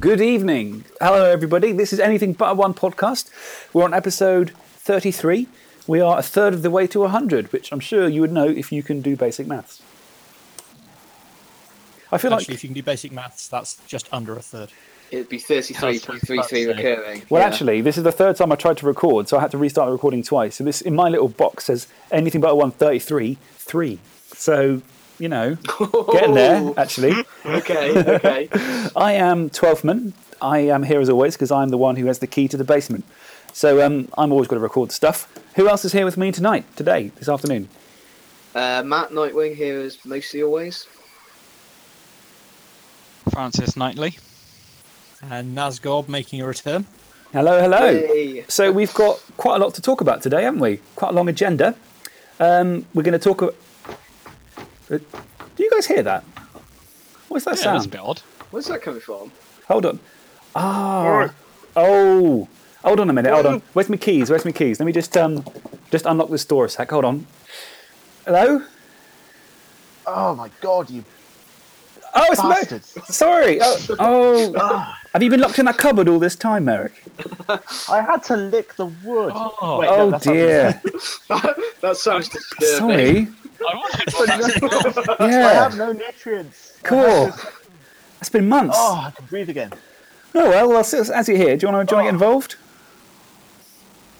good evening. Hello, everybody. This is Anything But a One podcast. We're on episode 33. We are a third of the way to 100, which I'm sure you would know if you can do basic maths. I feel Actually, like. if you can do basic maths, that's just under a third. It'd be 33.33 recurring. Well, yeah. actually, this is the third time I tried to record, so I had to restart the recording twice. So this, in my little box, says anything but a 133, 3. So, you know, getting there, actually. okay, okay. I am Twelfthman. I am here as always because I'm the one who has the key to the basement. So um, I'm always going to record stuff. Who else is here with me tonight, today, this afternoon? Uh, Matt Nightwing here as mostly always. Francis Knightley. And Nazgob making a return. Hello, hello. Hey. So we've got quite a lot to talk about today, haven't we? Quite a long agenda. Um, we're going to talk. A- Uh, do you guys hear that? What's that Yeah, that's a sound? bit odd. Where's that coming from? Hold on. Ah. Oh. Hold on a minute. Hold on. Where's my keys? Where's my keys? Let me just um, just unlock this door a sec. Hold on. Hello. Oh my god, you Oh, it's Merrick. Sorry. Oh, oh. Have you been locked in that cupboard all this time, Merrick? I had to lick the wood. Oh, Wait, no, oh that's not dear. that sounds disturbing. Sorry. I wondered what that's I Yeah. have no nutrients. Cool. have to- It's been months. Oh, Oh, I can breathe again. well, well, as, as you're here, do you want to, do you want to get Oh. involved?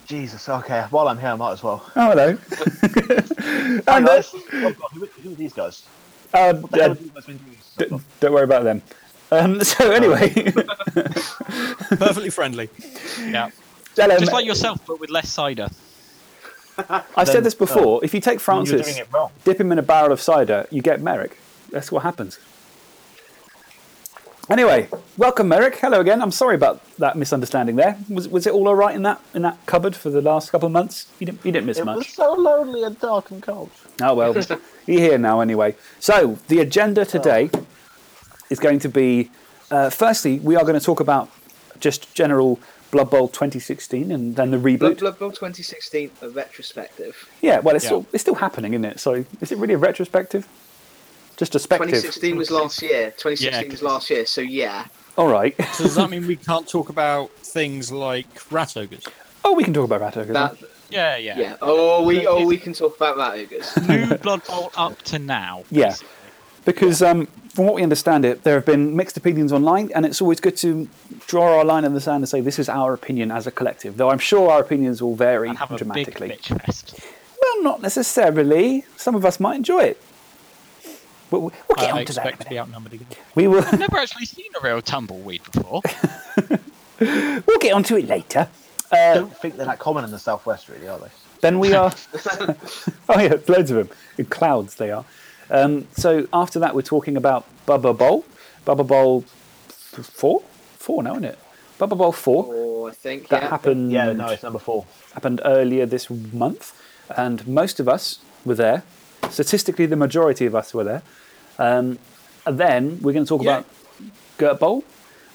Jesus, okay. While I'm here, I might as well. Oh, hello. Hi, and, uh, guys. Oh, God, who, who are these guys? uh, the uh, have you guys been doing? d- don't worry about them. Um, so anyway, perfectly friendly. Yeah. hello, Just Ma- like yourself, but with less cider. I've said this before. if you take Francis, doing it wrong. dip him in a barrel of cider, you get Merrick. That's what happens. Anyway, welcome, Merrick. Hello again. I'm sorry about that misunderstanding there. Was, was it all all right in that in that cupboard for the last couple of months? You didn't you didn't miss It was much. so lonely and dark and cold. Oh well, you're here now anyway. So the agenda today is going to be, uh, firstly, we are going to talk about just general Blood Bowl 2016 and then the reboot. Blood, Blood Bowl 2016, a retrospective. Yeah, well, it's Yeah. Still, it's still happening, isn't it? So is it really a retrospective? Just a spective. 2016 was last year. 2016 Yeah, was last year, so yeah. All right. So does that mean we can't talk about things like rat ogres? Oh, we can talk about Rat Ogre. That, Yeah, yeah. yeah. Oh, we oh we can talk about that, Ugas. New Blood Bowl up to now. Yeah. Basically. Because um, from what we understand it, there have been mixed opinions online, and it's always good to draw our line in the sand and say this is our opinion as a collective. Though I'm sure our opinions will vary And have a big dramatically. bitch fest. Well, not necessarily. Some of us might enjoy it. We'll, we'll I, get I on to that. in a expect to be minute. outnumbered again. We will. I've never actually seen a real tumbleweed before. we'll get onto it later. I don't think they're that common in the southwest, really, are they? Then we are. oh yeah, loads of them in clouds. They are. Um, so after that, we're talking about Bubba Bowl. Bubba Bowl four, four now, isn't it? Bubba Bowl four. Oh, I think That yeah. happened. Yeah, no, it's number four. happened earlier this month, and most of us were there. Statistically, the majority of us were there. Um, and then we're going to talk Yeah. about Gert Bowl,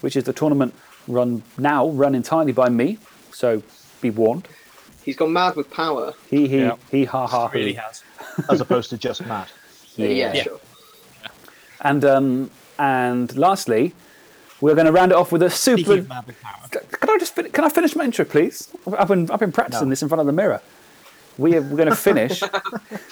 which is the tournament run now run entirely by me. So be warned. He's gone mad with power. He he Yeah. he ha ha really has. As opposed to just mad. Yeah, yeah, Yeah. sure. And um, and lastly, we're going to round it off with a super. Of mad with power. Can I just fin- can I finish my intro, please? I've been I've been practicing No. this in front of the mirror. We are, we're going to finish.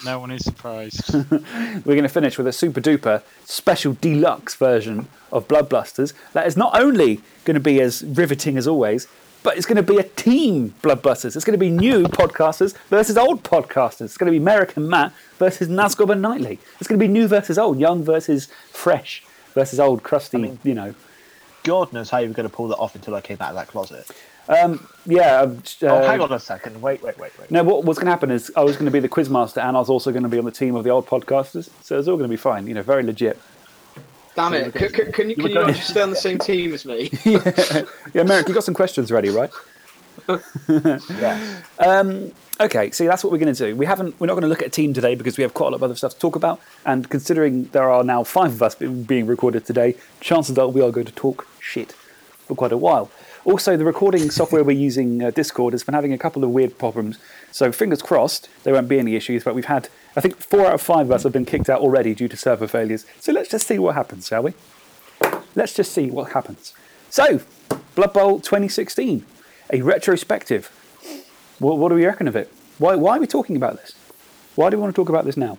No one is surprised. we're going to finish with a super duper special deluxe version of Bloodbusters that is not only going to be as riveting as always, but it's going to be a team bloodbusters. It's going to be new podcasters versus old podcasters. It's going to be Merrick and Matt versus Nazgob and Knightley. It's going to be new versus old, young versus fresh versus old, crusty, mean- you know. God knows how you were going to pull that off until I came out of that closet. Yeah. um, Oh, uh, hang on a second. Wait, wait, wait, wait. No, what, what's going to happen is I was going to be the quizmaster and I was also going to be on the team of the old podcasters. So it's all going to be fine, you know, very legit. Damn it! C- c- can you can you not just stay on the same team as me? Yeah, Merrick, you've got some questions ready, right? Yeah. Okay, see, that's what we're going to do. We haven't. We're not going to look at a team today because we have quite a lot of other stuff to talk about. And considering there are now five of us being being recorded today, chances are we are going to talk shit for quite a while. Also, the recording software we're using, uh, Discord, has been having a couple of weird problems. So fingers crossed there won't be any issues. But we've had, I think, four out of five of us have been kicked out already due to server failures. So let's just see what happens, shall we? Let's just see what happens. So, Blood Bowl 2016, a retrospective. What, what do we reckon of it? Why, why are we talking about this? Why do we want to talk about this now?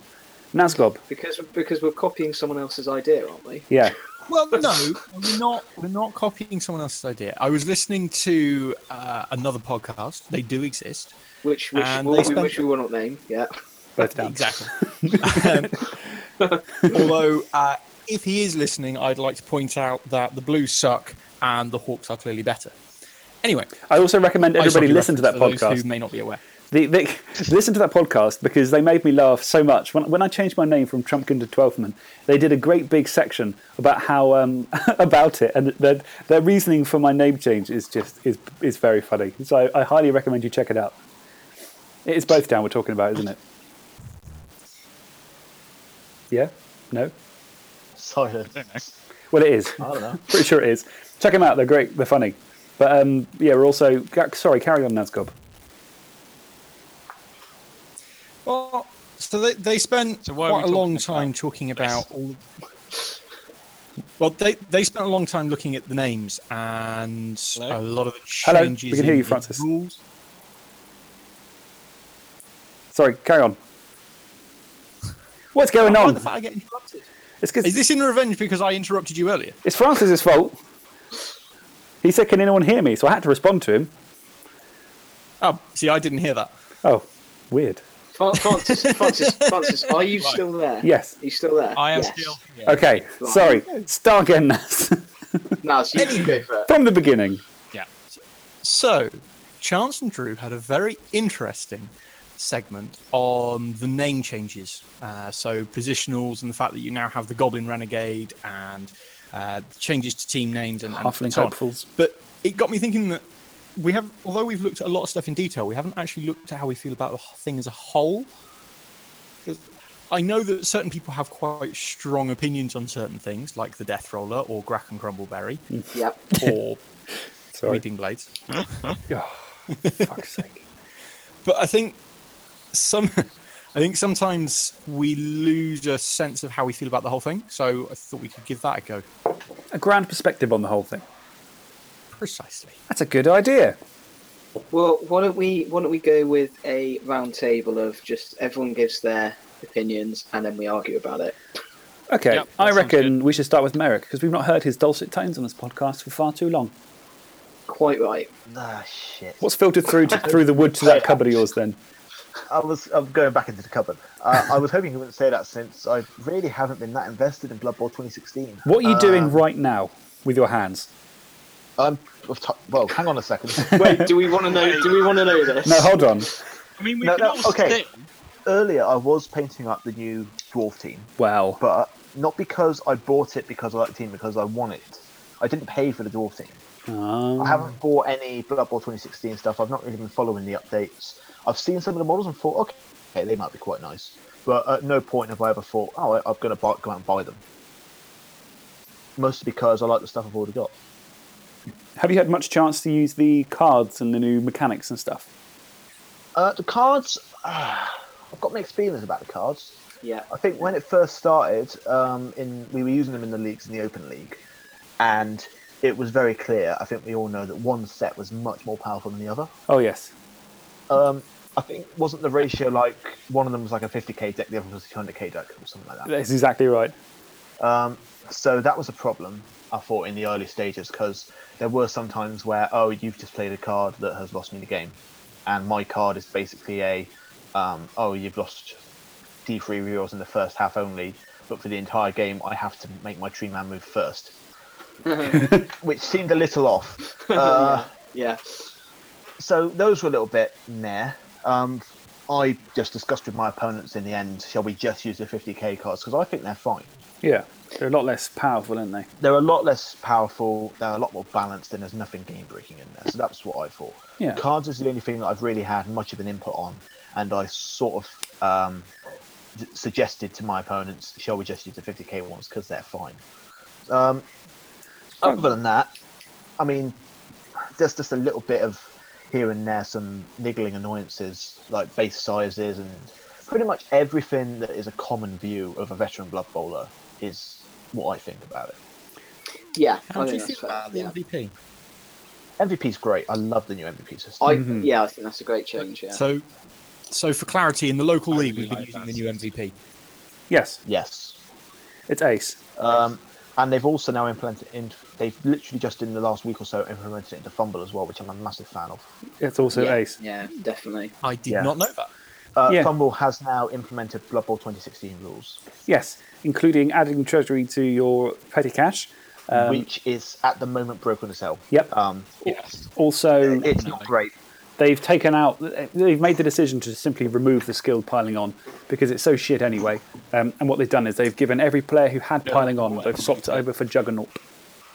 Nazgob, Because because we're copying someone else's idea, aren't we? yeah. Well, no, we're not. We're not copying someone else's idea. I was listening to uh, another podcast. They do exist. Which which, And well, they we- spent- which we will not name. Yeah. Both down. Exactly. Um, although, uh, if he is listening, I'd like to point out that the Blues suck and the Hawks are clearly better. Anyway, I also recommend everybody listen to that reference for those podcast. Who may not be aware. The, the, listen to that podcast because they made me laugh so much. When, when I changed my name from Trumpkin to Twelfthman, they did a great big section about how um, about it, and their, their reasoning for my name change is just is is very funny. So I, I highly recommend you check it out. It is both down we're talking about, isn't it? Yeah? No? Silence. I don't know. Well, it is. I don't know. Pretty sure it is. Check them out. They're great. They're funny. But um, yeah, we're also sorry. Carry on, Nazgob. Well, so they, they spent So quite a long time about talking about all. Well, they, they spent a long time looking at the names and Hello? a lot of the Hello, changes. we can hear in you, the Francis. Rules. Sorry, carry on. What's going Why on? the fuck I get interrupted? It's 'cause- Is this in revenge because I interrupted you earlier? It's Francis's fault. He said, "Can anyone hear me?" So I had to respond to him. Oh, see, I didn't hear that. Oh, weird. Fran- Francis, Francis, Francis, are you still there? Yes. Are you still there? I am Yes. still. here. Okay, Right. sorry. Start again, Naz. No, you can go for it. From the beginning. Yeah. So, Chance and Drew had a very interesting segment on the name changes. Uh, so, positionals and the fact that you now have the Goblin Renegade and uh, changes to team names and, and Halfling so on. hopefuls. But it got me thinking that we have, although we've looked at a lot of stuff in detail, we haven't actually looked at how we feel about the thing as a whole. I know that certain people have quite strong opinions on certain things, like the Death Roller or Grak and Crumbleberry Yep. or Sorry. Weeping Blades. Oh, fuck's sake. But I think some, I think sometimes we lose a sense of how we feel about the whole thing. So I thought we could give that a go. A grand perspective on the whole thing. Precisely. That's a good idea. Well, why don't we why don't we go with a round table of just everyone gives their opinions and then we argue about it. Okay, Yep, I reckon we should start with Merrick because we've not heard his dulcet tones on this podcast for far too long. Quite right. Ah, shit. What's filtered through to, through the wood to that cupboard of yours then? I was I'm going back into the cupboard. Uh, I was hoping you wouldn't say that since I really haven't been that invested in Blood Bowl 2016. What are you doing Um, right now with your hands? I'm well. Hang on a second. Wait, do we want to know? Do we want to know this? No, hold on. I mean, we No, can no, all okay. still- Earlier, I was painting up the new dwarf team, Wow. but not because I bought it because I like the team, because I want it. I didn't pay for the dwarf team. Um, I haven't bought any Blood Bowl 2016 stuff. I've not really been following the updates. I've seen some of the models and thought, okay, they might be quite nice. But at no point have I ever thought, oh, I- I'm going to buy, go out and buy them. Mostly because I like the stuff I've already got. have you had much chance to use the cards and the new mechanics and stuff? Uh, the cards, uh, I've got mixed feelings about the cards. Yeah. I think when it first started, um, in we were using them in the leagues in the Open League, and it was very clear. I think we all know that one set was much more powerful than the other. Oh yes. Um, I think wasn't the ratio like one of them was like a 50k deck, the other was a 200k deck or something like that. That's exactly right. Um, so that was a problem. I thought in the early stages because there were some times where oh you've just played a card that has lost me the game, and my card is basically a um, oh you've lost D3 rerolls in the first half only, but for the entire game I have to make my tree man move first, which seemed a little off. Uh, Yeah. so those were a little bit meh. Um, I just discussed with my opponents in the end, shall we just use the 50k cards? Because I think they're fine. Yeah, they're a lot less powerful, aren't they? They're a lot less powerful, they're a lot more balanced, and there's nothing game breaking in there. So that's what I thought. Yeah. Cards is the only thing that I've really had much of an input on, and I sort of um, d- suggested to my opponents, shall we just use the 50k ones because they're fine. Um, other than that, I mean, there's just a little bit of here and there some niggling annoyances like base sizes and pretty much everything that is a common view of a veteran blood bowler is what I think about it. Yeah, How I do you feel about the Yeah. MVP? MVP's great. I love the new MVP system. I Mhm. yeah, I think that's a great change. Yeah. So, so for clarity, in the local league, we've been like using that the new MVP. Yes, yes. it's ace. Um, and they've also now implemented in. They've literally just in the last week or so implemented it into FUMBBL as well, which I'm a massive fan of. It's also yeah, ace. Yeah, definitely. I did Yeah. not know that. Uh, Yeah. FUMBBL has now implemented Blood Bowl 2016 rules, Yes, including adding treasury to your petty cash. Um, which is at the moment broken as hell. Yep. Um, Yes. also, it's not great. They've taken out they've made the decision to simply remove the skilled piling on because it's so shit anyway um, and what they've done is they've given every player who had piling on they've swapped it over for juggernaut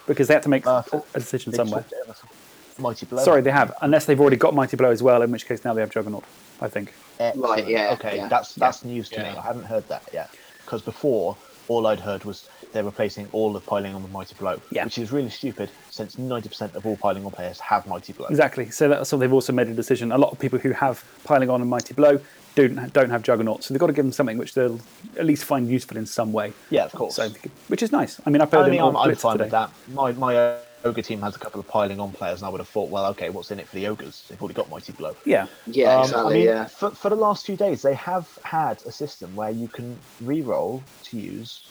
because they had to make Uh, a decision somewhere swapped it over for Mighty Blow. sorry they have unless they've already got mighty blow as well in which case now they have juggernaut i think Excellent. Right, yeah, Okay, yeah. that's that's news to me. I haven't heard that yet. Because before, all I'd heard was they're replacing all the piling on with Mighty Blow, Yeah. which is really stupid since 90% of all piling on players have Mighty Blow. exactly so that's so they've also made a decision a lot of people who have piling on and mighty blow don't don't have juggernaut so they've got to give them something which they'll at least find useful in some way Yeah, of course. so which is nice i mean i played I in mean, all I'm, I'm fine today. with that. My my ogre team has a couple of piling on players, and I would have thought, well, okay, what's in it for the ogres? They've already got Mighty Blow. yeah Yeah, Um, exactly. I mean, yeah. for, for the last few days, they have had a system where you can re-roll to use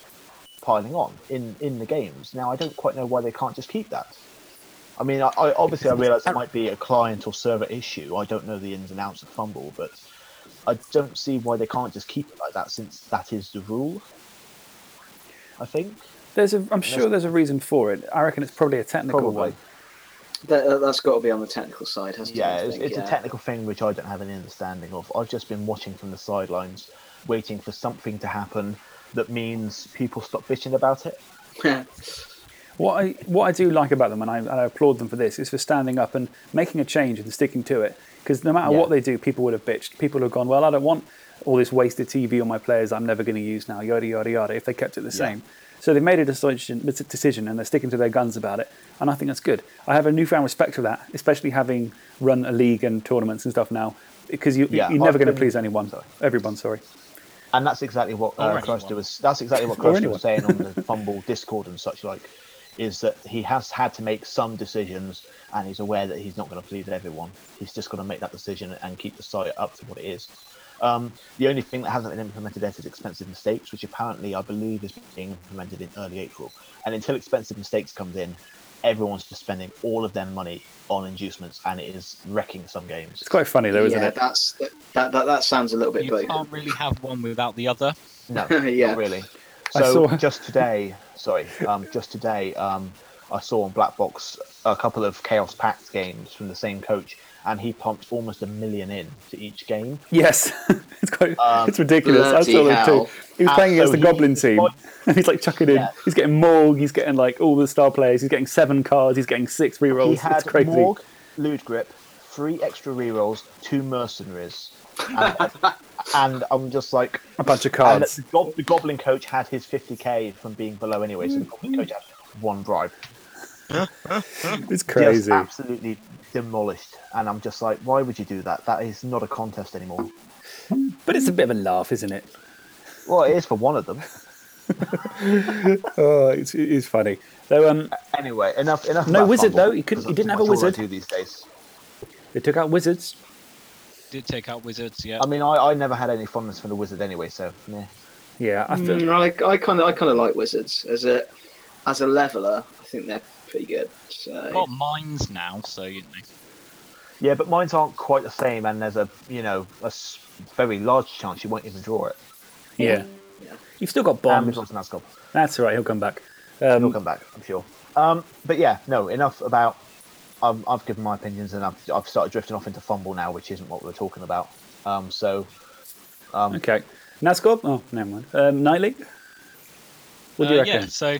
piling on in, in the games. Now, I don't quite know why they can't just keep that. I mean, I, I obviously I realise it might be a client or server issue. I don't know the ins and outs of FUMBBL, but I don't see why they can't just keep it like that since that is the rule. I think there's a i'm sure there's a reason for it i reckon it's probably a technical probably. one That, uh, that's got to be on the technical side, hasn't Yeah, it? I it's, think, it's a technical thing which I don't have any understanding of. I've just been watching from the sidelines, waiting for something to happen that means people stop bitching about it. What I what I do like about them, and I, and I applaud them for this, is for standing up and making a change and sticking to it. Because no matter Yeah. what they do, people would have bitched. People have gone, well, I don't want all this wasted TV on my players. I'm never going to use now. Yada yada yada. If they kept it the Yeah. same, so they've made a decision, decision, and they're sticking to their guns about it. And I think that's good. I have a newfound respect for that, especially having run a league and tournaments and stuff now. Because you, Yeah, you're never going to please anyone. sorry. Everyone, sorry. And that's exactly what Or uh, anyone. Was. That's exactly what Or was saying on the FUMBBL Discord and such like. Is that he has had to make some decisions, and he's aware that he's not going to please everyone. He's just going to make that decision and keep the site up to what it is. Um, the only thing that hasn't been implemented yet is expensive mistakes, which apparently I believe is being implemented in early April. And until expensive mistakes comes in, everyone's just spending all of their money on inducements, and it is wrecking some games. It's quite funny though, isn't yeah, it? that's that, that. That sounds a little bit You broken. can't really have one without the other. No, Yeah. not really. So saw- just today, sorry, um, just today, um, I saw on Black Box a couple of Chaos Pact games from the same coach, and he pumped almost a million in to each game. Yes, it's quite Um, it's ridiculous. I saw that too. He was And playing against so the Goblin team, and he's like chucking in. He's getting Morg. He's getting like all the star players. He's getting seven cards. He's getting six rerolls. He had it's crazy. Morg, Lude Grip, three extra rerolls, two mercenaries, and, and I'm just like, A bunch of and cards. the, Gob- the Goblin coach had his 50k from being below anyway, so the Goblin coach had one bribe. It's just crazy. absolutely demolished. And I'm just like, why would you do that? That is not a contest anymore. But it's a bit of a laugh, isn't it? Well, it is for one of them. Oh, it's, it is funny. So um, Anyway, enough. Enough. No wizard, FUMBBL, though. He couldn't- he didn't have a much I wizard. do these days. they took out wizards. Did take out wizards, yeah. I mean, I, I never had any fondness for the wizard anyway, so yeah. Yeah, I feel, Mm, I I kind of I kind of like wizards as a as a leveler. I think they're pretty good. So got mines now, so you know. Yeah, but mines aren't quite the same, and there's a you know a very large chance you won't even draw it. yeah. Yeah. You've still got Um, bombs. Johnson has got. That's all right. He'll come back. He'll Um, come back, I'm sure. Um, but yeah, no, enough about. Um, I've given my opinions, and I've, I've started drifting off into FUMBBL now, which isn't what we're talking about. Um, so um, okay. Nazgob? Oh, never mind. Um, Knightley? What do you Uh, reckon? Yeah, so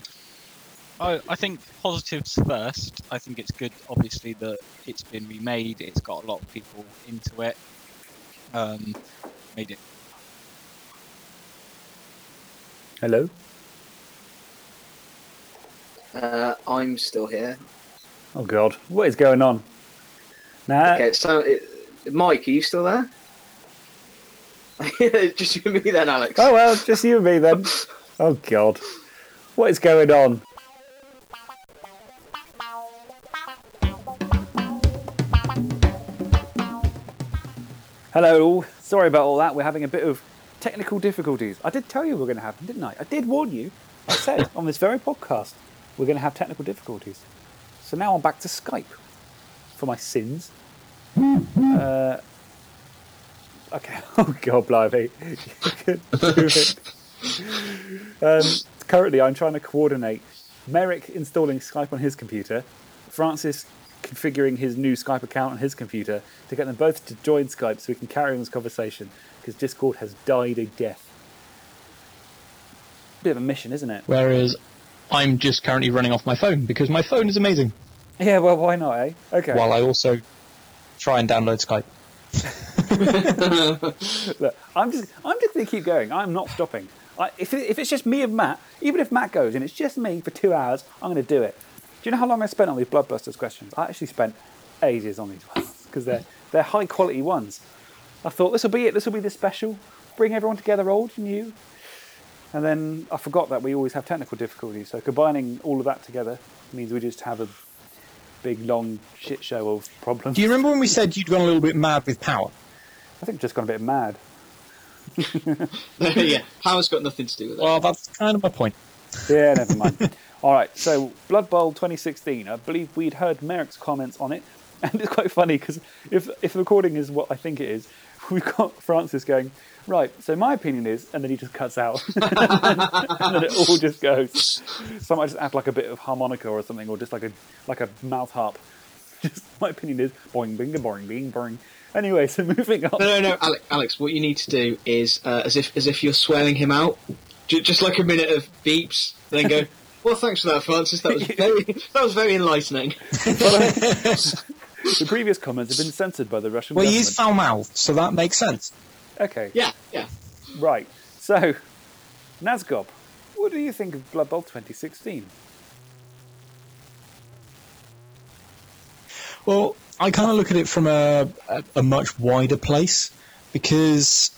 I, I think positives first. I think it's good, obviously, that it's been remade. It's got a lot of people into it. Um, made it. Hello? uh, I'm still here. Oh, God. What is going on? Nah, Okay, so it, Mike, are you still there? Just you and me then, Alex. Oh well, just you and me then. Oh god, what is going on? Hello, all. Sorry about all that. We're having a bit of technical difficulties. I did tell you we are going to happen, didn't I? I did warn you. I said on this very podcast we're going to have technical difficulties. So now I'm back to Skype for my sins. Uh, okay. Oh God, blimey. You can do it. Um, currently, I'm trying to coordinate Merrick installing Skype on his computer, Francis configuring his new Skype account on his computer to get them both to join Skype so we can carry on this conversation because Discord has died a death. Bit of a mission, isn't it? Whereas I'm just currently running off my phone because my phone is amazing. Yeah, well, why not, eh? Okay. While I also try and download Skype. Look, I'm just, I'm just going to keep going. I'm not stopping. I, if, it, if it's just me and Matt, even if Matt goes and it's just me for two hours, I'm going to do it. Do you know how long I spent on these Bloodbusters questions? I actually spent ages on these ones because they're they're high quality ones. I thought this will be it. This will be the special. Bring everyone together, old and new. And then I forgot that we always have technical difficulties. So combining all of that together means we just have a big long shit show of problems. Do you remember when we said you'd gone a little bit mad with power? I think I've just gone a bit mad. yeah, power's got nothing to do with it. Well, that's kind of my point. Yeah, never mind. All right, so Blood Bowl 2016. I believe we'd heard Merrick's comments on it, and it's quite funny because if if the recording is what I think it is, we've got Francis going right. So my opinion is, and then he just cuts out, and then it all just goes. So I might just add like a bit of harmonica or something, or just like a like a mouth harp. Just my opinion is boing, bing, boing, bing, boing. Anyway, so moving on. No, no, no, Alex. Alex, what you need to do is uh, as if as if you're swearing him out, just like a minute of beeps, then go. Well, thanks for that, Francis. That was very that was very enlightening. The previous comments have been censored by the Russian Well, he government. is foul mouthed, so that makes sense. Okay. Yeah, yeah. Right. So, Nazgob, what do you think of Blood Bowl 2016? Well, I kind of look at it from a, a, a much wider place because,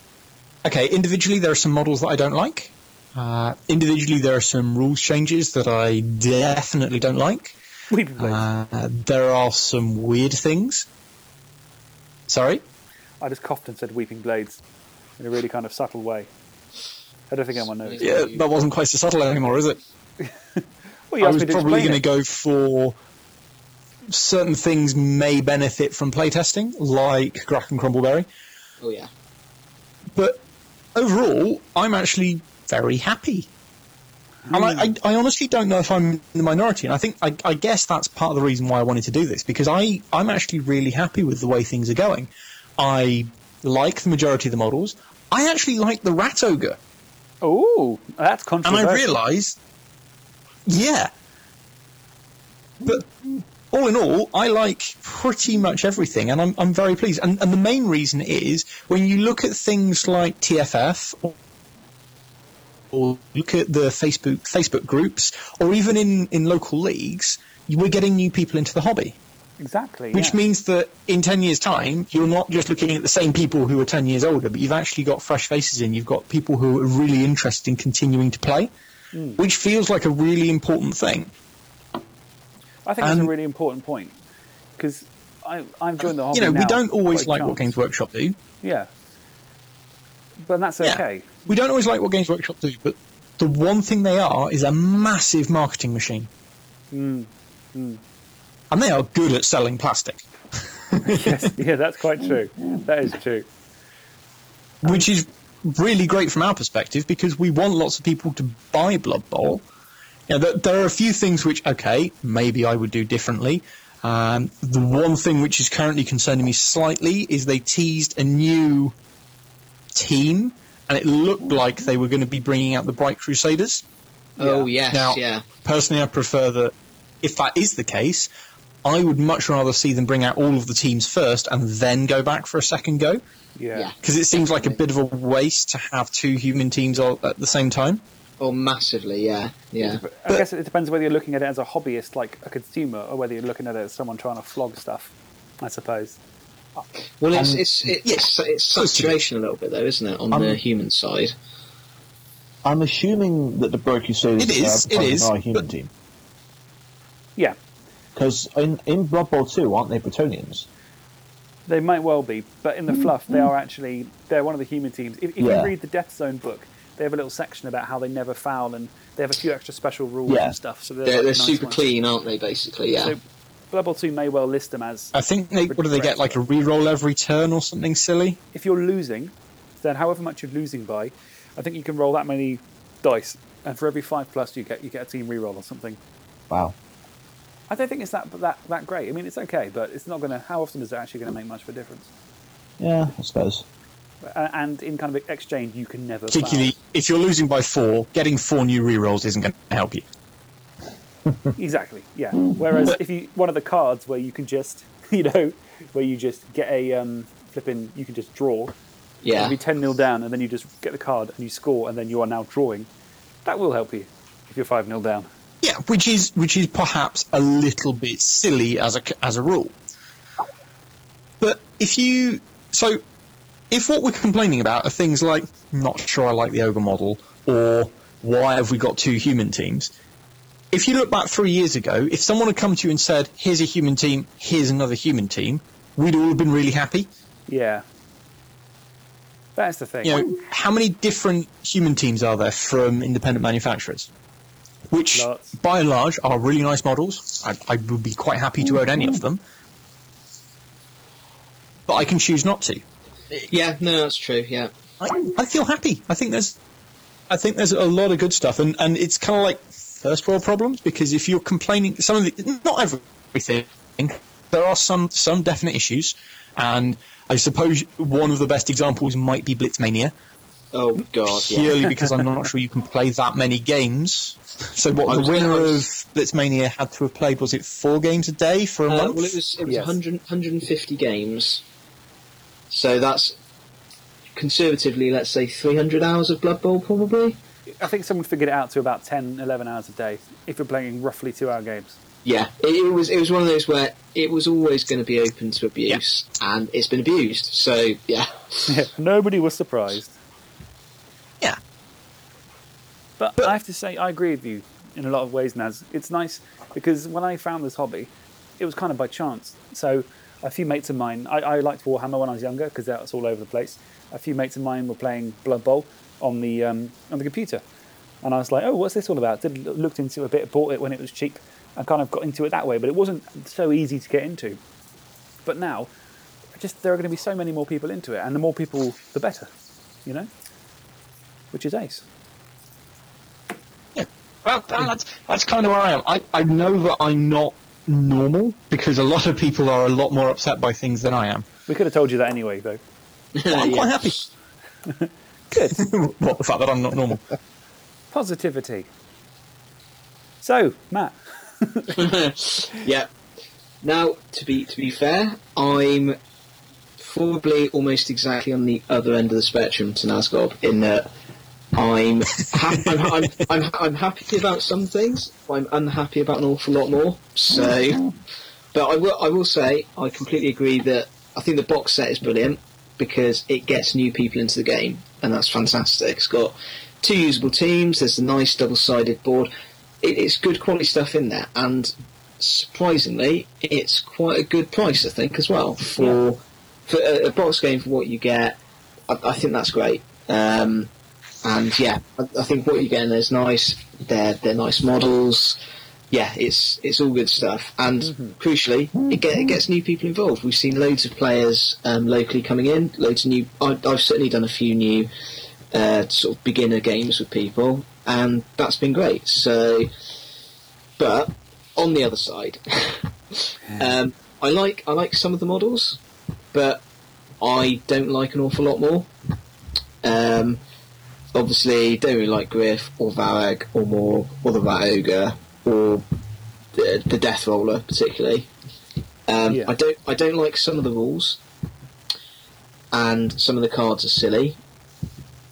okay, individually there are some models that I don't like. Uh, individually there are some rules changes that I definitely don't like. Weeping Blades. Uh, there are some weird things. Sorry? I just coughed and said Weeping Blades in a really kind of subtle way. I don't think anyone knows. Yeah, that wasn't quite so subtle anymore, is it? Well, you I was probably going to go for certain things may benefit from playtesting, like Grak and Crumbleberry. Oh yeah. But overall, I'm actually very happy. And I, I, hmm. I honestly don't know if I'm in the minority, and I think I, I guess that's part of the reason why I wanted to do this because I I'm actually really happy with the way things are going. I like the majority of the models. I actually like the Rat Ogre, Oh, that's and. I realise, yeah. But all in all, I like pretty much everything, and I'm I'm very pleased. And and the main reason is when you look at things like TFF or, or look at the Facebook Facebook groups, or even in in local leagues, we're getting new people into the hobby. Exactly. Which yeah. means that in 10 years' time, you're not just looking at the same people who are 10 years older, but you've actually got fresh faces in. You've got people who are really interested in continuing to play, Hmm. which feels like a really important thing. I think that's a really important point because I've joined the hobby You know, we don't always like what. Games Workshop do. Yeah. But that's Yeah. We don't always like what Games Workshop do, but the one thing they are is a massive marketing machine. Hmm. And they are good at selling plastic, yes, yeah, that's quite true. That is true. which is really great from our perspective because we want lots of people to buy Blood Bowl. You know, there, there are a few things which, okay, maybe I would do differently. Um, the one thing which is currently concerning me slightly is they teased a new team, and it looked like they were going to be bringing out the Bright Crusaders. Oh Yeah. yes, Now, yeah. personally, I prefer that if that is the case, I would much rather see them bring out all of the teams first and then go back for a second go. Yeah. Yeah. Because it seems like a bit of a waste to have two human teams all at the same time. Oh, massively, yeah, yeah. I guess it depends whether you're looking at it as a hobbyist, like a consumer, or whether you're looking at it as someone trying to flog stuff. I suppose. Well, it's Um, it's it, yes. it's it's saturation a little bit though, isn't it, on the Um, human side? I'm assuming that the Broke Crusaders It is, are it part is, of our human but- team. Yeah. Because in, in Blood Bowl 2, aren't they Bretonnians? They might well be, but in the fluff, they are actually they're one of the human teams. If, if Yeah. you read the Death Zone book, they have a little section about how they never foul, and they have a few extra special rules Yeah. and stuff. So they're, They're, like they're nice super ones. clean, aren't they? Basically, yeah. So Blood Bowl 2 may well list them as I think they what do they get like a reroll every turn or something silly? if you're losing, then however much you're losing by, I think you can roll that many dice, and for every five plus you get you get a team reroll or something. Wow. I don't think it's that that that great. I mean, it's okay, but it's not going to. How often is it actually going to make much of a difference? Yeah, I suppose. And in kind of exchange, you can never. Particularly foul. if you're losing by four, getting four new rerolls isn't going to help you. Exactly. Yeah. Whereas if you one of the cards where you can just you know where you just get a um, flipping you can just draw. yeah. It'll be ten 0 down, and then you just get the card and you score, and then you are now drawing. That will help you if you're five 0 down. Yeah, which is which is perhaps a little bit silly as a as a rule. But if you so, if what we're complaining about are things like not sure I like the ogre model or why have we got two human teams? If you look back three years ago, if someone had come to you and said, "Here's a human team, here's another human team," we'd all have been really happy. Yeah. That's the thing. You know, how many different human teams are there from independent manufacturers? Which, Lots. by and large, are really nice models. I, I would be quite happy to own any of them. But I can choose not to. yeah, no, that's true. Yeah. I, I feel happy. I think there's, I think there's a lot of good stuff, and, and it's kind of like first world problems because if you're complaining, some of the, not everything, there are some some definite issues, and I suppose one of the best examples might be Blitzmania. Oh God, yeah. purely because I'm not sure you can play that many games. So what the winner I of Blitzmania had to have played was it four games a day for a Uh, month? well, it was it was Yes. 100, 150 games, so that's conservatively, let's say, 300 hours of Blood Bowl, probably. I think someone figured it out to about 10, 11 hours a day if you're playing roughly two hour games. Yeah, it, it was it was one of those where it was always going to be open to abuse, and it's been abused. So yeah, Nobody was surprised. yeah. But, I have to say, I agree with you in a lot of ways, Naz. It's nice because when I found this hobby, it was kind of by chance. So a few mates of mine, I, I liked Warhammer when I was younger because that's all over the place. A few mates of mine were playing Blood Bowl on the um, on the computer, and I was like, "Oh, what's this all about?" Did looked into it a bit, bought it when it was cheap, and kind of got into it that way. But it wasn't so easy to get into. But now, just there are going to be so many more people into it, and the more people, the better. You know, which is ace. Yeah. Well, that's, that's kind of where I am. I, I know that I'm not normal because a lot of people are a lot more upset by things than I am. We could have told you that anyway, though. I'm Yeah. quite happy. Good. what, the fact that I'm not normal. Positivity. So, Matt, yeah. Now, to be to be fair, I'm probably almost exactly on the other end of the spectrum to Nazgob in that I'm, ha- I'm, I'm, I'm I'm happy about some things, but I'm unhappy about an awful lot more. So, but I will I will say I completely agree that I think the box set is brilliant because it gets new people into the game, and that's fantastic. It's got two usable teams. There's a nice double-sided board. It, it's good quality stuff in there, and surprisingly, it's quite a good price, I think, as well for for a, a box game for what you get. I, I think that's great. Um, and yeah, I, I think what you're getting there is nice. They're they're nice models. Yeah, it's it's all good stuff. And crucially, it, get, it gets new people involved. We've seen loads of players um, locally coming in. Loads of new. I, I've certainly done a few new uh, sort of beginner games with people, and that's been great. So, but on the other side, um, I like I like some of the models, but I don't like an awful lot more. Um, obviously, don't really like Griff or Varag or Morg or the Rat Ogre or the, the Death Roller particularly. Um, Yeah. I don't I don't like some of the rules, and some of the cards are silly.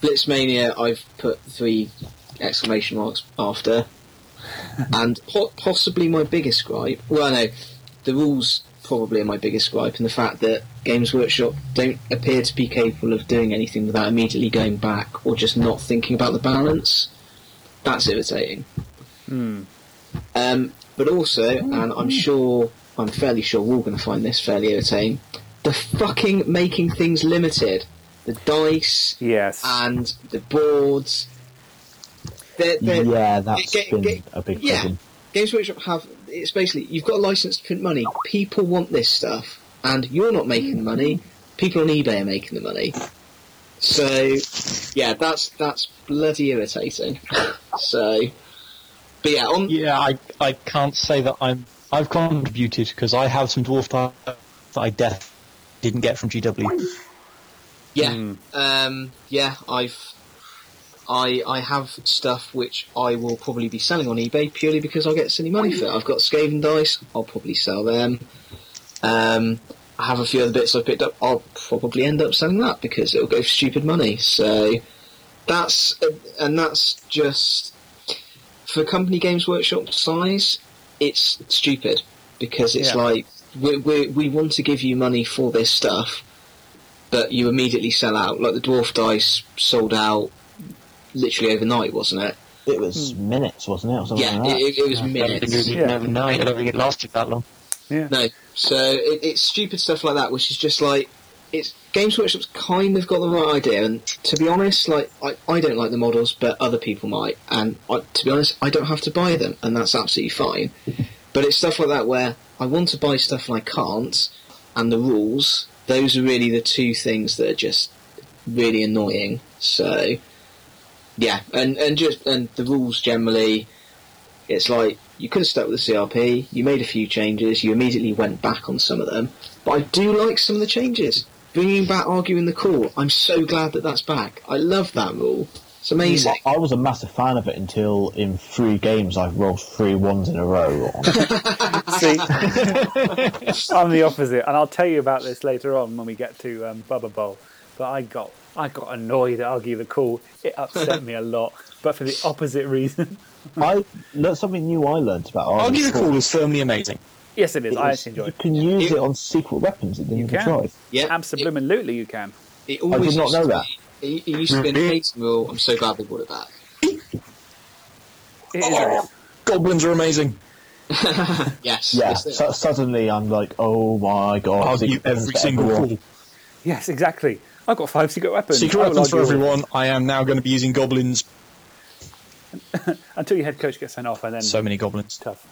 Blitzmania, I've put three exclamation marks after, and po- possibly my biggest gripe. Well, no, the rules probably are my biggest gripe, and the fact that Games Workshop don't appear to be capable of doing anything without immediately going back or just not thinking about the balance. That's irritating. Um, but also, and I'm sure, I'm fairly sure we're all going to find this fairly irritating. the fucking making things limited, the dice Yes. and the boards. They're, they're, yeah, that's Ga- been ga- a big yeah. problem. Games Workshop have it's basically you've got a license to print money. People want this stuff, and you're not making the money. People on eBay are making the money. So, yeah, that's that's bloody irritating. so, but yeah, on Yeah, I, I can't say that I'm I've contributed because I have some dwarf dice that I def didn't get from GW. Yeah, um, yeah, I've, I, I have stuff which I will probably be selling on eBay purely because I'll get silly money for it. I've got Skaven dice, I'll probably sell them. Um, I have a few other bits I've picked up. I'll probably end up selling that because it'll go for stupid money. So that's and that's just for company Games Workshop size. It's stupid because it's Yeah. like we, we we want to give you money for this stuff but you immediately sell out. Like the dwarf dice sold out literally overnight, wasn't it? It was hmm. minutes, wasn't it? Yeah, like that. it, it, it was minutes. Yeah. overnight. I don't think it lasted that long. yeah. No, so it, it's stupid stuff like that, which is just like it's Games Workshop's kind of got the right idea. And to be honest, like I, I don't like the models, but other people might. And I, to be honest, I don't have to buy them, and that's absolutely fine. But it's stuff like that where I want to buy stuff and I can't, and the rules. Those are really the two things that are just really annoying. So yeah, and and just and the rules generally, it's like you could have stuck with the CRP. You made a few changes. You immediately went back on some of them, but I do like some of the changes. Bringing back arguing the call. I'm so glad that that's back. I love that rule. It's amazing. I was a massive fan of it until in three games I rolled three ones in a row. See, I'm the opposite, and I'll tell you about this later on when we get to um, Bubba Bowl. But I got I got annoyed at Argue the Call. It upset me a lot, but for the opposite reason. I learned something new. I learned about Argue Argus the Call is firmly amazing. Yes, it is. It I was- actually enjoy You can use It- it on secret weapons that You didn't can. drive. yeah, Absolutely, you can. It, it always did not know that. It, it used to be an amazing rule. I'm so glad they brought it back. It is. Oh, goblins are amazing. Yes. Yeah. yes, So, suddenly I'm like, oh my god! Argue secret weapons every single everyone. call. Yes, exactly. I've got five secret weapons. Secret weapons for everyone. I am now going to be using goblins. Until your head coach gets sent off, and then So many goblins. tough.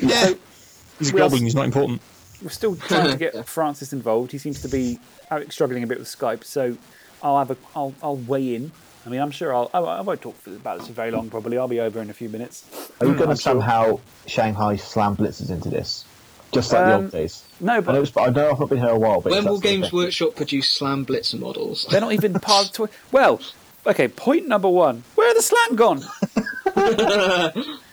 Yeah. So He's a we are- goblin. He's not important. we're still trying to get Francis involved. He seems to be struggling a bit with Skype, so I'll have a I'll I'll weigh in. I mean, I'm sure I'll I, I won't talk about this for very long. Probably I'll be over in a few minutes. Are you going I'm to sure. somehow Shanghai slam blitzes into this, just like the Um, old days? No, I know, but I know I've not been here a while, but When it's will that sort of Games thing. Workshop produce Slam Blitzer models? they're not even part of the toy. Well, okay. Point number one: Where are the slam gone?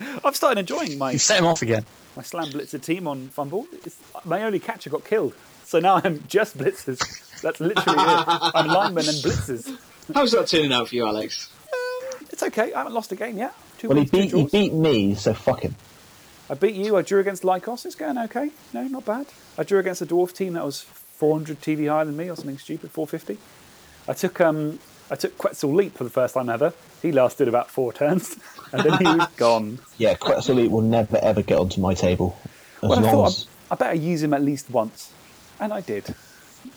I've started enjoying my You set him off again. my slam blitzer team on FUMBBL. It's, my only catcher got killed, so now I'm just blitzers. That's literally it. I'm linemen and blitzers. How's that turning out for you, Alex? It's okay. I haven't lost a game yet. Two Well, he wins, two beat he beat me, so fuck him. I beat you. I drew against Lycos. It's going okay. No, not bad. I drew against a dwarf team that was 400 TV higher than me, or something stupid, 450. I took um, I took Quetzal Leap for the first time ever. He lasted about four turns, and then he was gone. Yeah, Quetzal Leap will never ever get onto my table. As Well, I thought as I, I better use him at least once, and I did,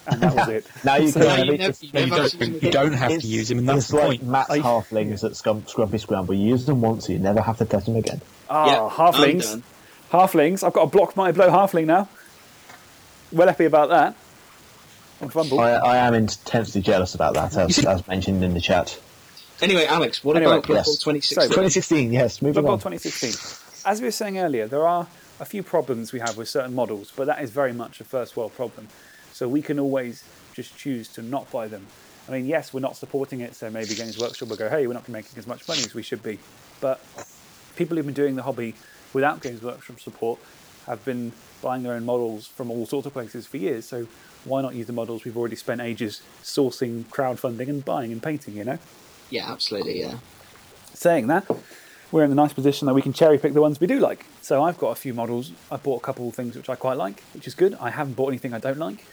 and that was it. now you So- can. Have you it- never- you you don't. You don't have to use him, and that's it's the like point. Matt's I- halflings at Scrum, Scrumpy Scramble. You use them once, you never have to touch them again. Ah, Yeah, I'm halflings. Halflings. I've got a block mighty blow halfling now. Well happy about that. On FUMBBL. I, I am intensely jealous about that, as, as mentioned in the chat. Anyway, Alex, what Anyway, about yes. Bowl 2016? So- 2016, yes, moving Blood on. 2016. As we were saying earlier, there are a few problems we have with certain models, but that is very much a first world problem. So we can always just choose to not buy them. I mean, yes, we're not supporting it, so maybe Games Workshop will go, hey, we're not making as much money as we should be. But people who've been doing the hobby without Games Workshop support have been buying their own models from all sorts of places for years. So why not use the models we've already spent ages sourcing, crowdfunding, and buying and painting, you know? Yeah, absolutely, yeah. saying that, we're in the nice position that we can cherry pick the ones we do like. So I've got a few models. I bought a couple of things which I quite like, which is good. I haven't bought anything I don't like,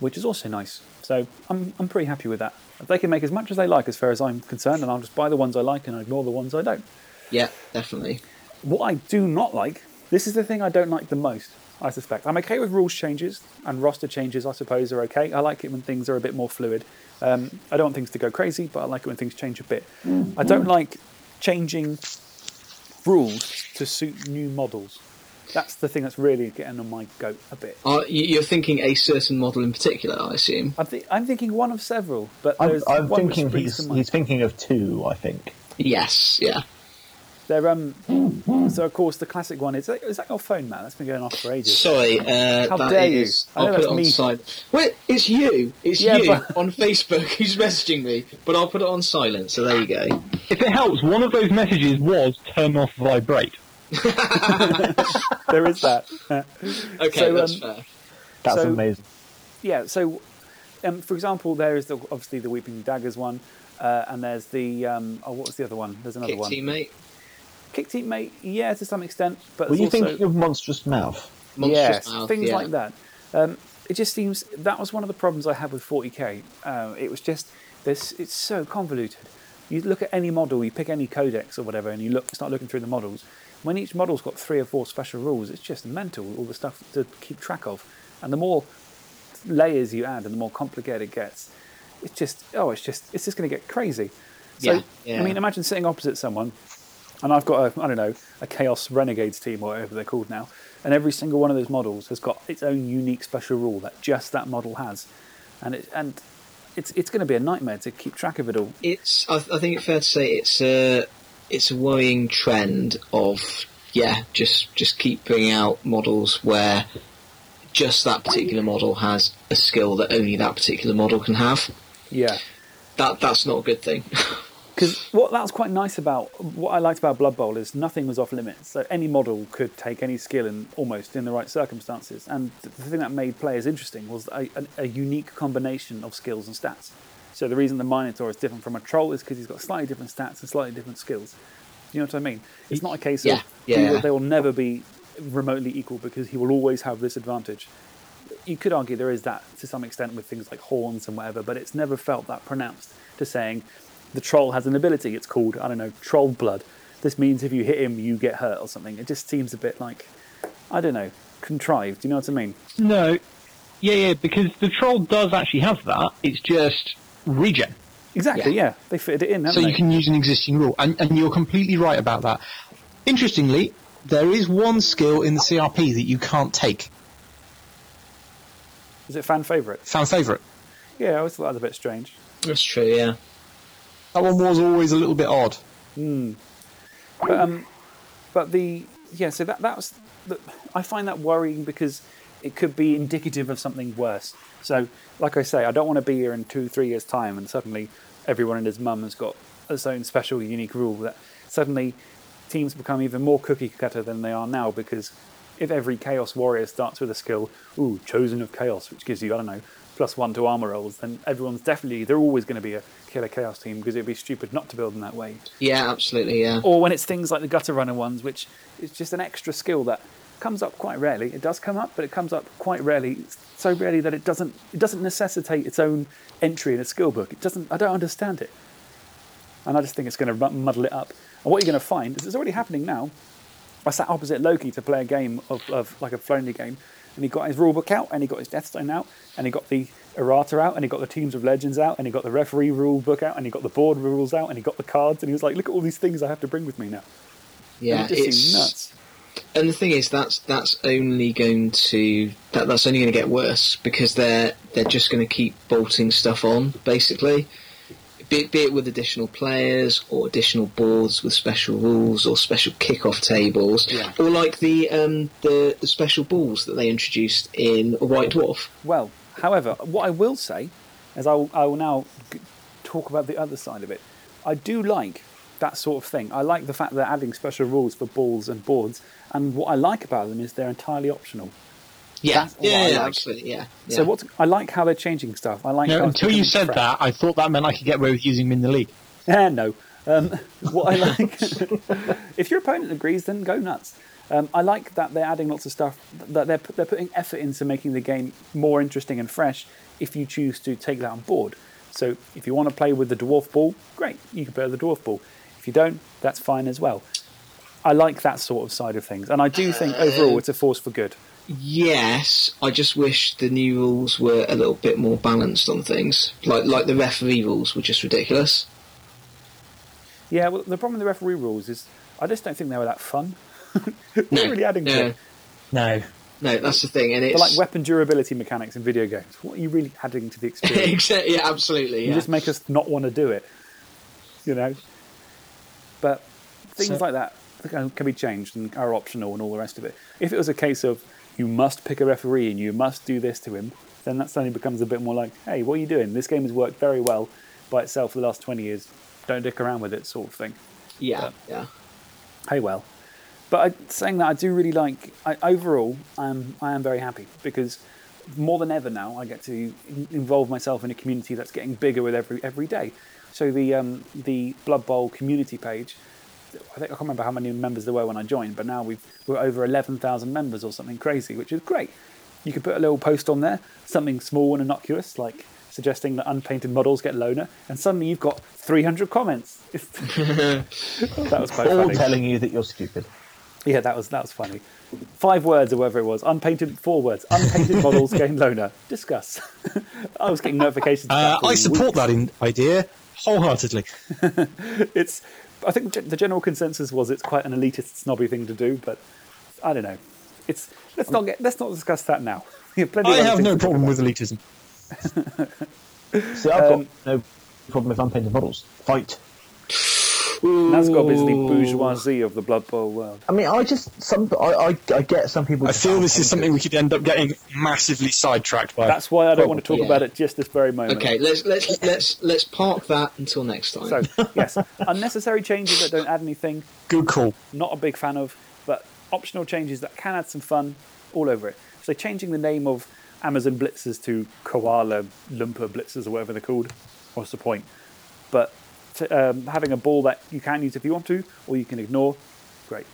which is also nice. So I'm, I'm pretty happy with that. They can make as much as they like as far as I'm concerned, and I'll just buy the ones I like and ignore the ones I don't. Yeah, definitely. What I do not like, this is the thing I don't like the most. I suspect. I'm okay with rules changes and roster changes. I suppose are okay. I like it when things are a bit more fluid. Um, I don't want things to go crazy, but I like it when things change a bit. I don't like changing rules to suit new models. That's the thing that's really getting on my goat a bit. Uh, you- you're thinking a certain model in particular, I assume. I'm, th- I'm thinking one of several, but I'm, there's I'm one which thinking springs he's, to he's thinking of two. I think. Yes, yeah. They're, um, so of course the classic one is is that your phone, man? That's been going off for ages. Sorry, uh, How that dare you. is- I know I'll put that's it on me. silent. Wait, it's you. It's Yeah, you but- on Facebook who's messaging me, but I'll put it on silent. So there you go. If it helps, one of those messages was turn off vibrate. there is that. Okay, So, that's um, fair. That's So- amazing. yeah. So, um, for example, there is the, obviously the Weeping Daggers one, uh, and there's the um, oh, what was the other one? There's another Kick one. teammate, Kick teammate, yeah, to some extent, but Were you also thinking of monstrous mouth? monstrous yes, mouth, things yeah. like that. Um, it just seems that was one of the problems I had with 40k. Uh, it was just this. It's so convoluted. You look at any model, you pick any codex or whatever, and you look start looking through the models. When each model's got three or four special rules, it's just mental. All the stuff to keep track of, and the more layers you add, and the more complicated it gets. It's just oh, it's just it's just going to get crazy. So Yeah, yeah. I mean, imagine sitting opposite someone and I've got a I don't know a Chaos Renegades team or whatever they're called now, and every single one of those models has got its own unique special rule that just that model has, and it and it's it's going to be a nightmare to keep track of it all. It's. I, I think it's fair to say it's a. It's a worrying trend of yeah, just just keep bringing out models where just that particular model has a skill that only that particular model can have. Yeah, That that's not a good thing. because what that's quite nice about what I liked about Blood Bowl is nothing was off limits, so any model could take any skill and almost in the right circumstances. And the thing that made players interesting was a, a, a unique combination of skills and stats. So the reason the Minotaur is different from a troll is because he's got slightly different stats and slightly different skills. Do You know what I mean? It's not a case Yeah, of yeah, will- they will never be remotely equal because he will always have this advantage. You could argue there is that to some extent with things like horns and whatever, but it's never felt that pronounced to saying the troll has an ability. It's called, I don't know, troll blood. This means if you hit him, you get hurt or something. It just seems a bit like, I don't know, contrived. Do you know what I mean? No, yeah, yeah, because the troll does actually have that. It's just regen. Exactly, yeah. Yeah. They fitted it in, so haven't you they? can use an existing rule, and, and you're completely right about that. Interestingly, there is one skill in the CRP that you can't take. Is it fan favourite? Fan favourite. Yeah, I always thought that was a bit strange. that's true. Yeah. That one was always a little bit odd. But um, but the yeah, so that that was the, I find that worrying because it could be indicative of something worse. So, like I say, I don't want to be here in two, three years' time, and suddenly everyone and his mum has got its own special, unique rule. That suddenly teams become even more cookie cutter than they are now because if every Chaos Warrior starts with a skill, ooh, Chosen of Chaos, which gives you I don't know plus one to armor rolls, then everyone's definitely they're always going to be a killer Chaos team because it'd be stupid not to build them that way Yeah, absolutely. Yeah. or when it's things like the gutter runner ones, which is just an extra skill that comes up quite rarely. It does come up, but it comes up quite rarely, so rarely that it doesn't it doesn't necessitate its own entry in a skill book. It doesn't. I don't understand it, and I just think it's going to muddle it up. And what you're going to find is it's already happening now. I sat opposite Loki to play a game of, of like a friendly game, and he got his rulebook out, and he got his Death Zone out, and he got the errata out, and he got the Teams of Legends out, and he got the referee rule book out, and he got the board rules out, and he got the cards, and he was like, "Look at all these things I have to bring with me now." Yeah, and it just it's nuts. and the thing is that's that's only going to that, that's only going to get worse because they're they're just going to keep bolting stuff on basically be it, be it with additional players or additional boards with special rules or special kick-off tables Yeah. or like the um the, the special balls that they introduced in White Dwarf Well, however, what I will say is I will, I will now g- talk about the other side of it. I do like that sort of thing. I like the fact that they're adding special rules for balls and boards, and what I like about them is they're entirely optional. Yeah That's yeah, I yeah like. absolutely yeah, So what I like how they're changing stuff. I like No, until you said fresh. that, I thought that meant I could get away with using them in the league. Eh, no. Um, what I like, if your opponent agrees, then go nuts. Um, I like that they're adding lots of stuff. That they're they're putting effort into making the game more interesting and fresh. If you choose to take that on board, so if you want to play with the dwarf ball, great, you can play with the dwarf ball. If you don't, that's fine as well. I like that sort of side of things, and I do think overall it's a force for good. Yes, I just wish the new rules were a little bit more balanced on things. Like like the referee rules were just ridiculous. Yeah, well, the problem with the referee rules is I just don't think they were that fun. No, really adding to no, it. No. no, that's the thing, and They're it's like weapon durability mechanics in video games. What are you really adding to the experience? Exactly, yeah, absolutely. You Yeah. just make us not want to do it. You know? But things So- like that can um, can be changed and are optional and all the rest of it. If it was a case of you must pick a referee and you must do this to him, then that suddenly becomes a bit more like, hey, what are you doing? This game has worked very well by itself for the last 20 years. Don't dick around with it, sort of thing. yeah, yeah. Hey, well. But I, saying that, I do really like. I, overall, I'm, I am very happy because more than ever now, I get to involve myself in a community that's getting bigger with every every day. So the um, the Blood Bowl community page, I think I can't remember how many members there were when I joined, but now we've we're over eleven thousand members or something crazy, which is great. You could put a little post on there, something small and innocuous, like suggesting that unpainted models get loner, and suddenly you've got 300 comments. that was quite All funny. telling you that you're stupid. Yeah, that was that was funny. Five words or whatever it was. Unpainted four words. Unpainted models gain loner. Discuss. I was getting notifications. Uh, I support weeks. that in idea wholeheartedly. It's. I think the general consensus was it's quite an elitist, snobby thing to do, but I don't know. It's let's not get let's not discuss that now. Have plenty. I have no problem with elitism. See, I've Um, got no problem with unpainted models. Fight. Nazgob is the Ooh. bourgeoisie of the Blood Bowl world. I mean, I just some I I, I get some people. I feel this is something we could end up getting massively sidetracked by. That's why I don't want to talk Yeah. about it just this very moment. Okay, let's let's let's let's park that until next time. So yes, unnecessary changes that don't add anything. Good call. not a big fan of, but optional changes that can add some fun all over it. So changing the name of Amazon Blitzers to Koala lumper Blitzers or whatever they're called, what's the point? But t- um, having a ball that you can use if you want to, or you can ignore, great,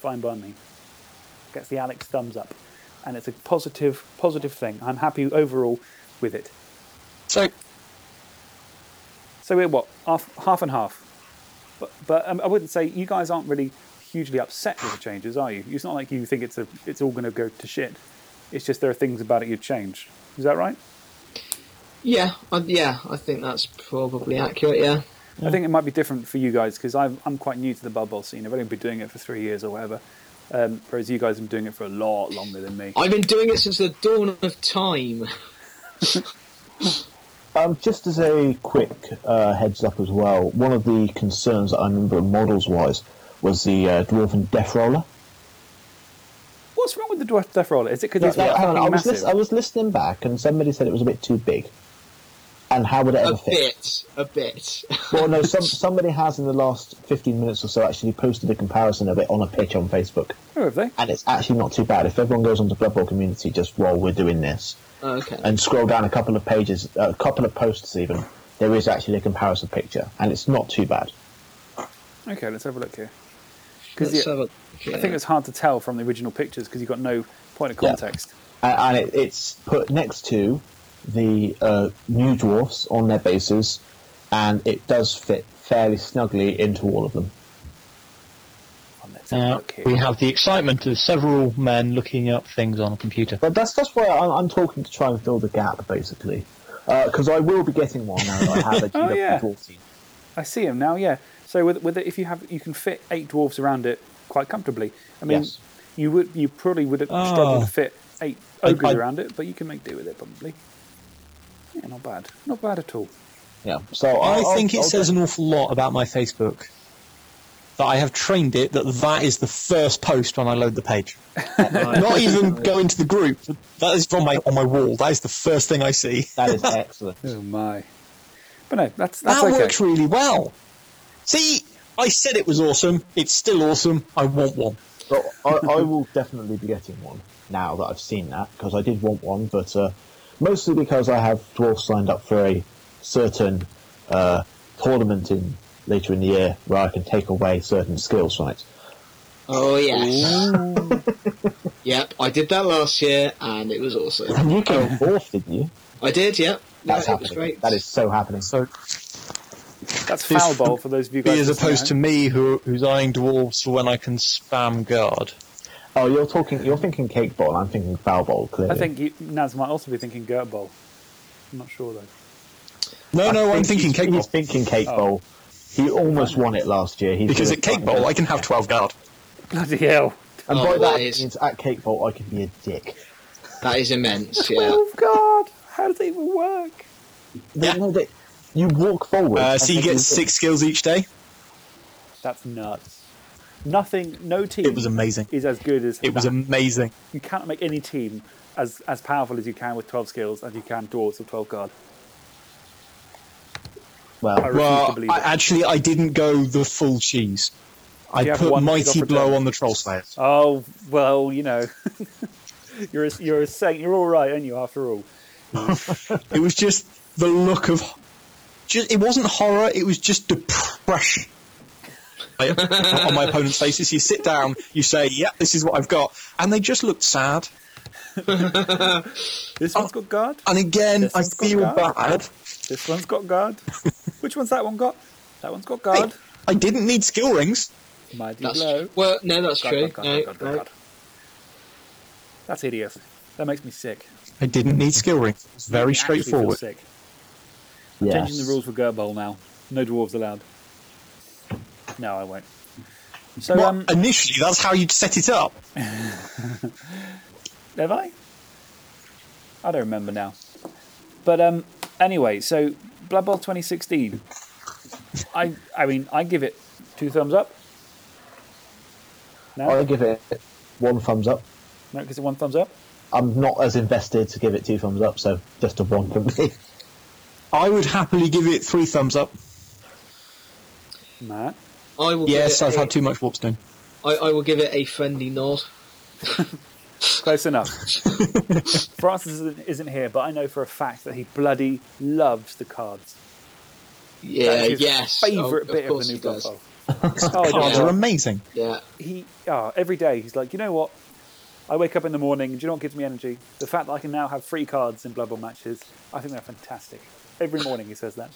fine by me. Gets the Alex thumbs up, and it's a positive, positive thing. I'm happy overall with it. So, So we're what half, half and half, but but um, I wouldn't say you guys aren't really hugely upset with the changes, are you? It's not like you think it's a it's all going to go to shit. It's just there are things about it you'd change. Is that right? yeah, I, yeah, I think that's probably accurate. Yeah. I think it might be different for you guys because I'm I'm quite new to the bubble scene. I've only been doing it for three years or whatever, um, whereas you guys have been doing it for a lot longer than me. I've been doing it since the dawn of time. Um, just as a quick uh, heads up as well, one of the concerns that I remember models wise was the uh, dwarven death roller. What's wrong with the Dwarf Death Roller? Is it because No, it's no, hang on, fucking I was, massive? I was listening back, and somebody said it was a bit too big. And how would it A ever fit? bit, a bit. Well, no, some, somebody has in the last 15 minutes or so actually posted a comparison of it on a pitch on Facebook. Oh, have they? And it's actually not too bad. If everyone goes onto Blood Bowl Community just while we're doing this, Oh, okay. and scroll down a couple of pages, a couple of posts even, there is actually a comparison picture, and it's not too bad. Okay, let's have a look here. Let's Because have a. I think it's hard to tell from the original pictures because you've got no point of Yeah. context. And, and it, it's put next to the uh, new dwarfs on their bases, and it does fit fairly snugly into all of them. Oh, let's have a Now, we have the excitement of several men looking up things on a computer. But that's that's why I'm, I'm talking to try and fill the gap, basically. Because I will be getting one now that I have a Oh, yeah. dwarf team. I see him now. Yeah. So with with it, if you have, you can fit eight dwarves around it quite comfortably. I mean, Yes. you would, you probably would have Ah. struggled to fit eight I- ogres I- around it, but you can make do with it probably. Yeah, not bad. Not bad at all. Yeah. So I I'll- think it I'll- says an awful lot about my Facebook that I have trained it that that is the first post when I load the page. Not even go into the group. That is from my on my wall. That is the first thing I see. That is excellent. Oh my. But no, that's that's that okay. works really well. See, I said it was awesome. It's still awesome. I want one. But I, I will definitely be getting one now that I've seen that because I did want one, but uh, mostly because I have dwarfs signed up for a certain uh, tournament in later in the year where I can take away certain skills from it. Oh yes. yep, I did that last year, and it was awesome. And you came fourth, didn't you? I did. Yep. That's yeah, happening. great. That is so happening. So That's This foul ball for those of you be guys. as opposed at to me who who's eyeing dwarves for when I can spam guard. Oh, you're talking. You're thinking cake bowl. I'm thinking foul bowl. Clearly. I think you, Naz might also be thinking Gert Bowl. I'm not sure though. No, I no, I'm think thinking he's, cake bowl. He's thinking cake Oh. bowl. He almost won it last year. He's Because at cake bowl, I can have 12 guard. Bloody hell! And Oh, by that that, is- means at cake bowl, I can be a dick. That is immense. Yeah. Oh God! How does it even work? Yeah. No, they, you walk forward. Uh, and so you get six skills each day. That's nuts. Nothing. No team. It was amazing. Is as good as It was that. amazing. You can't make any team as as powerful as you can with 12 skills as you can dwarves with 12 guard. I Well, to Well, believe I, actually, I didn't go the full cheese. I put Mighty Blow on the Troll Slayers. Oh well, you know, you're a, you're a saint. You're all right, aren't you? After all, It was just the look of. Just, it wasn't horror, it was just depression. Like, on my opponent's faces, you sit down, you say, "Yep, this is what I've got," and they just looked sad. this one's got guard. And again, I feel guard. bad. This one's got guard. Which one's that one got? That one's got guard. Hey, I didn't need skill rings. Mighty That's blow. well, no, that's Guard, true. guard, guard, No, guard, guard, no. That's hideous. That makes me sick. I didn't need skill rings. It was very Makes me actually feel straightforward. Sick. yes. Changing the rules for Gert Bowl now. No dwarves allowed. No, I won't. So, Well, um, initially, that's how you'd set it up. have I? I don't remember now. But um, anyway, so Blood Bowl 2016. I, I mean, I give it two thumbs up. No, I give it one thumbs up. no, because it one thumbs up. I'm not as invested to give it two thumbs up, so just a one from me. I would happily give it three thumbs up. Matt, I will. Yes, give it I've a- had too much Warpstone. I, I will give it a friendly nod. close enough. Francis isn't, isn't here, but I know for a fact that he bloody loves the cards. Yeah. That is his yes. Favourite oh, bit of, course the new he Blood. Bowl. oh, Cards no, are amazing. Yeah. he oh, every day he's like, you know what? I wake up in the morning, and do you know what gives me energy? The fact that I can now have free cards in Blood Bowl matches. I think they're fantastic. Every morning he says that.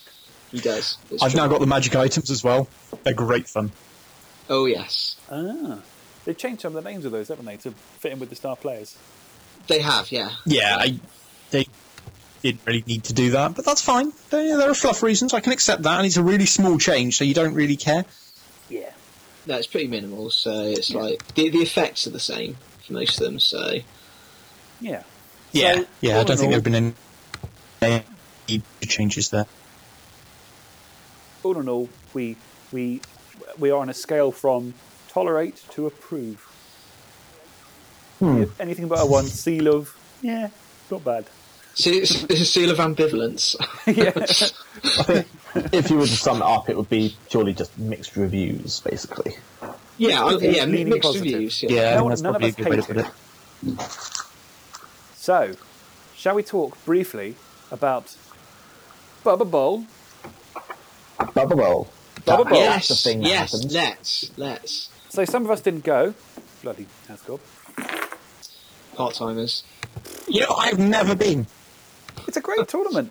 He does. It's I've true. now got the magic items as well. They're great fun. Oh yes, Ah, they've changed some of the names of those, haven't they, to fit in with the star players? they have. Yeah. Yeah, I, they didn't really need to do that, but that's fine. There, there are fluff reasons. I can accept that, and it's a really small change, so you don't really care. Yeah. No, it's pretty minimal. So it's like the the effects are the same for most of them. So Yeah. Yeah, So, yeah. I don't think all- there have been any any changes there. All in all, we we we are on a scale from tolerate to approve. Hmm. Anything but a one seal of yeah, not bad. See, it's, it's a seal of ambivalence. yeah, if you were to sum it up, it would be purely just mixed reviews, basically. yeah, I, yeah, Leaning mixed positive. reviews. Yeah. Yeah, I No that's none of probably a us good way to put it. it. So, shall we talk briefly about Bubba Bowl? Bubble Bowl. Bubble That- Bowl. That's the Yes, thing that yes, happens. let's let's So some of us didn't go. Bloody Ascot. part timers. You know, I've never been. It's a great tournament.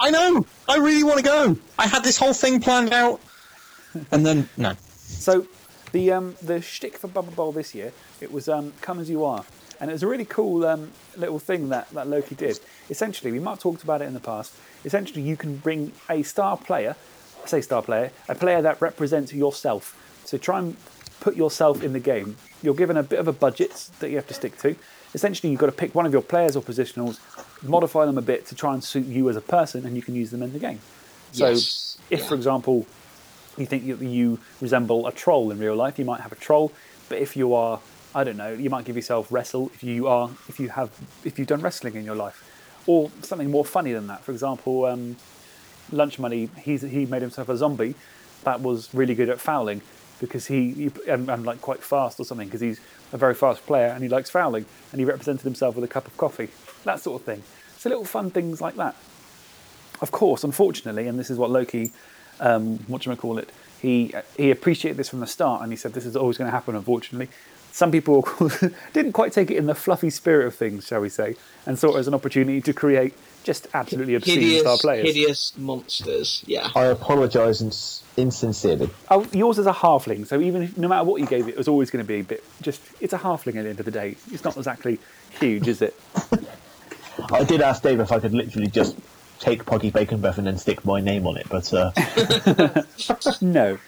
I know. I really want to go. I had this whole thing planned out, and then no. So the um, the shtick for Bubble Bowl this year it was um, come as you are, and it was a really cool um, little thing that, that Loki did. Essentially, we might have talked about it in the past. Essentially, you can bring a star player, I say star player, a player that represents yourself. So try and put yourself in the game. You're given a bit of a budget that you have to stick to. Essentially, you've got to pick one of your players or positionals, modify them a bit to try and suit you as a person, and you can use them in the game. So, Yes, if, yeah. for example, you think you, you resemble a troll in real life, you might have a troll. But if you are, I don't know, you might give yourself wrestle if you are if you have if you've done wrestling in your life, or something more funny than that. For example, um, lunch money. He's he made himself a zombie that was really good at fouling because he, he and, and like quite fast or something because he's a very fast player and he likes fouling and he represented himself with a cup of coffee. That sort of thing. So little fun things like that. Of course, unfortunately, and this is what Loki, um, what do I call it, he he appreciated this from the start, and he said this is always going to happen. Unfortunately, some people didn't quite take it in the fluffy spirit of things, shall we say, and saw it as an opportunity to create just absolutely obscene star Hideous, players. hideous monsters. Yeah. I apologise ins- insincerely. Oh, yours is a halfling, so even if, no matter what you gave it, it was always going to be a bit. Just it's a halfling at the end of the day. It's not exactly huge, is it? I did ask Dave if I could literally just take Puggy Baconbreath and then stick my name on it, but uh, no.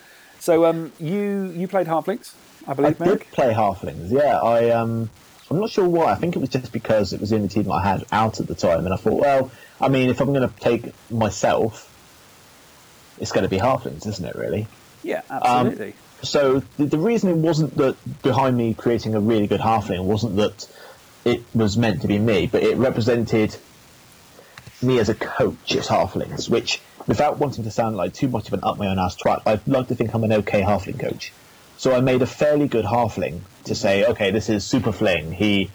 So um, you you played halflings, I I believe, did play Halflings. Yeah, I um, I'm not sure why. I think it was just because it was the only team I had out at the time, and I thought, well, I mean, if I'm going to take myself, it's going to be Halflings, isn't it? Really. Yeah, absolutely. So the, the reason it wasn't that behind me creating a really good halfling wasn't that it was meant to be me, but it represented me as a coach as halflings, which, without wanting to sound like too much of an up my own ass twat, I'd like to think I'm an okay halfling coach. So I made a fairly good halfling to say, okay, this is Super Fling. He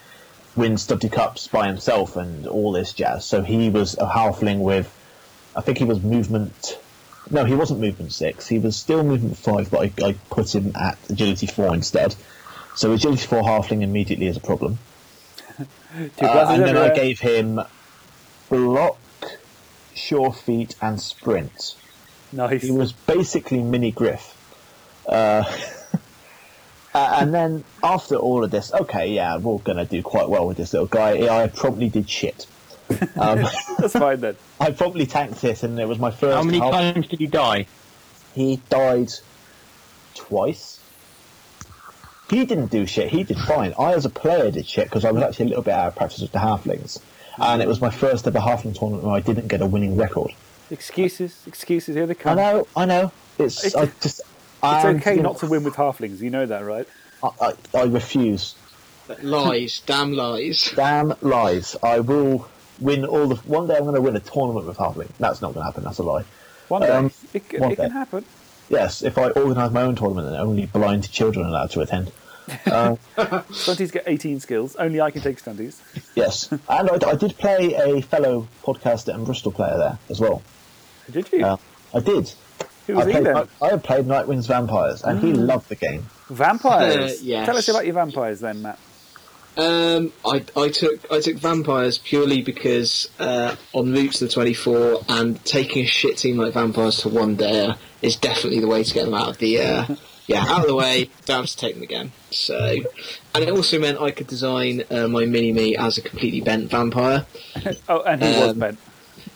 wins Stubby Cups by himself and all this jazz. So he was a halfling with, I think he was movement. No, he wasn't movement six. He was still movement five, but I, I put him at agility four instead. So agility four halfling immediately is a problem. Uh, and then I gave him block, sure feet, and sprint. nice. He was basically mini Griff. Uh, uh, and then after all of this, okay, yeah, we're going to do quite well with this little guy. I promptly did shit. Um, That's fine then. I promptly tanked it, and it was my first. How many half- times did you die? He died twice. He didn't do shit. He did fine. I, as a player, did shit because I was actually a little bit out of practice with the halflings, and it was my first ever halfling tournament where I didn't get a winning record. Excuses, excuses. Here they come. I know, I know. It's, It's- I just. It's I'm- okay not to win with halflings. You know that, right? I, I, I refuse. lies, damn lies. Damn lies. I will win all the. One day I'm going to win a tournament with halfling. That's not going to happen. That's a lie. One day Um, it, c- one it can day. happen. Yes, if I organise my own tournament and only blind children are allowed to attend. Uh, Stunties get 18 skills. Only I can take stunties. yes, and I, I did play a fellow podcaster and Bristol player there as well. Did you? Uh, I did. Who was I he played, then? I, I played Nightwind's Vampires, and he loved the game. Vampires. Uh, yes. Tell us about your vampires then, Matt. Um, I, I took I took vampires purely because uh, on route to the 24 and taking a shit team like vampires to one day is definitely the way to get them out of the uh, yeah out of the way. Don't have to take them again. So, and it also meant I could design uh, my mini me as a completely bent vampire. Oh, and he was Um, bent.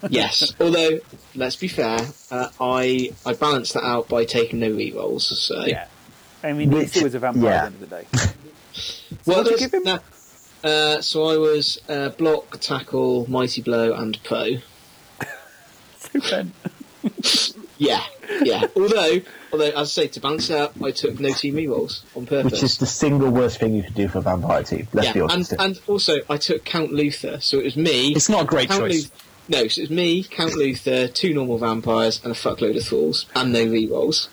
Yes, although let's be fair, uh, I I balanced that out by taking no rerolls. So Yeah. I mean, he Which- still was a vampire yeah. at the end of the day. Well, what'd you give him? no, uh, so I was uh, block, tackle, mighty blow, and pro. So bent. Yeah, yeah. although, although as I say, to balance out, I took no team rerolls on purpose. Which is the single worst thing you could do for a vampire team. Let's be honest. and and also I took Count Luthor, so it was me. It's not a great Count choice. Luth- no, so it was me, Count Luthor, two normal vampires, and a fuckload of fools, and no rerolls.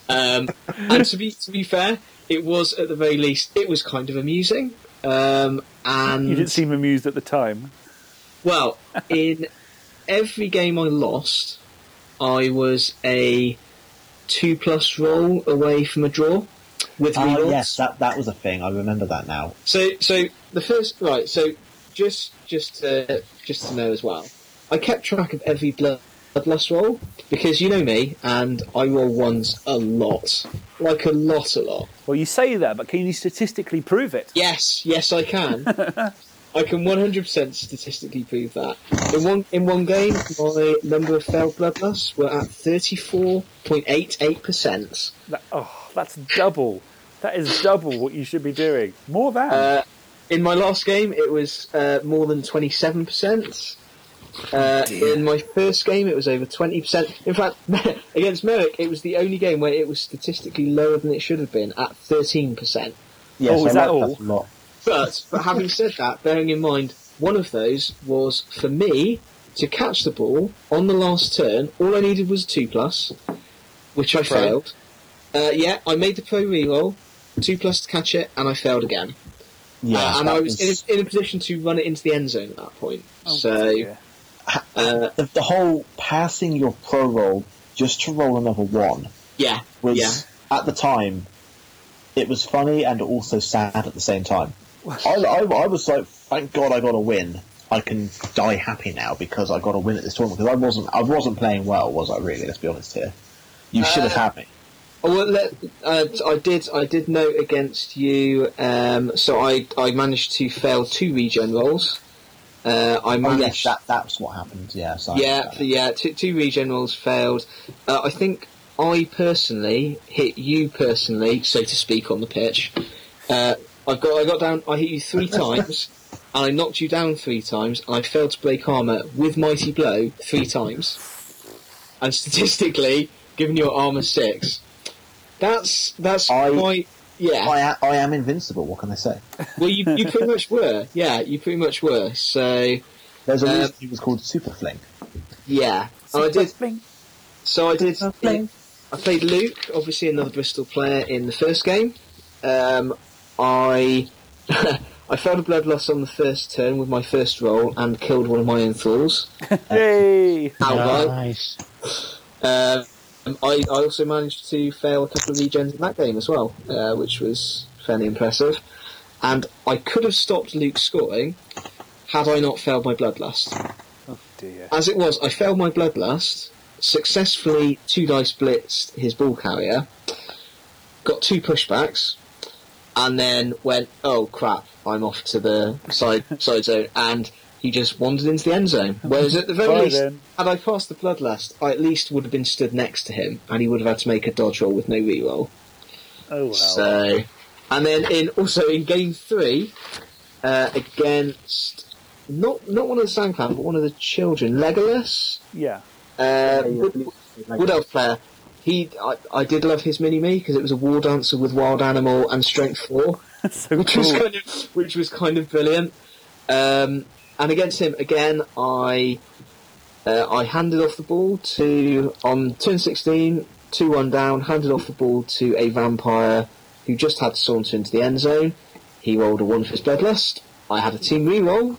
um, and to be to be fair, it was at the very least it was kind of amusing. Um, and You didn't seem amused at the time. Well, in every game I lost, I was a two plus roll away from a draw with Ah, rerolls. yes, that that was a thing. I remember that now. So, so the first right. So, just just to, just to know as well, I kept track of every blood bloodlust roll because you know me, and I roll ones a lot, like a lot, a lot. Well, you say that, but can you statistically prove it? Yes, yes, I can. I can 100% statistically prove that. In one in one game, my number of failed bloodlusts were at 34.88%. That, oh, that's double. That is double what you should be doing. More than. Uh, in my last game, it was uh, more than 27%. Uh, in my first game, it was over 20%. In fact, against Merrick, it was the only game where it was statistically lower than it should have been at 13%. Yes, Oh, is I that like all? But, but having said that, bearing in mind, one of those was for me to catch the ball on the last turn. All I needed was a 2 plus, which I Pro. failed. Uh, yeah, I made the pro reroll, 2 plus to catch it, and I failed again. Yeah, Uh, and I was in a, in a position to run it into the end zone at that point. Oh, so, dear. uh, the, the whole passing your pro roll just to roll another one. Yeah, was yeah. at the time it was funny and also sad at the same time. I, I, I was like, thank God I got a win. I can die happy now because I got a win at this tournament because I wasn't I wasn't playing well, was I really? Let's be honest here. You should have Uh, had me. Oh, well, let, uh, I did. I did note against you. Um, so I I managed to fail two regen rolls. Uh, I Oh yes, that that's what happened. Yeah, so I yeah, yeah. Two, two regen rolls failed. Uh, I think I personally hit you personally, so to speak, on the pitch. Uh, I got I got down. I hit you three times, and I knocked you down three times. And I failed to break armor with mighty blow three times. And statistically, given your armor six, that's that's I- quite yeah. I, a- I am invincible. What can I say? Well, you you pretty much were. Yeah, you pretty much were. So There's a Um, reason he was called Super Fling. yeah, and I did. Fling. So I did. Fling. I played Luke, obviously another Bristol player in the first game. Um, I I failed a bloodlust on the first turn with my first roll and killed one of my own thralls Yay! outright. Nice. Um, I, I also managed to fail a couple of regens in that game as well, uh, which was fairly impressive. And I could have stopped Luke scoring had I not failed my bloodlust. Oh dear. As it was, I failed my bloodlust, successfully two dice blitzed his ball carrier, got two pushbacks, and then went, oh crap, I'm off to the side side zone, and he just wandered into the end zone. Whereas at the very Bye least, then. had I passed the bloodlust, I at least would have been stood next to him, and he would have had to make a dodge roll with no reroll. Oh well. So, and then in also in game three uh, against not not one of the Sand Clan, but one of the children, Legolas, yeah. uh, Wood, Wood Elf player. He, I, I did love his mini me because it was a war dancer with wild animal and strength four, so which was kind of which was kind of brilliant. Um, and against him again, I uh, I handed off the ball to on turn 16, 2 1 down, handed off the ball to a vampire who just had to saunter into the end zone. He rolled a 1 for his bloodlust. I had a team re-roll.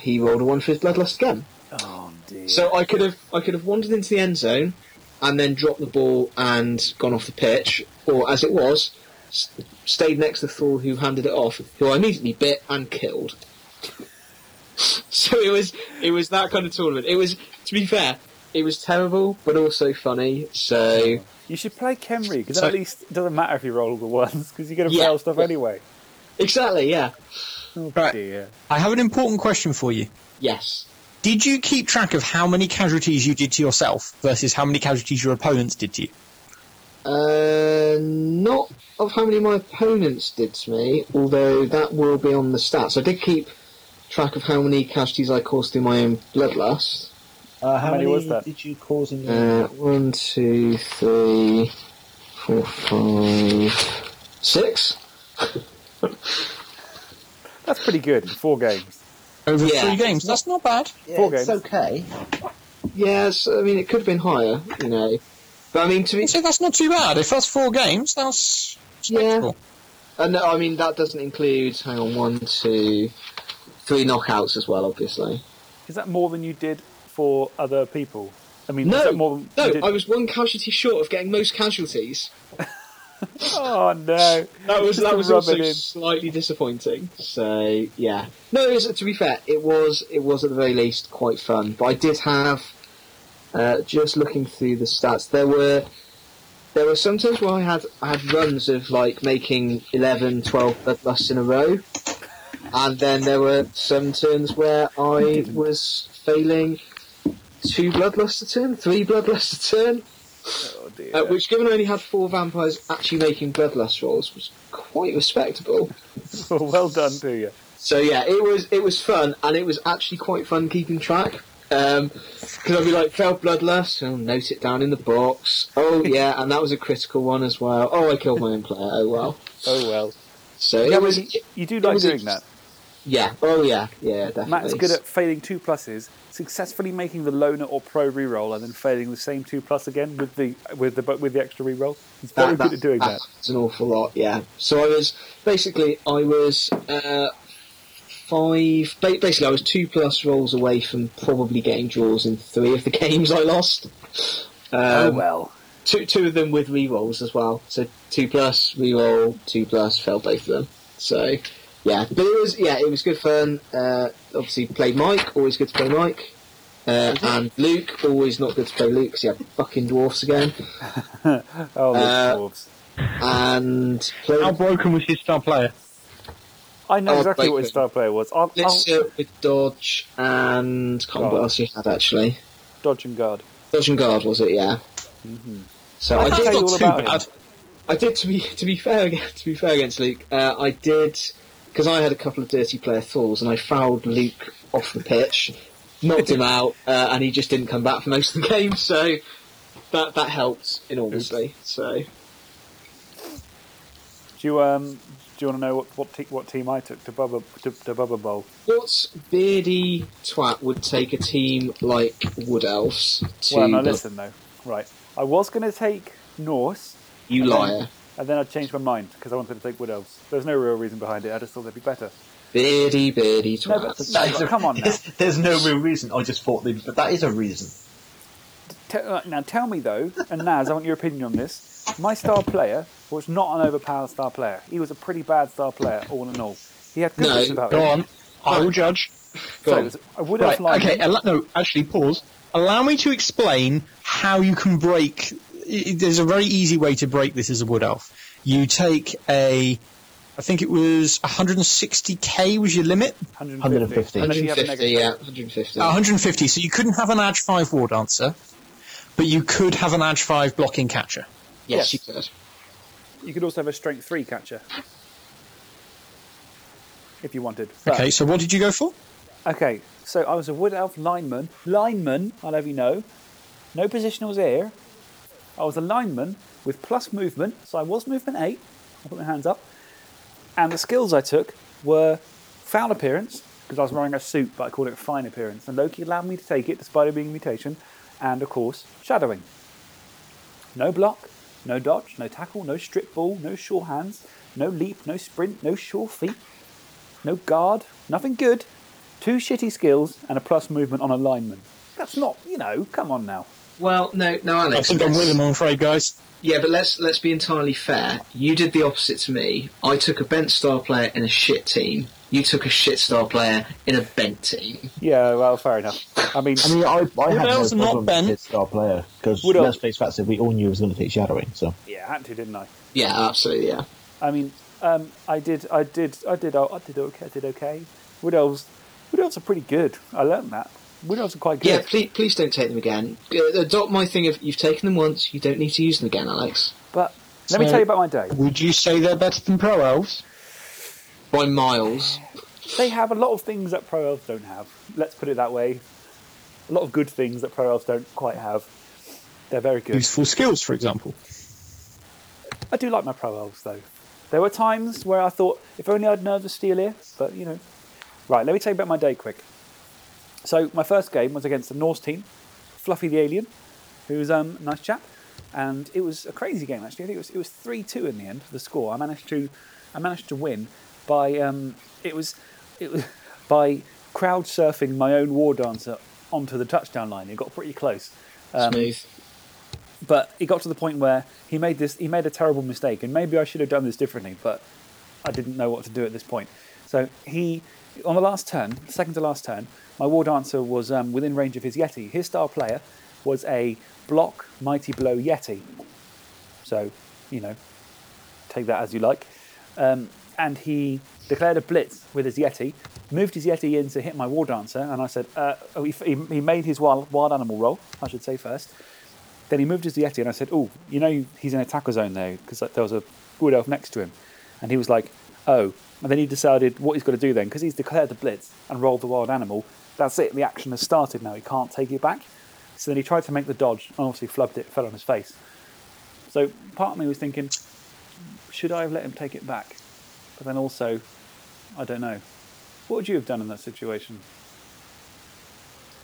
He rolled a 1 for his bloodlust again. Oh dear. So I could have I could have wandered into the end zone and then dropped the ball and gone off the pitch, or as it was, stayed next to Thor who handed it off, who I immediately bit and killed. so it was it was that kind of tournament. It was to be fair, it was terrible but also funny. So you should play Khemri because So- at least it doesn't matter if you roll all the ones because you're going to Yeah. fail stuff anyway. exactly, yeah, Oh Right. dear. I have an important question for you. yes. Did you keep track of how many casualties you did to yourself versus how many casualties your opponents did to you? Uh, not of how many my opponents did to me, although that will be on the stats. I did keep track of how many casualties I caused in my own bloodlust. Uh, how many many, was that? did you cause in your Uh, one, two, three, four, five, six. That's pretty good four games. Over Yeah. three games. That's not bad. yeah, Four it's games. okay. Yes, I mean it could have been higher, you know. But I mean to be, So that's not too bad. If that's four games, that's Yeah. respectable. uh, no, I mean that doesn't include. Hang on, one, two, three knockouts as well, obviously. Is that more than you did for other people? I mean, No, that more than no, I was one casualty short of getting most casualties. Oh no! That was that was also in. slightly disappointing. So yeah, no. It was, to be fair, it was it was at the very least quite fun. But I did have uh, just looking through the stats. There were there were some times where I had I had runs of like making 11, 12 bloodlusts in a row, and then there were some turns where I was failing two bloodlusts a turn, three bloodlusts a turn. Oh dear. Uh, which, given I only had four vampires actually making bloodlust rolls, was quite respectable. well done to you. So yeah, it was it was fun, and it was actually quite fun keeping track. Because I'd be like, failed bloodlust, I'll note it down in the box. Oh yeah, and that was a critical one as well. Oh, I killed my own player. Oh well. Oh well. So Yeah, it was, you, you do like doing that. Yeah. Oh yeah, yeah, definitely. Matt's good at failing two pluses, successfully making the loner or pro reroll, and then failing the same two plus again with the with the but with the extra reroll. He's very good at doing that. It's an awful lot, yeah. So I was basically I was uh, five. Basically, I was two plus rolls away from probably getting draws in three of the games I lost. Um, oh well. two two of them with rerolls as well. So two plus reroll, two plus failed both of them. So yeah, but it was yeah, it was good fun. Uh, obviously played Mike, always good to play Mike. Uh, and Luke, always not good to play Luke because you have fucking dwarfs again. Oh, the Uh, dwarves. And played How broken was his star player? I know oh, exactly what his star player was. I'll, I'll with Dodge and can't remember what else he had actually. dodge and guard. Dodge and Guard was it? Yeah. So I That's did not too about him. bad. I did to be to be fair against to be fair against Luke. Uh, I did because I had a couple of dirty player falls and I fouled Luke off the pitch, knocked him out, uh, and he just didn't come back for most of the game. So that that helped enormously. So Do you um do you want to know what what, te- what team I took to Bubba to, to Bubba Bowl? what beardy twat would take a team like Wood Elves to? Well, no, listen though. Right, I was going to take Norse, you and then- liar, and then I changed my mind because I wanted to take Wood Elves. There's no real reason behind it. I just thought they'd be better. beardy beardy No, twat. but, no, but come on now. There's, there's no real reason. I just thought, they, but that is a reason. Uh, now tell me though, and Naz, I want your opinion on this. My star player was not an overpowered star player. He was a pretty bad star player, all in all. He had good No, bits about Go him. on. I will judge. Go So, on. it was a Wood Right, Elf lineman. okay, al- no, actually, pause. Allow me to explain how you can break. I- There's a very easy way to break this as a wood elf. You take a, I think it was 160k was your limit, 150. 150. Unless you have a 150, yeah, 150. uh, 150. So you couldn't have an Edge 5 war dancer, but you could have an Edge 5 blocking catcher. yes, yes. you could. You could also have a strength three catcher if you wanted. But- Okay, so what did you go for? Okay, so I was a wood elf lineman. Lineman, I'll have you know. No positionals here. I was a lineman with plus movement, so I was movement eight. I put my hands up. And the skills I took were foul appearance, because I was wearing a suit, but I called it fine appearance. And Loki allowed me to take it despite it being a mutation. And of course, shadowing. No block, no dodge, no tackle, no strip ball, no sure hands, no leap, no sprint, no sure feet, no guard, nothing good. Two shitty skills and a plus movement on a lineman. That's not, you know, come on now. Well, no, no, Alex. I think I'm with him, I'm afraid, guys. Yeah, but let's let's be entirely fair. You did the opposite to me. I took a bent star player in a shit team. You took a shit star player in a bent team. Yeah, well, fair enough. I mean, I mean, I, I had no Elves are not problem bent. with star player because Wood let's face facts, we all knew he was going to take shadowing. So yeah, I had to, didn't I? Yeah, absolutely. Yeah. I mean, um, I did, I did, I did, I did okay. I did okay. Wood elves, wood elves are pretty good. I learned that. Wood elves are quite good. Yeah, please, please don't take them again. Uh, Adopt my thing of you've taken them once, you don't need to use them again, Alex. But let me tell you about my day. Would you say they're better than pro elves? By miles. They have a lot of things that pro elves don't have. Let's put it that way. A lot of good things that pro elves don't quite have. They're very good. Useful skills, for example. I do like my pro elves though. There were times where I thought, if only I'd nerves of steel here, but you know. Right, let me tell you about my day quick. So my first game was against the Norse team, Fluffy the Alien, who was um, a nice chap, and it was a crazy game actually. I think it was it was three two in the end. The score I managed to I managed to win by um, it was it was by crowd surfing my own war dancer onto the touchdown line. It got pretty close. Um, Smooth. but it got to the point where he made this he made a terrible mistake and maybe I should have done this differently but I didn't know what to do at this point so he on the last turn second to last turn my war dancer was um, within range of his yeti his star player was a block mighty blow yeti so you know take that as you like um, and he declared a blitz with his yeti moved his yeti in to hit my war dancer and I said uh, oh, he, he made his wild, wild animal roll I should say first then he moved his Yeti, and I said, "Oh, you know he's in a tackle zone there because there was a wood elf next to him." And he was like, "Oh." And then he decided what he's got to do then because he's declared the blitz and rolled the wild animal. That's it. The action has started now. He can't take it back. So then he tried to make the dodge and obviously flubbed it, fell on his face. So part of me was thinking, should I have let him take it back? But then also, I don't know. What would you have done in that situation?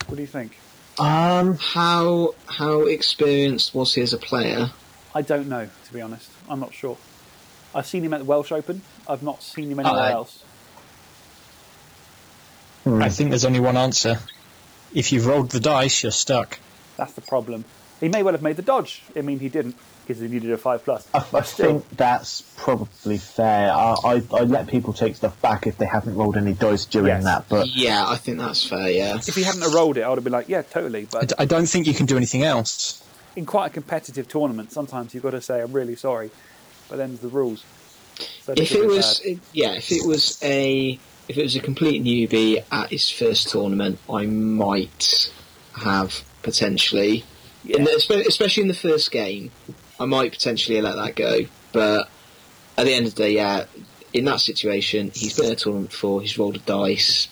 What do you think? um, How how experienced was he as a player? I don't know, to be honest. I'm not sure. I've seen him at the Welsh Open. I've not seen him anywhere Aye. else. Hmm. I think there's only one answer. If you've rolled the dice, you're stuck. That's the problem. He may well have made the dodge. I mean, he didn't because he needed a five plus. I, I think that's probably fair. I, I, I let people take stuff back if they haven't rolled any dice during Yes. that, but Yeah, I think that's fair. Yeah. If he hadn't rolled it, I would have been like, yeah, totally. But d- I don't think you can do anything else. in quite a competitive tournament, sometimes you've got to say, I'm really sorry. But then the rules. So If it was, bad. it- yeah, if it was a, if it was a complete newbie at his first tournament, I might have potentially, in the, especially in the first game, I might potentially let that go. But at the end of the day, yeah, in that situation, he's been in a tournament before. He's rolled a dice.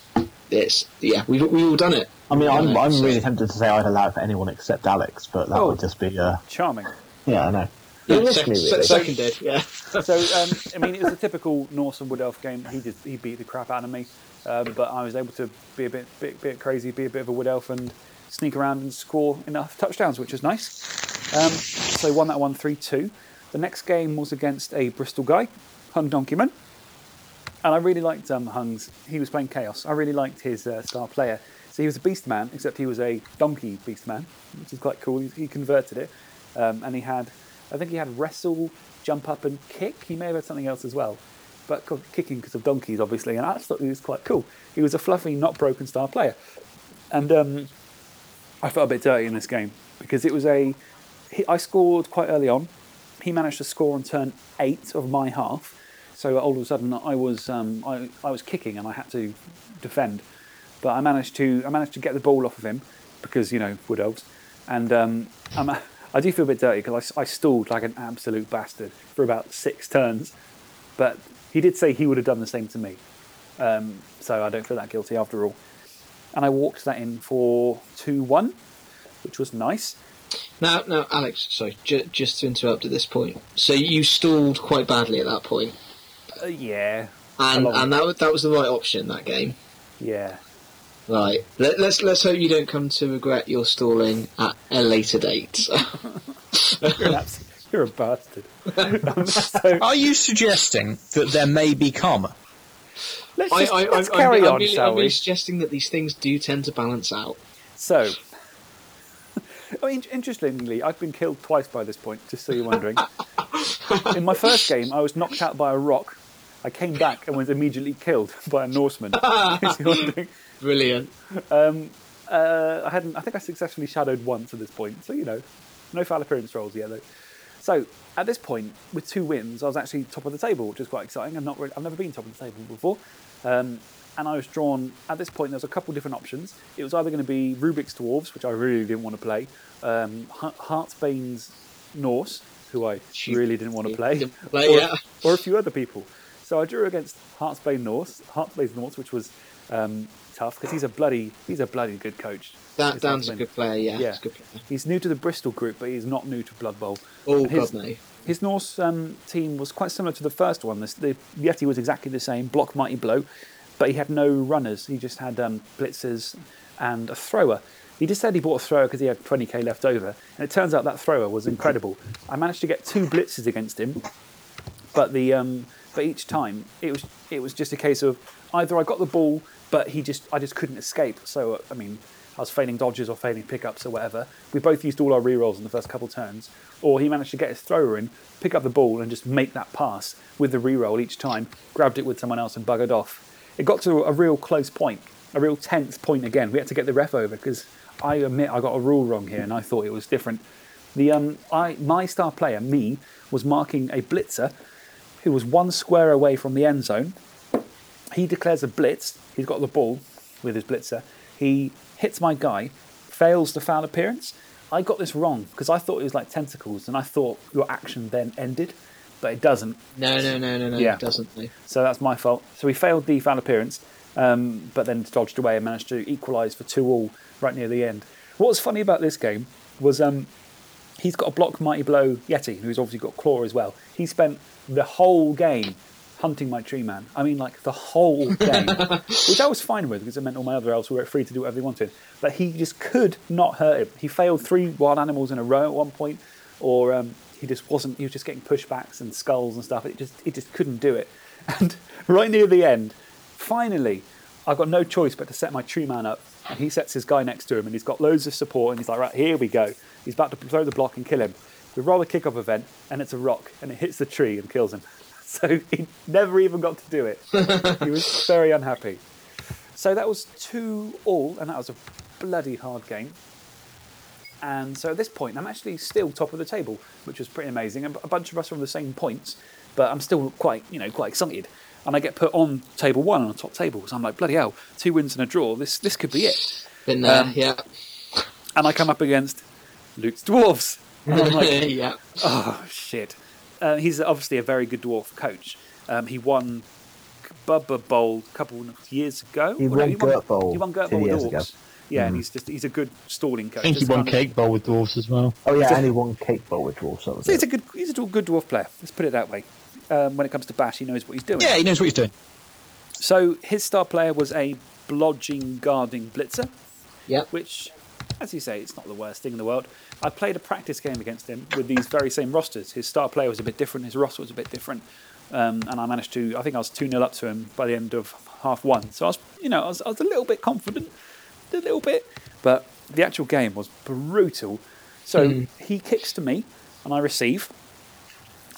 It's yeah, we've we've all done it. I mean, I'm, I'm really tempted to say I'd allow it for anyone except Alex, but that Oh. would just be, uh, Charming. yeah, I know. Yeah, Initially, sec- really. sec- seconded, yeah. So, um, I mean, it was a typical Norse and Wood Elf game. He just he beat the crap out of me, um, but I was able to be a bit, bit, bit crazy, be a bit of a Wood Elf, and sneak around and score enough touchdowns, which was nice. Um, so won that one three two. The next game was against a Bristol guy, Hung Donkeyman, and I really liked um, Hung's. He was playing Chaos. I really liked his uh, star player. So he was a Beast Man, except he was a donkey Beast Man, which is quite cool. He, he converted it, um, and he had, I think he had wrestle, jump up, and kick. He may have had something else as well, but kicking because of donkeys, obviously. And I just thought he was quite cool. He was a fluffy, not broken star player, and um, I felt a bit dirty in this game because it was a. He, I scored quite early on. He managed to score on turn eight of my half, so all of a sudden I was um, I, I was kicking and I had to defend, but I managed to I managed to get the ball off of him because you know wood elves, and um, I'm, I do feel a bit dirty because I, I stalled like an absolute bastard for about six turns, but he did say he would have done the same to me, um, so I don't feel that guilty after all, and I walked that in for two one, which was nice. Now, now, Alex, sorry, ju- just to interrupt at this point. So you stalled quite badly at that point, Uh, yeah, and and that was, that was the right option that game. yeah. Right. Let, let's let's hope you don't come to regret your stalling at a later date. You're, an you're a bastard. So Are you suggesting that there may be karma? let's, I, just, I, let's I'm, carry I'm, on, I'm, really, shall I'm we? really suggesting that these things do tend to balance out. So, I mean, interestingly, I've been killed twice by this point, just so you're wondering. In my first game, I was knocked out by a rock. I came back and was immediately killed by a Norseman. Brilliant. Uh, I hadn't. I think I successfully shadowed once at this point. So you know, no foul appearance rolls yet though. So at this point, with two wins, I was actually top of the table, which was quite exciting. I've not. Really, I've never been top of the table before. Um, and I was drawn at this point. There was a couple different options. It was either going to be Rubik's Dwarves, which I really didn't want to play, um, Heart- Heartsbane's Norse, who I really didn't want to play, play, or, yeah. or a few other people. So I drew against Heartsbane Norse, Heartsbane Norse, which was um, tough because he's a bloody he's a bloody good coach. Dan, Dan's a good player. Yeah, Yeah, he's player. he's new to the Bristol group, but he's not new to Blood Bowl. Oh And his, God, no. His Norse um, team was quite similar to the first one. This, the Yeti was exactly the same, block mighty blow, but he had no runners. He just had um, blitzers and a thrower. He just said he bought a thrower because he had 20k left over, and it turns out that thrower was incredible. I managed to get two blitzes against him, but the um, but each time it was it was just a case of either I got the ball, but he just I just couldn't escape. So I mean, I was failing dodges or failing pickups or whatever. We both used all our rerolls in the first couple turns, or he managed to get his thrower in, pick up the ball, and just make that pass with the reroll each time. Grabbed it with someone else and buggered off. It got to a real close point, a real tense point again. We had to get the ref over because I admit I got a rule wrong here, and I thought it was different. The um, I my star player me was marking a blitzer who was one square away from the end zone. He declares a blitz. He's got the ball with his blitzer. He hits my guy, fails the foul appearance. I got this wrong because I thought it was like tentacles, and I thought your action then ended, but it doesn't. No, no, no, no, no. Yeah. It doesn't. No. So that's my fault. So he failed the foul appearance, um, but then dodged away and managed to equalise for two all right near the end. What was funny about this game was um, he's got a block mighty blow Yeti, who's obviously got claw as well. He spent the whole game hunting my tree man. I mean, like the whole game, which I was fine with because it meant all my other elves were free to do whatever they wanted. But he just could not hurt him. He failed three wild animals in a row at one point, or um, he just wasn't. He was just getting pushbacks and skulls and stuff. It just, it just couldn't do it. And right near the end, finally, I've got no choice but to set my tree man up and he sets his guy next to him, and he's got loads of support, and he's like, right, here we go. He's about to throw the block and kill him. We roll the kickoff event, and it's a rock, and it hits the tree and kills him. So he never even got to do it. he was very unhappy. So that was two all, and that was a bloody hard game. And so at this point, I'm actually still top of the table, which was pretty amazing. And a bunch of us are on the same points, but I'm still quite, you know, quite excited. And I get put on table one on the top table, so I'm like, bloody hell, two wins and a draw. This this could be it. Been there, Um, yeah. And I come up against Luke's dwarves. And I'm like, yeah. oh shit. Uh, he's obviously a very good dwarf coach. Um, he won Bubba Bowl a couple of years ago. He Well, no, won Gert Bowl He won Gert Bowl with years dwarves. ago. Yeah, and he's just he's a good stalling coach. I think he won Cake Bowl with dwarves as well. Oh yeah, and he won Cake Bowl with dwarfs. That was So he's a good he's a good dwarf player. Let's put it that way. Um, when it comes to bash, he knows what he's doing. Yeah, he knows what he's doing. So his star player was a blodging guarding blitzer, Yeah. which, as you say, it's not the worst thing in the world. I played a practice game against him with these very same rosters. His star player was a bit different. His roster was a bit different, um, and I managed to. I think I was two 0 up to him by the end of half one. So I was, you know, I was, I was a little bit confident, a little bit, but the actual game was brutal. So he kicks to me, and I receive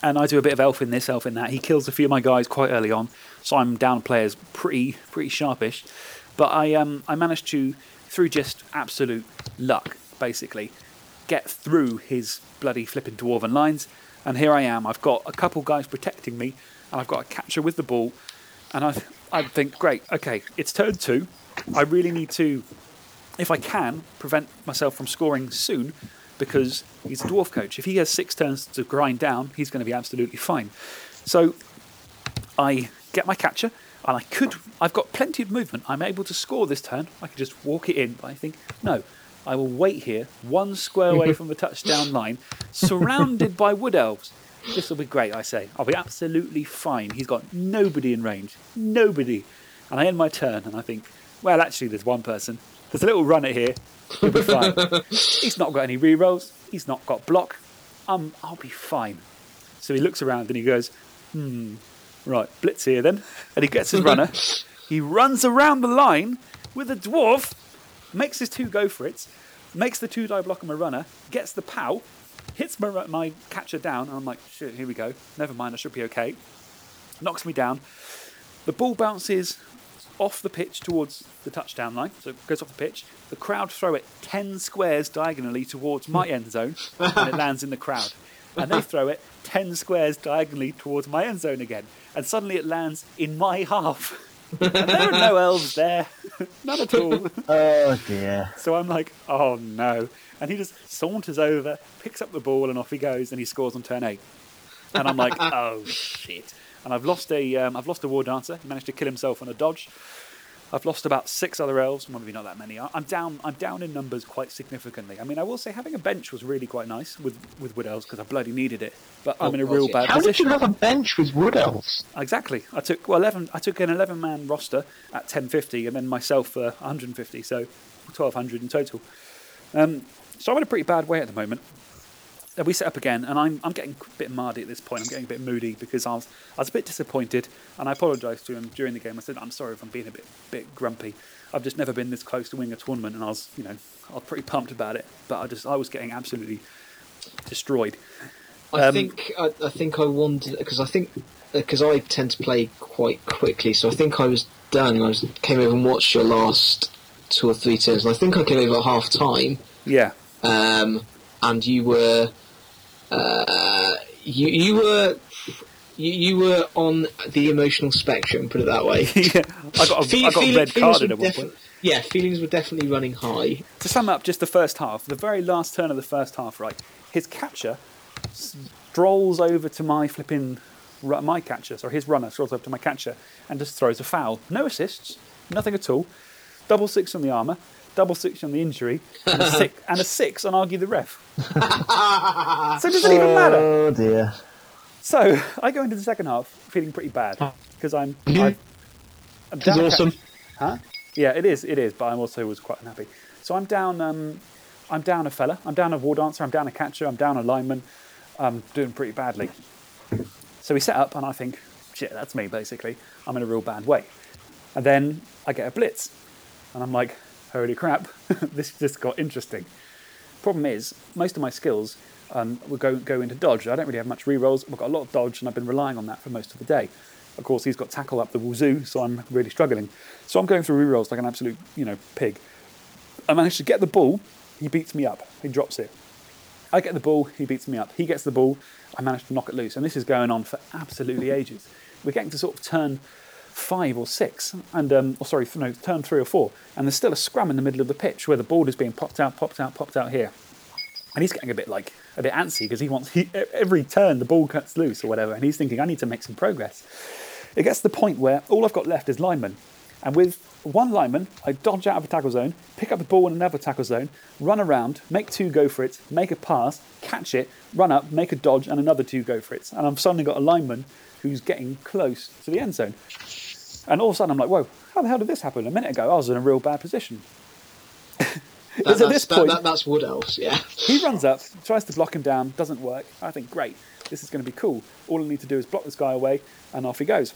and I do a bit of elf in this, elf in that. He kills a few of my guys quite early on, so I'm down players pretty pretty sharpish. But I um I managed to through just absolute luck, basically, get through his bloody flipping dwarven lines, and here I am. I've got a couple guys protecting me, and I've got a catcher with the ball, and I I think great, okay, it's turn two. I really need to if I can, prevent myself from scoring soon because he's a dwarf coach. If he has six turns to grind down, he's going to be absolutely fine. So I get my catcher, and I could. I've got plenty of movement. I'm able to score this turn. I could just walk it in, but I think no. I will wait here, one square away from the touchdown line, surrounded by wood elves. This will be great, I say. I'll be absolutely fine. He's got nobody in range. Nobody. And I end my turn, and I think, well, actually, there's one person. There's a little runner here. He'll be fine. He's not got any rerolls. He's not got block. Um, I'll be fine. So he looks around and he goes, hmm, right, blitz here then. And he gets his runner. he runs around the line with a dwarf, makes his two go for it, makes the two die block on my runner, gets the pow, hits my, my catcher down. And I'm like, shit, here we go. Never mind, I should be okay. Knocks me down. The ball bounces off the pitch towards the touchdown line, so it goes off the pitch. The crowd throw it 10 squares diagonally towards my end zone, and it lands in the crowd. And they throw it 10 squares diagonally towards my end zone again, and suddenly it lands in my half. and there are no elves there, none at all. Oh dear. So I'm like, oh no. And he just saunters over, picks up the ball, and off he goes, and he scores on turn eight. And I'm like, oh shit. And I've lost a, um, I've lost a war dancer. He managed to kill himself on a dodge. I've lost about six other elves, maybe not that many. I'm down. I'm down in numbers quite significantly. I mean, I will say having a bench was really quite nice with with wood elves because I bloody needed it. But I'm Oh, in a real bad How did you have a bench with wood elves? Exactly. I took well, eleven. I took an eleven-man roster at ten fifty, and then myself for one hundred and fifty, so twelve hundred in total. Um, so I'm in a pretty bad way at the moment. We set up again, and I'm I'm getting a bit mardy at this point. I'm getting a bit moody because I was I was a bit disappointed, and I apologised to him during the game. I said I'm sorry if I'm being a bit bit grumpy. I've just never been this close to winning a tournament, and I was you know I was pretty pumped about it, but I just I was getting absolutely destroyed. I Um, think I, I think I wanted because I think because I tend to play quite quickly, so I think I was done. I was came over and watched your last two or three turns, and I think I came over at half time, Yeah. um, and you were uh, you you were. You, you were on the emotional spectrum, put it that way. yeah. I got a, Fe- I got feeling- red feelings carded were at one defi- point. Yeah, feelings were definitely running high. To sum up just the first half, the very last turn of the first half, right? His catcher strolls over to my flipping, my catcher, sorry, his runner strolls over to my catcher and just throws a foul. No assists, nothing at all. Double six on the armour, double six on the injury, and a six, and a six on argue the ref. so does it even matter? Oh dear. So I go into the second half feeling pretty bad because I'm. I've, I'm This is down a awesome. Huh? Yeah, it is. It is. But I also was quite unhappy. So I'm down. Um, I'm down a fella. I'm down a war dancer. I'm down a catcher. I'm down a lineman. I'm doing pretty badly. So we set up, and I think, shit, that's me. Basically, I'm in a real bad way. And then I get a blitz, and I'm like, holy crap, this just got interesting. Problem is, most of my skills um, will go, go into dodge. I don't really have much rerolls. I've got a lot of dodge, and I've been relying on that for most of the day. Of course, he's got tackle up the wazoo, so I'm really struggling. So I'm going through rerolls like an absolute, you know, pig. I managed to get the ball. He beats me up. He drops it. I get the ball. He beats me up. He gets the ball. I manage to knock it loose, and this is going on for absolutely ages. We're getting to sort of turn five or six, and um, or sorry, no, turn three or four, and there's still a scrum in the middle of the pitch where the ball is being popped out, popped out, popped out here, and he's getting a bit like a bit antsy because he wants he, every turn the ball cuts loose or whatever, and he's thinking I need to make some progress. It gets to the point where all I've got left is linemen, and with one lineman, I dodge out of a tackle zone, pick up the ball in another tackle zone, run around, make two go for it, make a pass, catch it, run up, make a dodge, and another two go for it, and I've suddenly got a lineman who's getting close to the end zone. And all of a sudden, I'm like, whoa, how the hell did this happen? A minute ago, I was in a real bad position. That, at this that, point, that, that's Wood Elves, yeah. he runs up, tries to block him down, doesn't work. I think, great, this is going to be cool. All I need to do is block this guy away, and off he goes.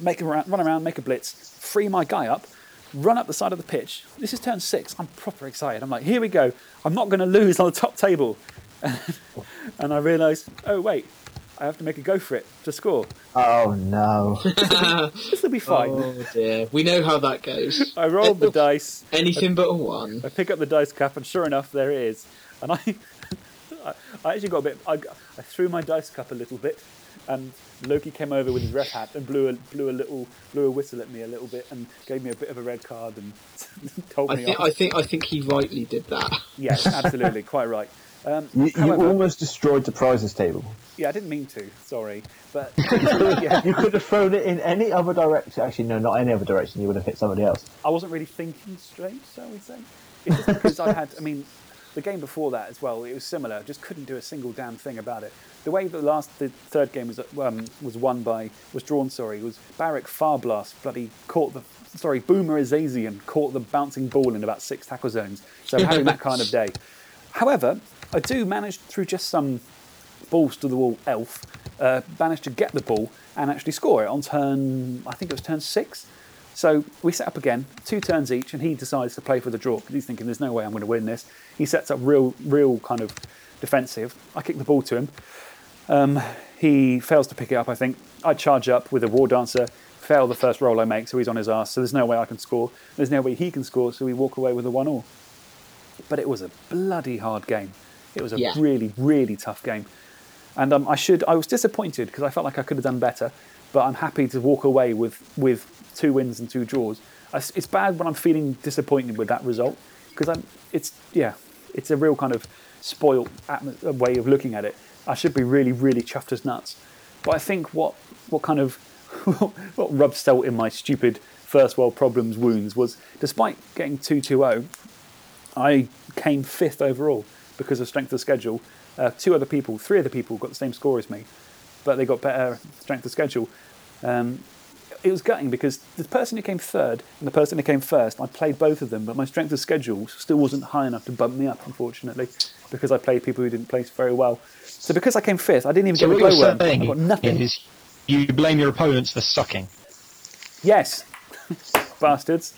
Make him run around, make a blitz, free my guy up, run up the side of the pitch. This is turn six. I'm proper excited. I'm like, here we go. I'm not going to lose on the top table. and I realise, oh, wait, I have to make a go for it to score. Oh no! This will be fine. Oh dear. We know how that goes. I rolled the dice. Anything but a one. I pick up the dice cap, and sure enough, there it is. And I, I, I actually got a bit. I, I threw my dice cup a little bit, and Loki came over with his ref hat and blew a blew a little blew a whistle at me a little bit and gave me a bit of a red card and told I me think off. I think I think he rightly did that. Yes, absolutely, quite right. Um, You, you almost destroyed the prizes table. yeah, I didn't mean to. Sorry, but yeah, You could have thrown it in any other direction. Actually, no, not any other direction. You would have hit somebody else. I wasn't really thinking straight, shall we say? It's just because I had, I mean, the game before that as well, it was similar. Just couldn't do a single damn thing about it. The way the last, the third game was um, was won by, was drawn. Sorry, was Barik Farblast bloody caught the, sorry, Boomer Azazian caught the bouncing ball in about six tackle zones. So having that kind of day. However, I do manage through just some balls to the wall elf, uh, managed to get the ball and actually score it on turn, I think it was turn six. So we set up again, two turns each, and he decides to play for the draw because he's thinking there's no way I'm going to win this. He sets up real, real kind of defensive. I kick the ball to him. Um, he fails to pick it up, I think. I charge up with a war dancer, fail the first roll I make, so he's on his ass. So there's no way I can score. There's no way he can score, so we walk away with a one all. But it was a bloody hard game. It was a Yeah. really, really tough game. And um, I should. I was disappointed because I felt like I could have done better. But I'm happy to walk away with with two wins and two draws. I it's bad when I'm feeling disappointed with that result because I'm. It's yeah. It's a real kind of spoilt atmo- uh, way of looking at it. I should be really, really chuffed as nuts. But I think what what kind of what rubbed salt in my stupid first world problems wounds was, despite getting two 2-0, I came fifth overall because of strength of schedule. Uh, two other people, three other people got the same score as me, but they got better strength of schedule. Um, it was gutting because the person who came third and the person who came first, I played both of them, but my strength of schedule still wasn't high enough to bump me up, unfortunately, because I played people who didn't place very well. So because I came fifth, I didn't even So get a you're glowworm. I got nothing. is you blame your opponents for sucking. Yes, bastards.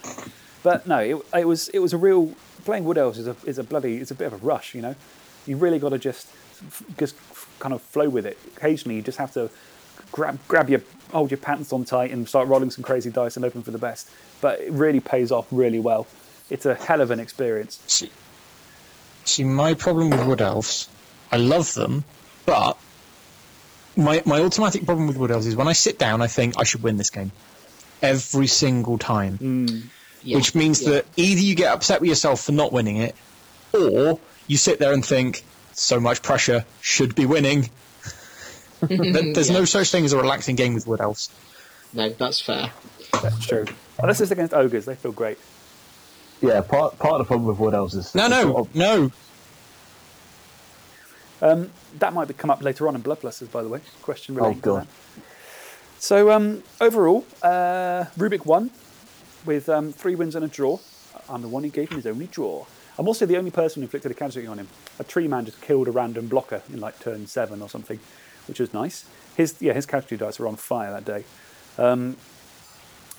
But no, it, it was it was a real playing Wood Elves is a is a bloody it's a bit of a rush, you know. You really got to just just kind of flow with it. Occasionally, you just have to grab grab your hold your pants on tight and start rolling some crazy dice and hoping for the best. But it really pays off really well. It's a hell of an experience. See, see, my problem with Wood Elves, I love them, but my my automatic problem with Wood Elves is when I sit down, I think I should win this game every single time. Hmm. Yeah. Which means Yeah. that either you get upset with yourself for not winning it, or you sit there and think, so much pressure, should be winning. There- There's no such thing as a relaxing game with Wood Elves. No, that's fair. That's true. Unless it's against ogres, they feel great. Yeah, part part of the problem with Wood Elves is No, no, sort of- no. Um, that might come up later on in Blood Bloodbusters, by the way. Question relating Oh, God. to that. So um, overall, uh, Rubik won with um, three wins and a draw. I'm the one who gave him his only draw. I'm also the only person who inflicted a casualty on him. A tree man just killed a random blocker in like turn seven or something, which was nice. His yeah, his casualty dice were on fire that day. Um,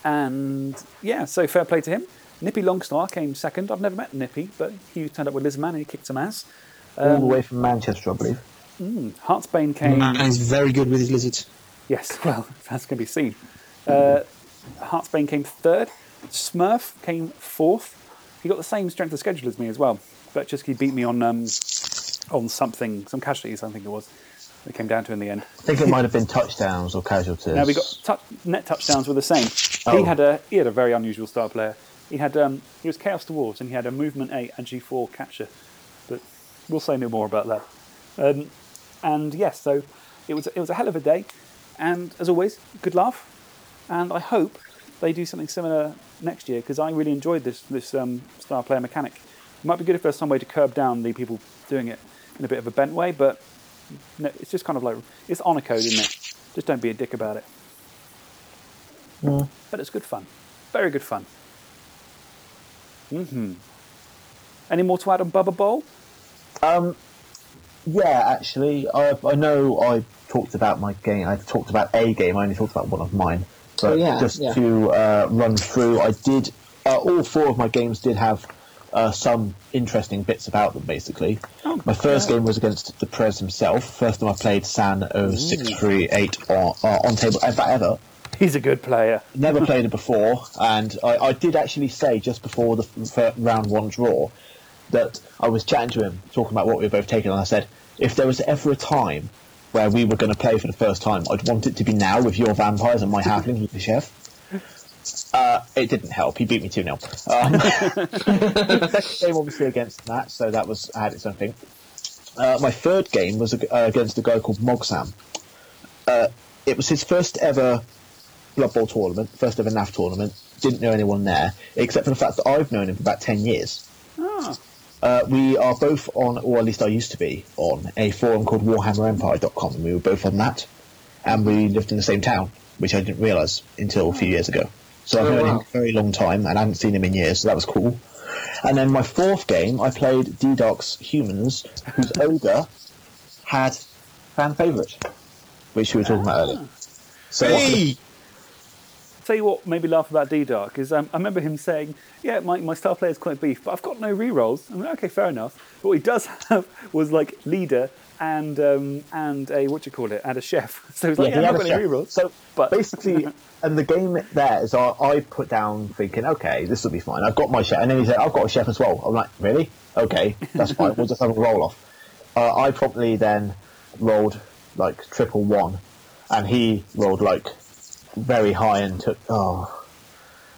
and yeah, so fair play to him. Nippy Longstar came second. I've never met Nippy, but he turned up with Lizman and he kicked some ass. All the way from Manchester, I believe. Heartsbane came. And he's very good with his lizards. Yes, well, that's going to be seen. Uh, Heartsbane came third. Smurf came fourth. He got the same strength of schedule as me as well, but just he beat me on um, on something, some casualties. I think it was. It came down to in the end. I think it might have been touchdowns or casualties. Now we got net touchdowns were the same. Oh. He had a he had a very unusual star player. He had um, he was Chaos Dwarves and he had a movement eight and G four catcher, but we'll say no more about that. Um, and yes, so it was it was a hell of a day, and as always, good laugh. And I hope they do something similar next year because I really enjoyed this this um, star player mechanic. It might be good if there's some way to curb down the people doing it in a bit of a bent way, but no, it's just kind of like it's honor code, isn't it? Just don't be a dick about it. But it's good fun, very good fun. Mm-hmm. Any more to add on Bubba Bowl? Um, yeah, actually, I, I know I talked about my game. I talked about a game. I only talked about one of mine. But Oh, yeah, just yeah. to uh, run through, I did. Uh, all four of my games did have uh, some interesting bits about them. Basically, Oh, my first yeah. game was against the Prez himself. First time I played San 0638 on, uh, on table ever ever. He's a good player. Never played it before, and I, I did actually say just before the f- f- round one draw that I was chatting to him, talking about what we were both taking, and I said, if there was ever a time where we were going to play for the first time, I'd want it to be now with your vampires and my halfling, the chef. Uh, it didn't help. He beat me 2 0. Um, second game, obviously, against Matt, so that was had its own thing. Uh, my third game was uh, against a guy called Mogsam. Uh, it was his first ever Blood Bowl tournament, first ever NAF tournament. Didn't know anyone there, except for the fact that I've known him for about 10 years. Ah, Uh, we are both on, or at least I used to be, on a forum called WarhammerEmpire.com, and we were both on that. And we lived in the same town, which I didn't realise until a few years ago. So I've Oh, known him wow. a very long time, and I haven't seen him in years, so that was cool. And then my fourth game, I played D-Doc's Humans, whose ogre had fan favourite, which we were talking about earlier. So Hey! Tell you what made me laugh about D Dark is um, I remember him saying, "Yeah, my, my star player is quite beef, but I've got no rerolls." I'm like, "Okay, fair enough." But what he does have was like leader and um, and a what do you call it, and a chef. So he's like, "Yeah, he I've got any rerolls." So but basically, and the game there is I, I put down thinking, okay, this will be fine. I've got my chef, and then he said, I've got a chef as well. I'm like, really? Okay, that's fine. We'll just have a roll off. Uh, I promptly then rolled like triple one, and he rolled like very high and took. Oh,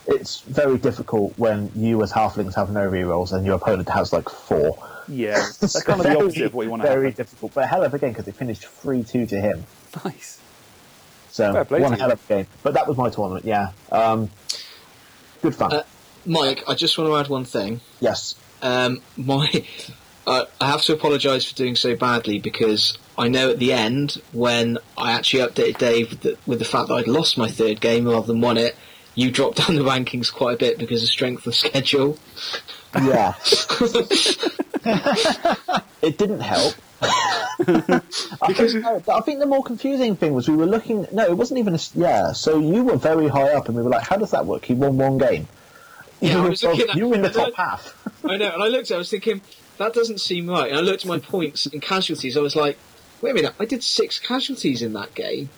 it's very difficult when you as halflings have no rerolls and your opponent has like four. yeah, that's kind of the Very, opposite of what you want to Very happen. difficult, but hell of a game because it finished three two to him. Nice. So Fair play to one hell of a game. But that was my tournament. Yeah, um, good fun. Uh, Mike, I just want to add one thing. yes. Um, my, uh, I have to apologise for doing so badly because I know at the end when I actually updated Dave with the, with the fact that I'd lost my third game rather than won it, you dropped down the rankings quite a bit because of strength of schedule. Yeah. it didn't help. I, think, no, I think the more confusing thing was we were looking. No, it wasn't even. A, s- yeah, so you were very high up, and we were like, "How does that work?" He won one game. Yeah, you, I were, was looking at- you were in the and I- top half. I know, and I looked at it, I was thinking, that doesn't seem right. And I looked at my points and casualties, I was like, wait a minute, I did six casualties in that game.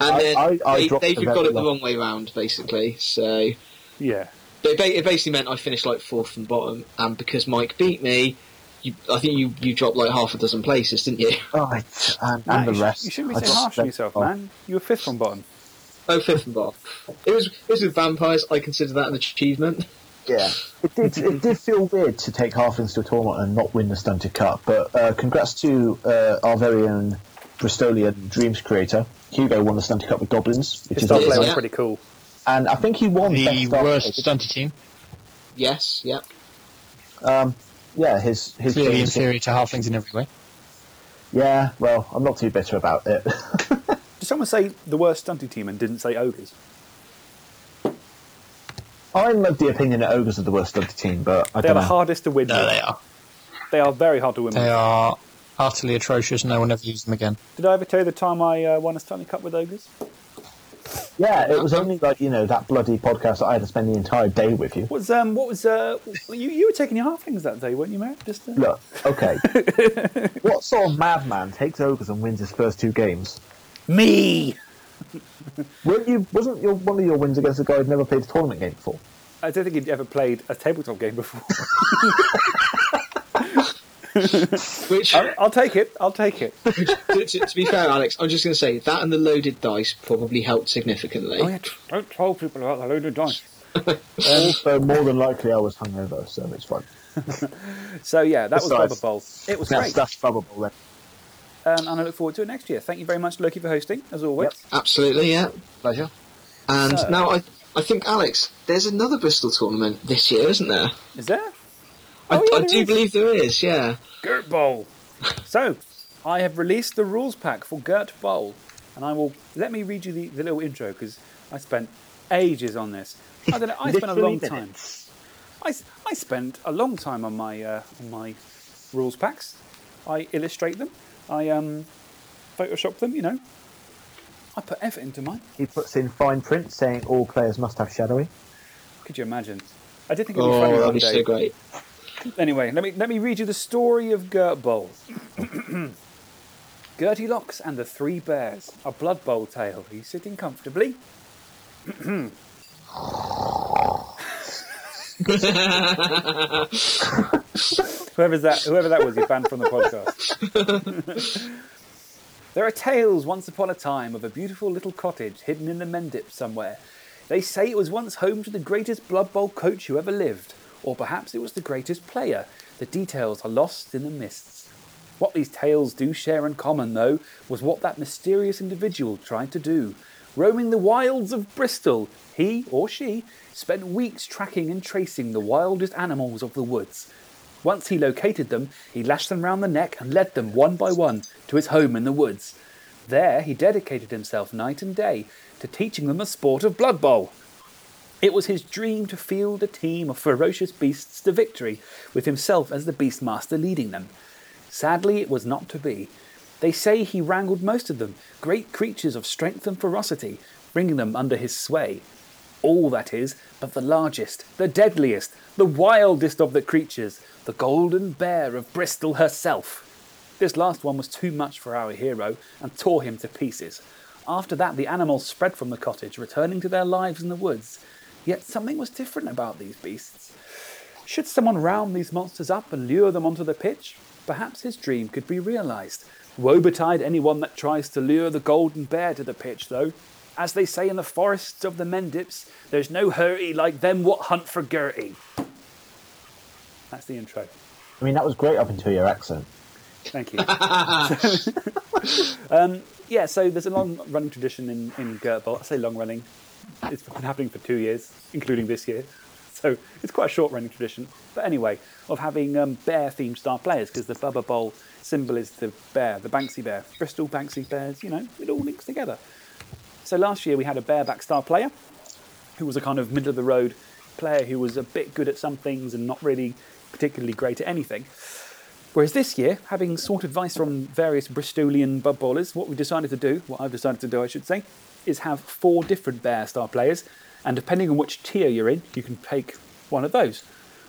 And I- then I- I they, dropped David a got it the wrong way round, basically. So Yeah. But it, it basically meant I finished like fourth from bottom, and because Mike beat me, you, I think you, you dropped like half a dozen places, didn't you? Right, and, Nah, and the you, sh- rest. you shouldn't be I so harsh on yourself, oh. man. You were fifth from bottom. Oh, fifth from bottom. It was, it was with vampires. I consider that an achievement. Yeah, it did. It did feel weird to take halflings to a tournament and not win the stunted cup. But uh, congrats to uh, our very own Bristolian dreams creator. Hugo won the stunted cup with goblins, which His is star Yeah, was pretty cool. and I think he won The star worst player. stunty team. Yes, yeah. Um, yeah, his his Clearly game was- inferior to halflings in every way. Yeah, well, I'm not too bitter about it. Did someone say the worst stunty team and didn't say ogres? I'm of the opinion that ogres are the worst of the team, but I They are don't the know. hardest to win No, with. they are. They are very hard to win They with. are utterly atrocious. And no one ever used them again. Did I ever tell you the time I uh, won a Stanley Cup with ogres? Yeah, it was only like you know that bloody podcast that I had to spend the entire day with you. Was um what was uh you you were taking your halflings that day, weren't you, Matt? Just uh... Look, okay. what sort of madman takes ogres and wins his first two games? me. Weren't you? Wasn't your one of your wins against a guy who'd never played a tournament game before? I don't think he'd ever played a tabletop game before. Which, I'll, I'll take it. I'll take it. to, to, to be fair, Alex, I'm just going to say that and the loaded dice probably helped significantly. Oh yeah, don't tell people about the loaded dice. also, more than likely, I was hungover, so it's fine. So yeah, that was Besides- Bubba Bowl. It was That's, great, that's probable then. Um, and I look forward to it next year. Thank you very much, Loki, for hosting as always. Absolutely, yeah. Pleasure. And So- now I, I think, Alex, there's another Bristol tournament this year, isn't there? Is there? I, Oh, yeah, I there do is. believe there is, yeah. Gert Bowl. so, I have released the rules pack for Gert Bowl, and I will let me read you the, the little intro because I spent ages on this. I don't know. I spent a long time. I, I spent a long time on my uh, on my rules packs. I illustrate them. I um, Photoshop them. You know. I put effort into mine. He puts in fine print saying all players must have shadowy. Could you imagine? I did think it'd be funny Oh, one that'd be day. so great. Anyway, let me let me read you the story of Gert Bowl. Gertie Locks and the Three Bears, a Blood Bowl tale. He's sitting comfortably? Whoever's that, whoever that was, you banned from the podcast. there are tales once upon a time of a beautiful little cottage hidden in the Mendip somewhere. They say it was once home to the greatest Blood Bowl coach who ever lived, or perhaps it was the greatest player. The details are lost in the mists. What these tales do share in common, though, was what that mysterious individual tried to do. Roaming the wilds of Bristol, he or she spent weeks tracking and tracing the wildest animals of the woods. Once he located them, he lashed them round the neck and led them one by one to his home in the woods. There he dedicated himself night and day to teaching them the sport of Blood Bowl. It was his dream to field a team of ferocious beasts to victory, with himself as the Beastmaster leading them. Sadly, it was not to be. They say he wrangled most of them, great creatures of strength and ferocity, bringing them under his sway. All, that is, but the largest, the deadliest, the wildest of the creatures, the golden bear of Bristol herself. This last one was too much for our hero and tore him to pieces. After that, the animals spread from the cottage, returning to their lives in the woods. Yet something was different about these beasts. Should someone round these monsters up and lure them onto the pitch? Perhaps his dream could be realised. Woe betide anyone that tries to lure the golden bear to the pitch, though. As they say in the forests of the Mendips, there's no hurry like them what hunt for Gertie. That's the intro. I mean, that was great up until your accent. Thank you. um, yeah, so there's a long running tradition in, in Gert Bowl. I say long running. It's been happening for two years, including this year. So it's quite a short running tradition. But anyway, of having um, bear themed star players, because the Bubba Bowl symbol is the bear, the Banksy bear. Bristol Banksy bears, you know, it all links together. So last year we had a bareback star player who was a kind of middle of the road player who was a bit good at some things and not really particularly great at anything. Whereas this year, having sought advice from various Bristolian bub ballers, what we decided to do, what I've decided to do, I should say, is have four different bear star players, and depending on which tier you're in, you can take one of those.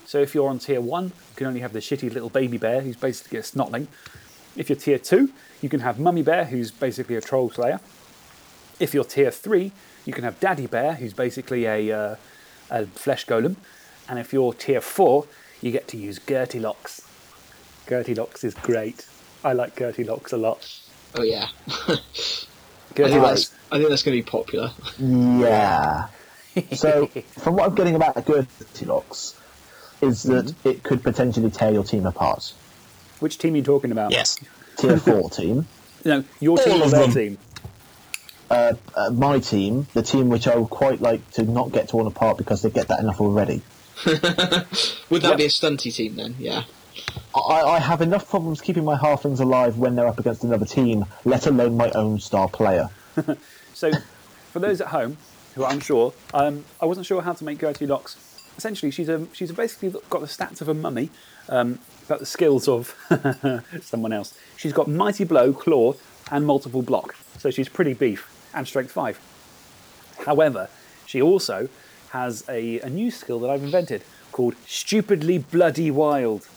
So if you're on tier one, you can only have the shitty little baby bear who's basically a snotling. If you're tier two, you can have mummy bear who's basically a troll slayer. If you're tier three, you can have Daddy Bear, who's basically a, uh, a flesh golem. And if you're tier four, you get to use Gertie Locks. Gertie Locks is great. I like Gertie Locks a lot. Oh yeah. I Gertie think Locks. that's, I think that's going to be popular. Yeah. so, from what I'm getting about Gertie Locks, is that it could potentially tear your team apart. Which team are you talking about? Yes. Tier 4 team. No, your team All or of their them. team? Uh, uh, my team, the team which I would quite like to not get torn apart because they get that enough already. Would that Yep. be a stunty team then? Yeah. I, I have enough problems keeping my halflings alive when they're up against another team, let alone my own star player. So, for those at home who are unsure, um, I wasn't sure how to make Gertie Locks. Essentially, she's a she's basically got the stats of a mummy, um, but the skills of someone else. She's got mighty blow, claw, and multiple block. So she's pretty beef and strength five. However, she also has a, a new skill that I've invented called Stupidly Bloody Wild.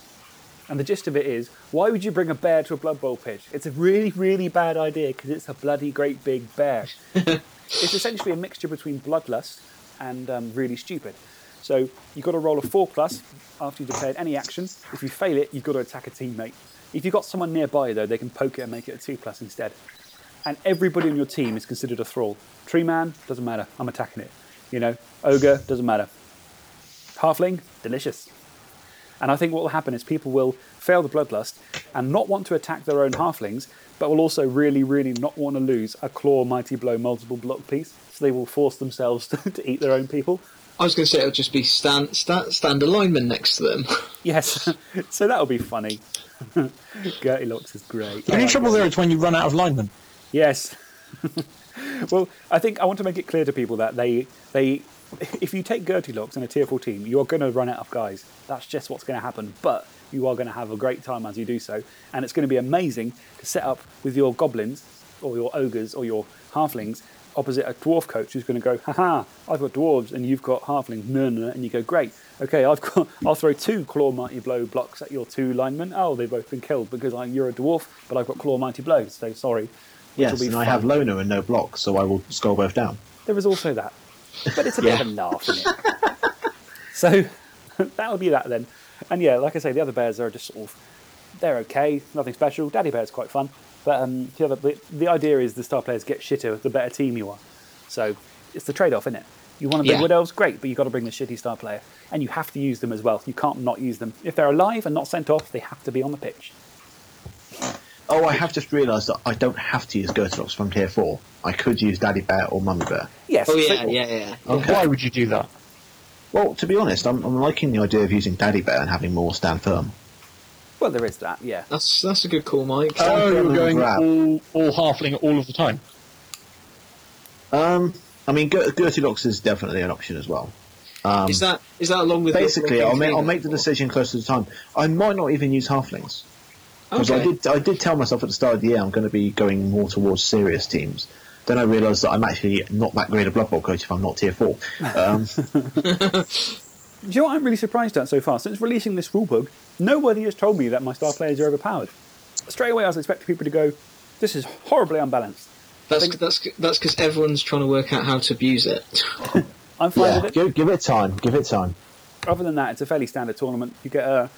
And the gist of it is, why would you bring a bear to a Blood Bowl pitch? It's a really, really bad idea because it's a bloody great big bear. it's essentially a mixture between bloodlust and um, really stupid. So you've got to roll a four plus after you've declared any action. If you fail it, you've got to attack a teammate. If you've got someone nearby though, they can poke it and make it a two plus instead. And everybody on your team is considered a thrall. Tree man doesn't matter. I'm attacking it. You know, ogre doesn't matter. Halfling, delicious. And I think what will happen is people will fail the bloodlust and not want to attack their own halflings, but will also really, really not want to lose a claw, mighty blow, multiple block piece. So they will force themselves to, to eat their own people. I was going to say it'll just be stand, stand, stand a lineman next to them. Yes, so that'll be funny. Gertie Locks is great. The only trouble there is when you run out of linemen. Yes. well, I think I want to make it clear to people that they they if you take Gertie Locks in a tier 4 team, you are going to run out of guys. That's just what's going to happen. But you are going to have a great time as you do so, and it's going to be amazing to set up with your goblins or your ogres or your halflings opposite a dwarf coach who's going to go, haha, I've got dwarves and you've got halflings, no, no, no," and you go, great, okay, I've got, I'll throw two claw mighty blow blocks at your two linemen. Oh, they've both been killed because I, you're a dwarf, but I've got claw mighty blow, so sorry. Yes, and I have Loner and no blocks, so I will skull both down. There is also that, but it's a bit of a laugh, isn't it? so that'll be that then. And yeah, like I say, the other bears are just sort of they're okay, nothing special. Daddy Bear's quite fun, but um, the other the, the idea is the star players get shitter the better team you are. So it's the trade-off, isn't it? You want to bring Yeah. wood elves, great, but you've got to bring the shitty star player, and you have to use them as well. You can't not use them. If they're alive and not sent off, they have to be on the pitch. Oh, I have just realised that I don't have to use Gertie Locks from tier 4. I could use Daddy Bear or Mummy Bear. Yes. Oh so- yeah, yeah, yeah. Okay. Why would you do that? Well, to be honest, I'm, I'm liking the idea of using Daddy Bear and having more stand firm. Well, there is that. Yeah. That's that's a good call, Mike. Oh, Stand you're going grab. all, all halfling all of the time. Um, I mean, Ger- Gertie Locks is definitely an option as well. Um, is that is that along with basically, I'll make, I'll make the decision close to the time. I might not even use halflings. Because I did, I did tell myself at the start of the year I'm going to be going more towards serious teams. Then I realised that I'm actually not that great a Blood Bowl coach if I'm not tier four. Um, Do you know what I'm really surprised at so far? Since releasing this rulebook, nobody has told me that my star players are overpowered. Straight away, I was expecting people to go, "This is horribly unbalanced." That's think- that's that's because everyone's trying to work out how to abuse it. I'm fine yeah, with it. give, give it time. Give it time. Other than that, it's a fairly standard tournament. You get uh,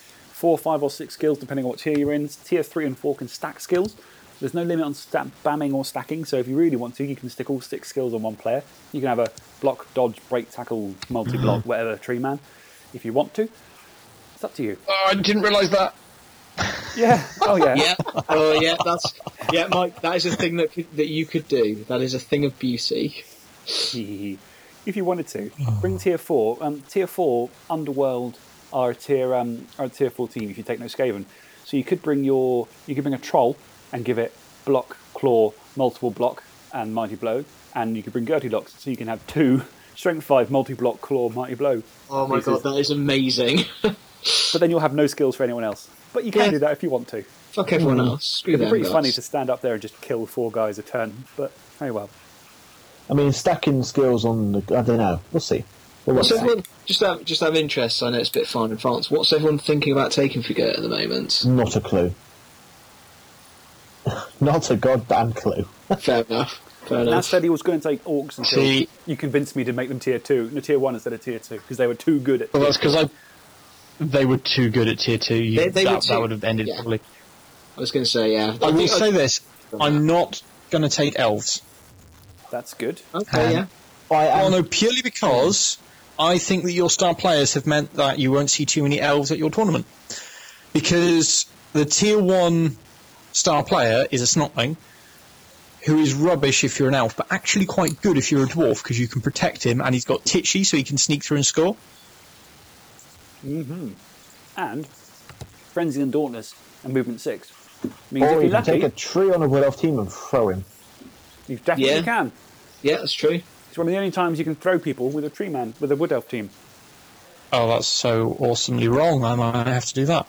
four, five, or six skills depending on what tier you're in. Tier three and four can stack skills. There's no limit on sta- bamming or stacking, so if you really want to, you can stick all six skills on one player. You can have a block, dodge, break, tackle, multi-block, whatever, tree man, if you want to. It's up to you. Oh, I didn't realise that. Yeah. Oh yeah. yeah. Oh yeah. That's yeah, Mike. That is a thing that could, that you could do. That is a thing of beauty. if you wanted to, bring tier four. Um, tier four Underworld are a tier um, are a tier four team. If you take no Skaven, so you could bring your you could bring a troll and give it block, claw, multiple block, and mighty blow, and you could bring Gertie locks, so you can have two strength five multi block, claw, mighty blow. Oh my pieces. god, that is amazing. But then you'll have no skills for anyone else. But you can Yeah. do that if you want to. Fuck everyone else. Screw It'd be pretty guys. funny to stand up there and just kill four guys a turn. But hey, well. I mean, stacking skills on the. I don't know. We'll see. We'll What's everyone just have just have interest? I know it's a bit far in France. What's everyone thinking about taking for Gert at the moment? Not a clue. Not a goddamn clue. Fair enough. Fair Nat enough. said he was going to take orcs until See- you convinced me to make them tier two, no tier one instead of tier two, because they were too good at. Well, tier that's because I. They were too good at tier two. You, They- they that, were that too- would have ended yeah. probably. I was going to say yeah. I will think say this: I'm not going to take elves. That's good. Okay, um, yeah. I Oh am, no, purely because I think that your star players have meant that you won't see too many elves at your tournament. Because the tier one star player is a snotling who is rubbish if you're an elf, but actually quite good if you're a dwarf because you can protect him and he's got titchy so he can sneak through and score. Mhm. And frenzy and dauntless and movement six means or if you can lucky, take a tree on a wood elf team and throw him. you definitely Yeah. can. Yeah, that's true. It's one of the only times you can throw people with a tree man with a wood elf team. Oh, that's so awesomely wrong. I might have to do that.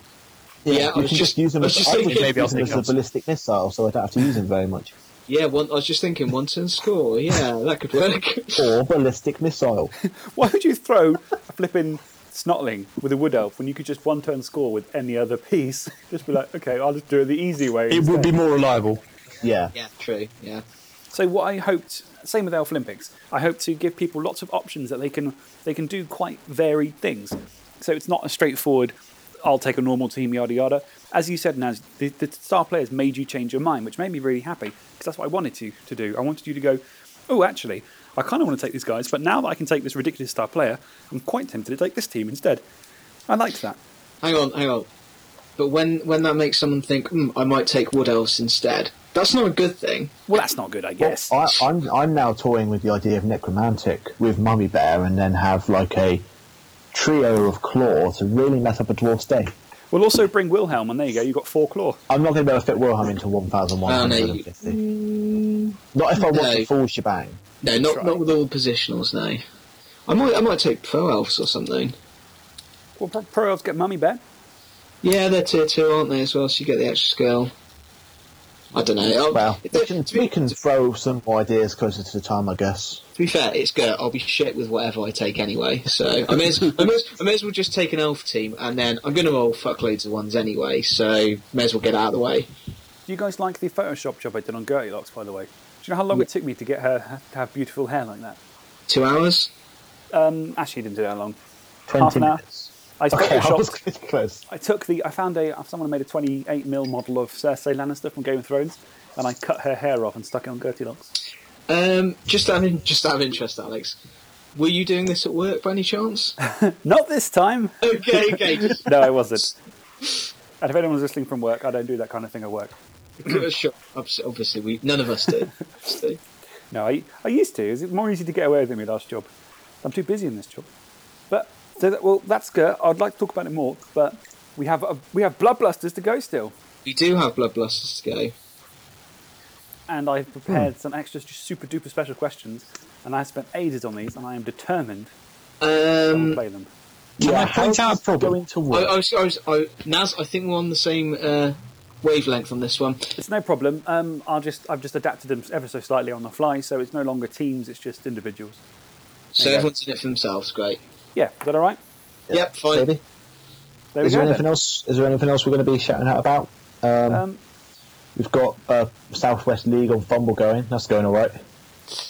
Yeah, I was can just just use them as, just thinking. Maybe I'll use as a ballistic missile, so I don't have to use them very much. Yeah, one, I was just thinking one turn score. Yeah, that could work. Or ballistic missile. Why would you throw a flipping snotling with a wood elf when you could just one turn score with any other piece? just be like, okay, I'll just do it the easy way. It would be more reliable. Yeah. yeah, true. Yeah. So what I hoped, same with Elf Olympics, I hope to give people lots of options that they can they can do quite varied things. So it's not a straightforward, I'll take a normal team, yada yada. As you said, Naz, the, the star players made you change your mind, which made me really happy because that's what I wanted you to do. I wanted you to go, oh, actually, I kind of want to take these guys, but now that I can take this ridiculous star player, I'm quite tempted to take this team instead. I liked that. Hang on, hang on. But when when that makes someone think, hmm, I might take wood elves instead, that's not a good thing. Well, that's not good, I guess. I, I'm I'm now toying with the idea of necromantic with mummy bear, and then have like a trio of claw to really mess up a dwarf's day. We'll also bring Wilhelm, and there you go. You've got four claw. I'm not going to be able to fit Wilhelm into 1,150. not if I want no. the full shebang. No, not Try. not with all the positionals. No. I might I might take pro elves or something. Well, pro- pro elves get mummy bear. Yeah, they're tier two, aren't they? As well, so you get the extra skill. I don't know. I'll- Well, to, we can, be, we can throw some more ideas closer to the time, I guess. to be fair, it's good. I'll be shit with whatever I take anyway. So I may, as, I, may as, I may as well just take an elf team, and then I'm going to roll fuckloads of ones anyway. So may as well get out of the way. Do you guys like the Photoshop job I did on Gertie Locks, by the way? Do you know how long it took me to get her to have beautiful hair like that? Two hours. Um, actually, it didn't do that long. 20 Half an hour. minutes. I Okay, I was photoshopped. close. I took the. I found a. Someone made a 28 mil model of Cersei Lannister from Game of Thrones, and I cut her hair off and stuck it on Gertie Locks. Um, just out of, just out of interest, Alex. Were you doing this at work by any chance? Not this time. okay, okay. No, I wasn't. And if anyone's listening from work, I don't do that kind of thing at work. give us a shot. Obviously, we none of us do. Us do. No, I, I used to. It's more easy to get away with in my last job. I'm too busy in this job. But so that, well, that's good. I'd like to talk about it more, but we have a, we have Bloodbusters to go still, We do have Bloodbusters to go. and I've prepared some extra just super duper special questions, and I spent ages on these, and I am determined to Um, play them. Can I point out a problem? Going to work? I was, I was, I, Naz, I think we're on the same uh, wavelength on this one. It's no problem. Um, I'll just I've just adapted them ever so slightly on the fly, so it's no longer teams; it's just individuals. So There you go. everyone's in it for themselves. Great. Yeah, is that all right? Yep, fine. Maybe. There we Is there anything Then. else? Is there anything else we're going to be shouting out about? Um, Um, we've got uh, Southwest League on FUMBBL going. That's going all right.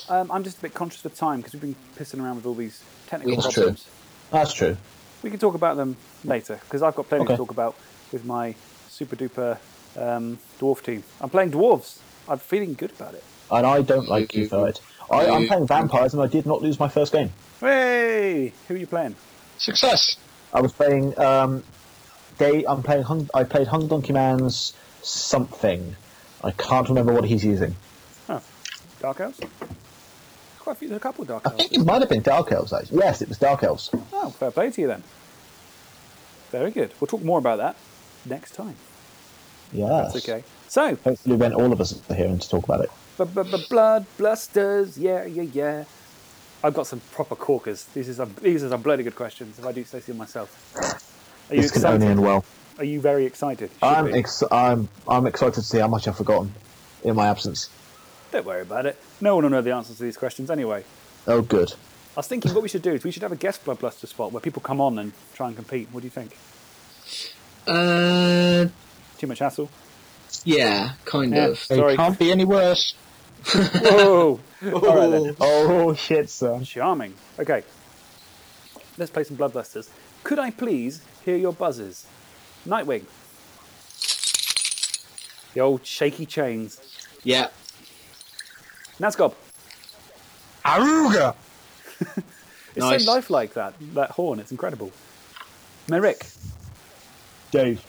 um, I'm just a bit conscious of time because we've been pissing around with all these technical That's true. problems. That's true. We can talk about them later because I've got plenty Okay. to talk about with my super duper um, dwarf team. I'm playing dwarves. I'm feeling good about it. And I don't like you for it. I, I'm playing vampires, and I did not lose my first game. Hey, who are you playing? Success. I was playing. Um, Day. I'm playing. Hung, I played Hung Donkey Man's something. I can't remember what he's using. Dark elves. Quite a few. There's a couple of dark I elves. think it might have been Dark Elves. Actually. Yes, it was Dark Elves. Oh, fair play to you then. Very good. We'll talk more about that next time. Yes. That's okay. So, Hopefully, when all of us are here and to talk about it. blood blusters, yeah, yeah, yeah. I've got some proper corkers. These are some, these are some bloody good questions. If I do say so myself. Are you This can only end well. Are you very excited? Should I'm, ex- I'm I'm excited to see how much I've forgotten in my absence. Don't worry about it. No one will know the answers to these questions anyway. Oh, good. I was thinking what we should do is we should have a guest Bloodbuster spot where people come on and try and compete. What do you think? Uh, Too much hassle? yeah, kind Yeah. of. Sorry. It can't be any worse. Whoa! All right then. Oh shit, sir. Charming. Okay. Let's play some Bloodbusters. Could I please hear your buzzes? Nightwing. The old shaky chains. Yeah. Nazgob. Aruga. It's Nice. so lifelike that that horn. It's incredible. Merrick. Dave.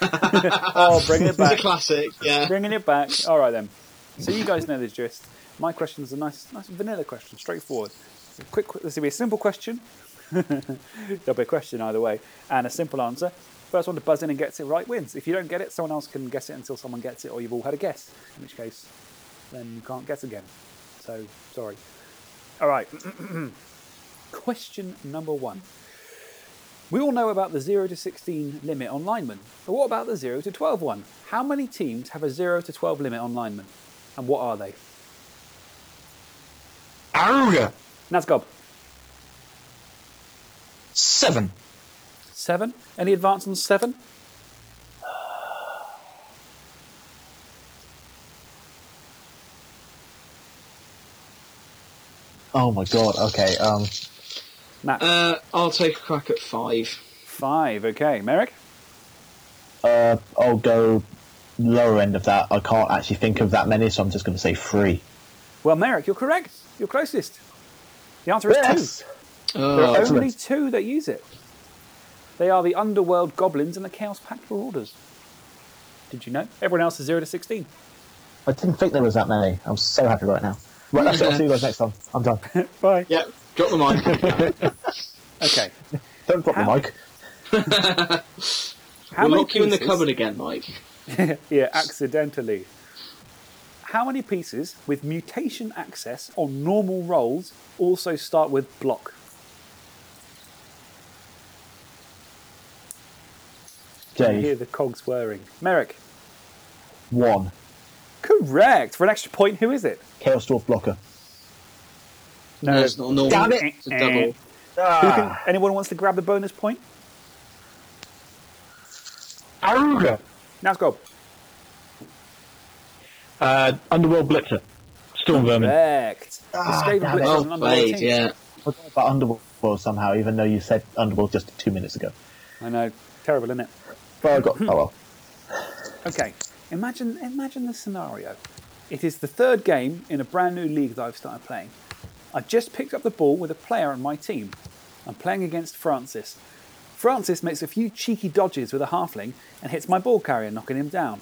Oh, bringing it back. It's a classic. Yeah. bringing it back. All right then. So you guys know the gist. My question is a nice, nice vanilla question, straightforward. A quick, this will be a simple question. There'll be a question either way, and a simple answer. First one to buzz in and gets it right wins. If you don't get it, someone else can guess it until someone gets it, or you've all had a guess. In which case, then you can't guess again. So sorry. All right. question number one. We all know about the 0 to 16 limit on linemen, but what about the 0 to 12 one? How many teams have a 0 to 12 limit on linemen? And what are they? Aruga. Nazgob, Seven. seven. Any advance on seven? Oh my god. Okay. Um. Matt, Uh, I'll take a crack at five. five. Okay. Merrick, Uh. I'll go lower end of that. I can't actually think of that many, so I'm just going to say three. well, Merrick, you're correct. You're closest. The answer is Yes. two. There are Oh, only two that use it. They are the Underworld Goblins and the Chaos Pact Marauders. Did you know? Everyone else is 0 to 16. I didn't think there was that many. I'm so happy right now. Right, that's it. I'll see you guys next time. I'm done. Bye. yeah. Drop the mic. Okay. Don't drop How- the mic. How we'll many lock you in the cupboard again, Mike. yeah, accidentally. How many pieces with mutation access on normal rolls also start with block? I hear the cogs whirring. Merrick, One. correct. For an extra point, who is it? Chaos Dwarf Blocker. No, No, it's not normal. Damn it. It's a double. Ah. Who can, anyone wants to grab the bonus point? Aruga. Now go. Uh, Underworld Blitzer. Storm Vermin. Correct. Ah, Escape damn it. Blitz Well an Underworld played, team. yeah. I forgot about Underworld somehow, even though you said Underworld just two minutes ago. I know. Terrible, isn't it? But I got. Oh well. Okay, imagine imagine the scenario. It is the third game in a brand new league that I've started playing. I just picked up the ball with a player on my team. I'm playing against Francis. Francis makes a few cheeky dodges with a halfling and hits my ball carrier, knocking him down.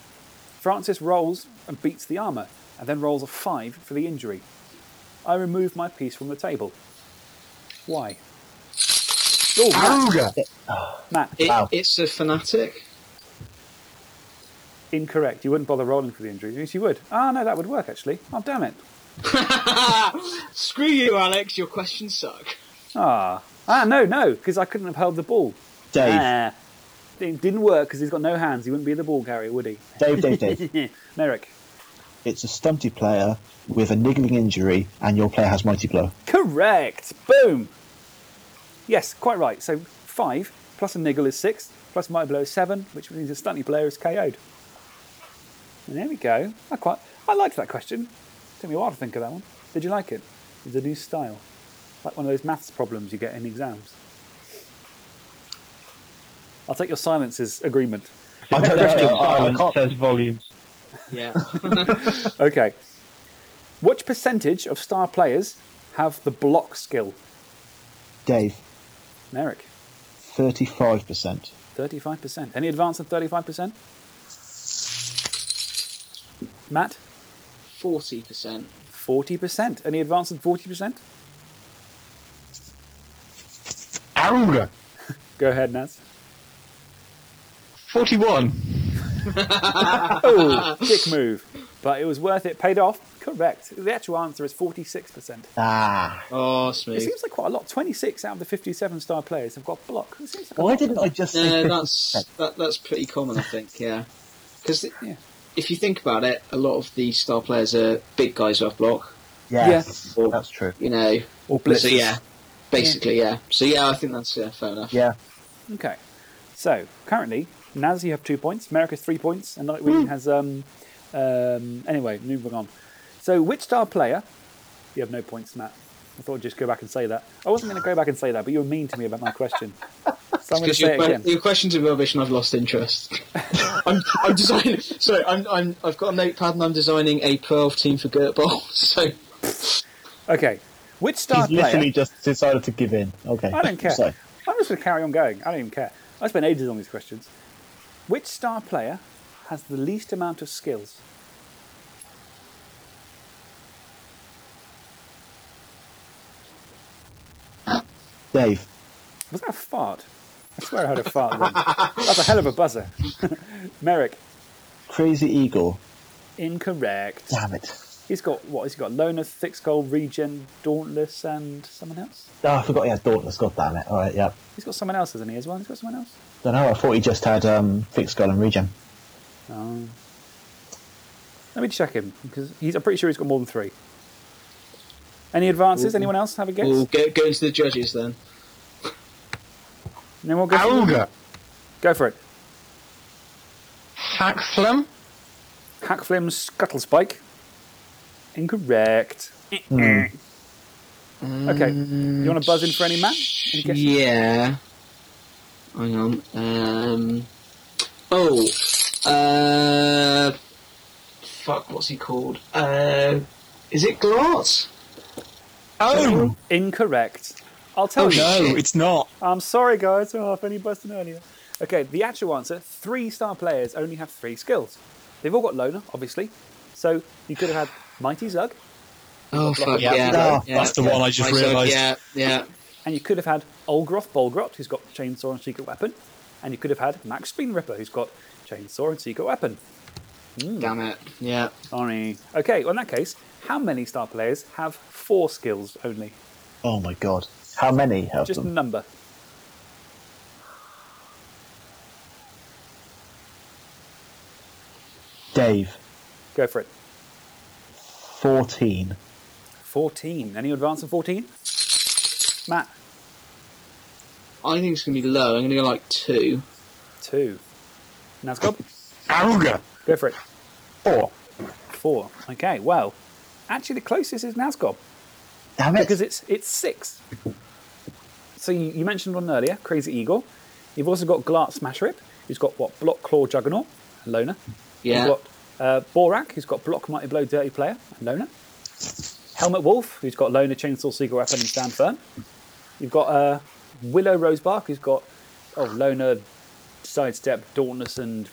Francis rolls and beats the armour, and then rolls a five for the injury. I remove my piece from the table. Why? Oh, Matt. Aruga. Matt, It, Wow. It's a fanatic. incorrect. You wouldn't bother rolling for the injury. Yes, you would. Ah, no, that would work actually. Oh, damn it. Screw you, Alex. Your questions suck. Ah, ah, no, no, because I couldn't have held the ball. Dave. Ah, it didn't work because he's got no hands. He wouldn't be the ball carrier, would he? Dave, Dave, Dave. Merrick. it's a stunty player with a niggling injury, and your player has Mighty Blow. Correct. Boom. Yes, quite right. So five plus a niggle is six, plus mighty blow is seven, which means a stunty player is KO'd. And there we go. I quite, I liked that question. Took me a while to think of that one. Did you like it? It's a new style, like one of those maths problems you get in exams. I'll take your silence as agreement. I don't know. I, I Silence says volumes. Yeah. Okay. Which percentage of star players have the block skill? Dave, Merrick, thirty-five percent. 35%. Any advance than 35%? Matt, Forty percent. 40%. Any advance than 40%? Aruga. Go ahead, Naz. 41. Oh, dick move. But it was worth it. Paid off. Correct. The actual answer is 46%. Ah. Oh, It seems like quite a lot. 26 out of the 57 star players have got block. It seems like Why didn't I just say? No, that's that, that's pretty common, I think. Yeah, because Yeah. if you think about it, a lot of the star players are big guys who have block. Yes, Yeah. that's true. You know, Or so yeah, basically yeah. So yeah, I think that's yeah, fair enough. Yeah. Okay. So currently, Naz, you have two points. Merrick has three points, and Nightwing has um, um. Anyway, moving on. So, which star player? You have no points, Matt. I thought I'd just go back and say that. I wasn't going to go back and say that, but you were mean to me about my question. So I'm going to say your, it again. your questions are rubbish and I've lost interest. I'm, I'm designing. Sorry, I'm, I'm. I've got a notepad and I'm designing a 12 team for Gert Bowl. So Okay. Which star He's literally just decided to give in. Okay. I don't care. So, I'm just going to carry on going. I don't even care. I spent ages on these questions. Which star player has the least amount of skills? Dave, Was that a fart? I swear I heard a fart then. That's a hell of a buzzer. Merrick, Crazy Igor. incorrect. Damn it. He's got what? He's got Loner, Thick Skull, Regen, Dauntless, and someone else. Oh, I forgot he has Dauntless. God damn it. All right, yeah. He's got someone else, hasn't he? As well, he's got someone else. Don't know. I thought he just had um, Thick Skull and Regen. Oh. Let me check him because he's. I'm pretty sure he's got more than three. Any advances? Anyone else have a guess? We'll go, go into the judges then. No more guesses? Auga. Go for it. Hakflem. scuttle spike. Incorrect. Okay. You want to buzz in for any, Matt? Any? Yeah. Hang on. Um. Oh. Uh. Fuck. What's he called? Uh. Is it Glart? Oh Incorrect. I'll tell Oh, you. no, shit. it's not. I'm sorry, guys. Oh, I've only buzzed in earlier. Okay, the actual answer three star players only have three skills. They've all got Loner, obviously. So you could have had Mighty Zug, Oh fuck Yeah. yeah! Ah, yeah. that's the one I just realised. Yeah, yeah. And you could have had Ugroth Bolgrot, who's got Chainsaw and Secret Weapon, and you could have had Max Spleenripper, who's got Chainsaw and Secret Weapon. Hmm. Damn it. Yeah. Sorry. Okay, well, in that case, how many star players have four skills only? Oh my god. How many have Just a them? number. Dave, Go for it. 14. 14. Any advance on 14? Matt, I think it's gonna be low. I'm gonna go like two. 2. Nazgob, Auga. go for it. Four. 4. Okay, well, actually, the closest is Nazgob Damn it. because it's it's 6. So you, you mentioned one earlier, Crazy Igor. You've also got Glart Smashrip, who's got what? Block Claw Juggernaut, and Loner. Yeah. You've got uh, Borak, who's got Block Mighty Blow Dirty Player, and Loner. Helmut Wulf, who's got Loner Chainsaw Secret Weapon and Stand Firm. You've got uh, Willow Rosebark, who's got oh Loner, Sidestep, Dauntless, and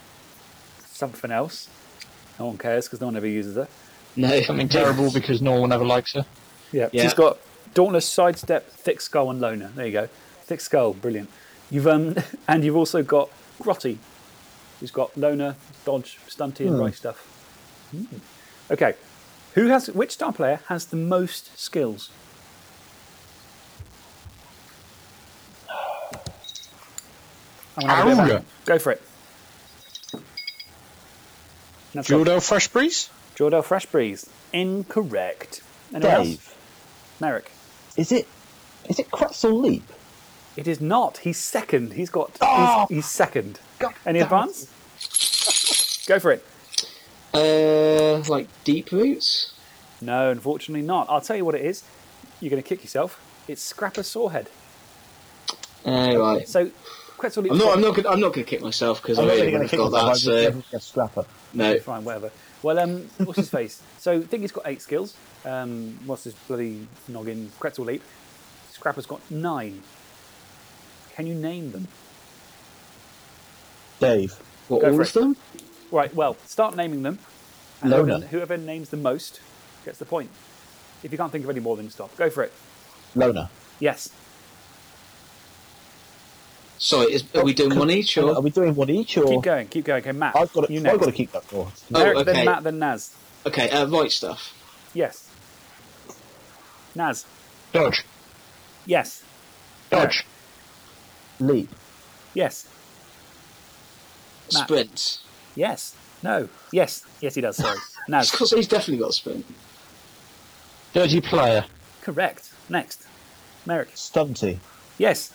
something else. No one cares because no one ever uses her. No. Something terrible because no one ever likes her. Yeah, Yeah. she's got Dauntless, Sidestep, Thick Skull, and Loner. There you go. Thick Skull, brilliant. You've um, and you've also got Grotty, who's got Loner, Dodge, Stunty, and Right Stuff. Hmm. Okay, who has which star player has the most skills? I'm gonna have a bit of Auga. that. Go for it. That's got Jordo Fresh Breeze. Jordell Freshbreeze. Incorrect. Anyone else? Dave, Merrick. is it is it Quetzal Leap? It is not. He's second. He's got. Oh! He's, he's second. God Any damn advance? Go for it. Uh, like deep roots. No, unfortunately not. I'll tell you what it is. You're going to kick yourself. It's Scrappa Sorehead. Uh, right. So, Quetzal I'm not. I'm not. Gonna, I'm not gonna kick myself because I I'm not really going would to have kick got myself. that. So Scrappa. no. Fine, whatever. Well, um, what's his face? So, I think he's got eight skills. Um, what's his bloody noggin? Quetzal Leap. Scrappa's got nine. Can you name them? Dave, What Go all for of it. Them? Right, well, start naming them. And Loner. whoever, whoever names the most gets the point. If you can't think of any more, then stop. Go for it. Loner. Yes. Sorry, is, are we doing one each Are or? we doing one each or? Keep going, keep going. Okay, Matt. I've got to, you I've got to keep that for. Oh, Eric, then. Matt, then Naz. Okay, uh, right stuff. Yes. Naz. Dodge. Yes. Dodge. Leap. Yes. Matt. Sprint. Yes. No. Yes. Yes, he does. Sorry. Naz. Because he's definitely got spin. Dirty Player. Correct. Next. Merrick. Stunty. Yes.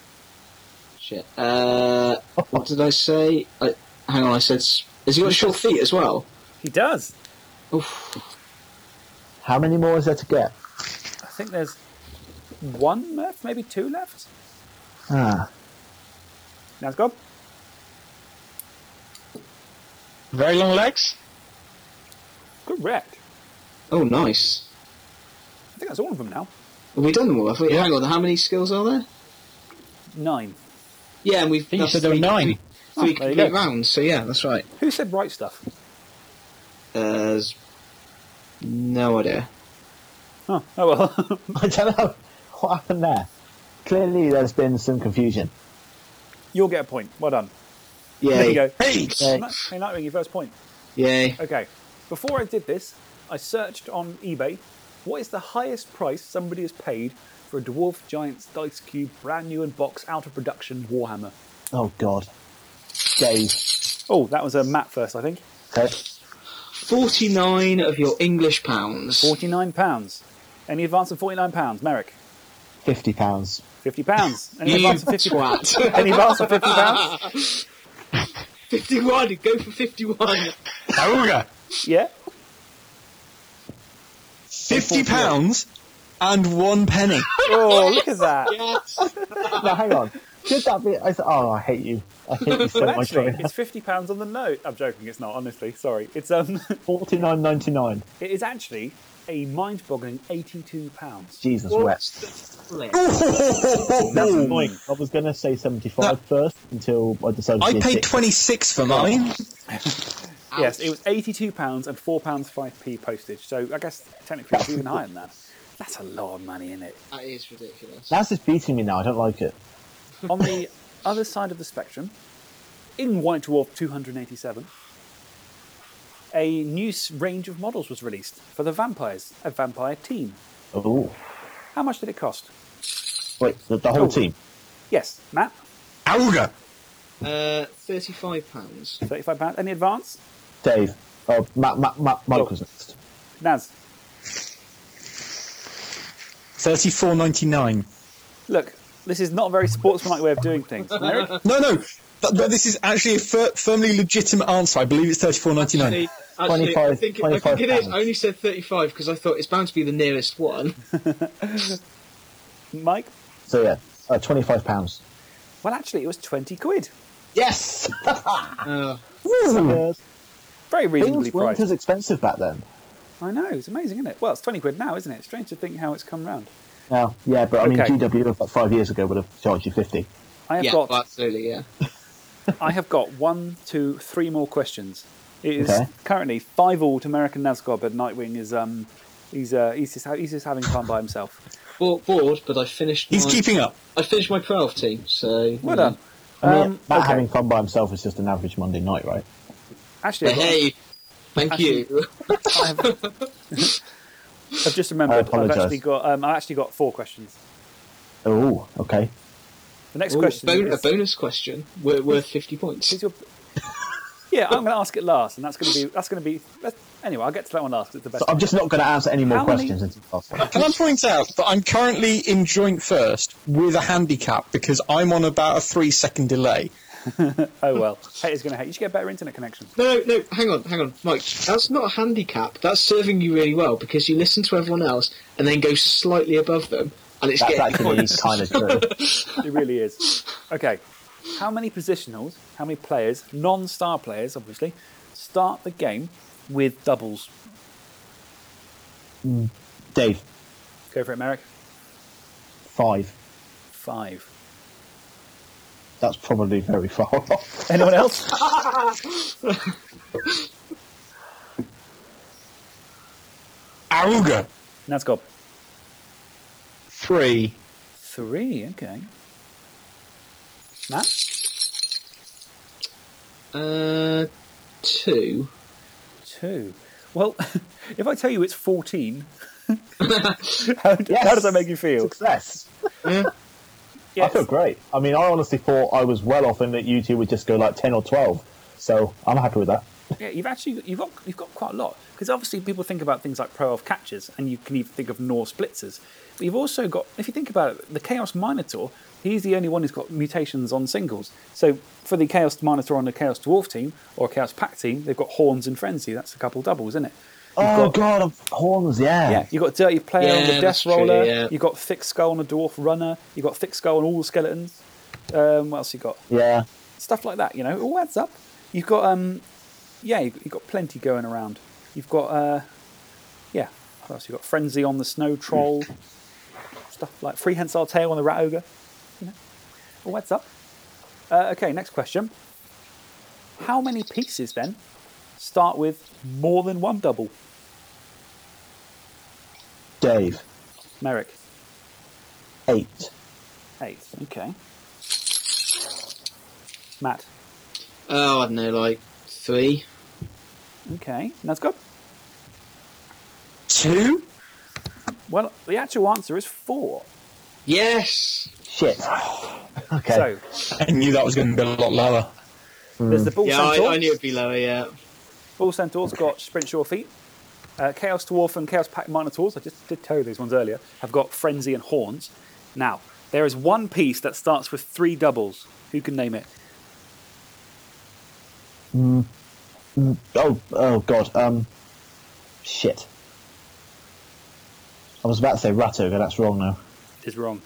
Shit. Uh, what did I say? I, hang on, I said. s- Has he got sure feet as well? He does. Oof. How many more is there to get? I think there's one left, maybe two left. Ah, Naz, go. Very long legs. Correct. Oh, nice. I think that's all of them now. Have we done them all? Have we, Hang on, how many skills are there? Nine. Yeah, and we've. think you said there were nine. Three Oh, there you complete rounds, so yeah, that's right. Who said right stuff? Uh, no idea. Oh, oh well. I don't know what happened there. Clearly, there's been some confusion. You'll get a point. Well done. Yeah. There you go. Hey! Yeah. Hey, Nightwing, your first point. Yay. Okay. Before I did this, I searched on eBay what is the highest price somebody has paid for a Dwarf Giants Dice Cube brand new in box out of production Warhammer. Oh God, Dave. Oh, that was a Matt first, I think. Okay. 49 of your English pounds. Forty-nine pounds. Any advance of forty-nine pounds, Merrick? Fifty pounds. Fifty pounds. Any advance of fifty twat. Any advance of fifty pounds? 51, go for 51. Auga. Yeah. Fifty pounds and one penny. Oh, look at that. Yes. Now hang on. Should that be? I said, oh, I hate you. I hate you so Well, much. actually, it's fifty pounds on the note. I'm joking. It's not. Honestly, sorry. It's um. Forty nine ninety nine. It is actually a mind-boggling eighty-two pounds. Jesus What's wept. That's annoying. I was going to say 75 first until I decided. I to paid twenty six for mine. Yes, it was eighty-two pounds and four pounds five p postage. So I guess technically it's even higher than that. That's a lot of money, isn't it? That is ridiculous. That's just beating me now. I don't like it. On the other side of the spectrum, in White Dwarf 287, a new range of models was released for the vampires, a vampire team. Oh, How much did it cost? wait, the, the whole Oh. team. Yes, Matt, Auga. Uh, 35 pounds. thirty-five pounds. Any advance? Dave. Oh, Matt, Matt, Matt, Mike Oh. was next. Naz, Thirty four ninety nine. look, this is not a very sportsmanlike way of doing things. Merrick, No, no. But, but this is actually a fir- firmly legitimate answer. I believe it's thirty four ninety nine. Actually, actually, I 25 think, I think it 25 is. I only said 35 because I thought it's bound to be the nearest one. Mike. So yeah, uh, 25 pounds. Well, actually, it was twenty quid. Yes. Uh, Yes. Very reasonably Things weren't as expensive back then. I know, it's amazing, isn't it? Well, it's 20 quid now, isn't it? Strange to think how it's come round. Now, yeah, but I mean, Okay. GW about five years ago would have charged you 50. I have yeah, got well, absolutely, yeah. I have got one, two, three more questions. It is Okay. currently five all to American Nazgob, but Nightwing is um he's uh he's just ha- he's just having fun by himself. Bored, bored, but I finished. He's my, keeping up. I finished my pro elf team, so. Well done. I mean, Um, Matt okay. having fun by himself is just an average Monday night, right? Actually, I've, Hey, thank Actually- you. I've just remembered. I've actually got um I actually got four questions. Oh, okay. The next Ooh, question bon- is, a bonus question worth, worth 50 points. your yeah, I'm going to ask it last, and that's going to be that's going to be anyway. I'll get to that one last. 'cause It's the best. So I'm just not going to answer any more How many- questions until. Can I point out that I'm currently in joint first with a handicap because I'm on about a three second delay. oh well, haters going to hate. You should get a better internet connection. No, no, hang on, hang on, Mike. That's not a handicap. That's serving you really well because you listen to everyone else and then go slightly above them, and it's That's getting actually points. kind of true. It really is. Okay. How many positionals, how many players, non star players obviously, start the game with doubles? Mm, Dave, Go for it, Merrick. five. Five. That's probably very far off. Anyone else? Auga. That's got Three. three. Okay. Matt? Uh, two. Two. Well, if I tell you it's 14, how, how does that make you feel? Success. I Yes. feel great. I mean, I honestly thought I was well off and that you two would just go like 10 or 12. So I'm happy with that. Yeah, you've actually you've got you've got quite a lot because obviously people think about things like pro elf catches, and you can even think of Norse blitzers. But you've also got, if you think about it, the Chaos Minotaur. He's the only one who's got mutations on singles. So for the Chaos Minotaur on the Chaos Dwarf team or Chaos Pact team, they've got Horns and Frenzy. That's a couple doubles, isn't it? You've Oh, got- God, horns, yeah. Yeah, you've got Dirty Player on the Death that's true, Roller. yeah. You've got Thick Skull on the Dwarf Runner. You've got Thick Skull on all the skeletons. Um, what else you got? Yeah. stuff like that. You know, it all adds up. You've got um, yeah, you've, you've got plenty going around. You've got uh, yeah, what else? You've got frenzy on the snow troll, stuff like prehensile tail on the rat ogre. You know, all adds up. Uh, okay, next question. How many pieces then start with more than one double? Dave, Merrick, eight. eight. Okay. Matt, Oh, I don't know, like three. Okay. That's good. Two. Well, the actual answer is four. Yes. Shit. Okay. So I knew that was going to be a lot lower. there's the bull Yeah, centaur. I, I knew it'd be lower. Yeah. Bull Centaurs got sprint sure feet. Uh, Chaos Dwarf and Chaos Pact Minotaurs, I just did tell you these ones earlier, have got frenzy and horns. Now, there is one piece that starts with three doubles. Who can name it? Oh, oh God. Um, shit. I was about to say Rat Ogre. That's wrong now. It's wrong.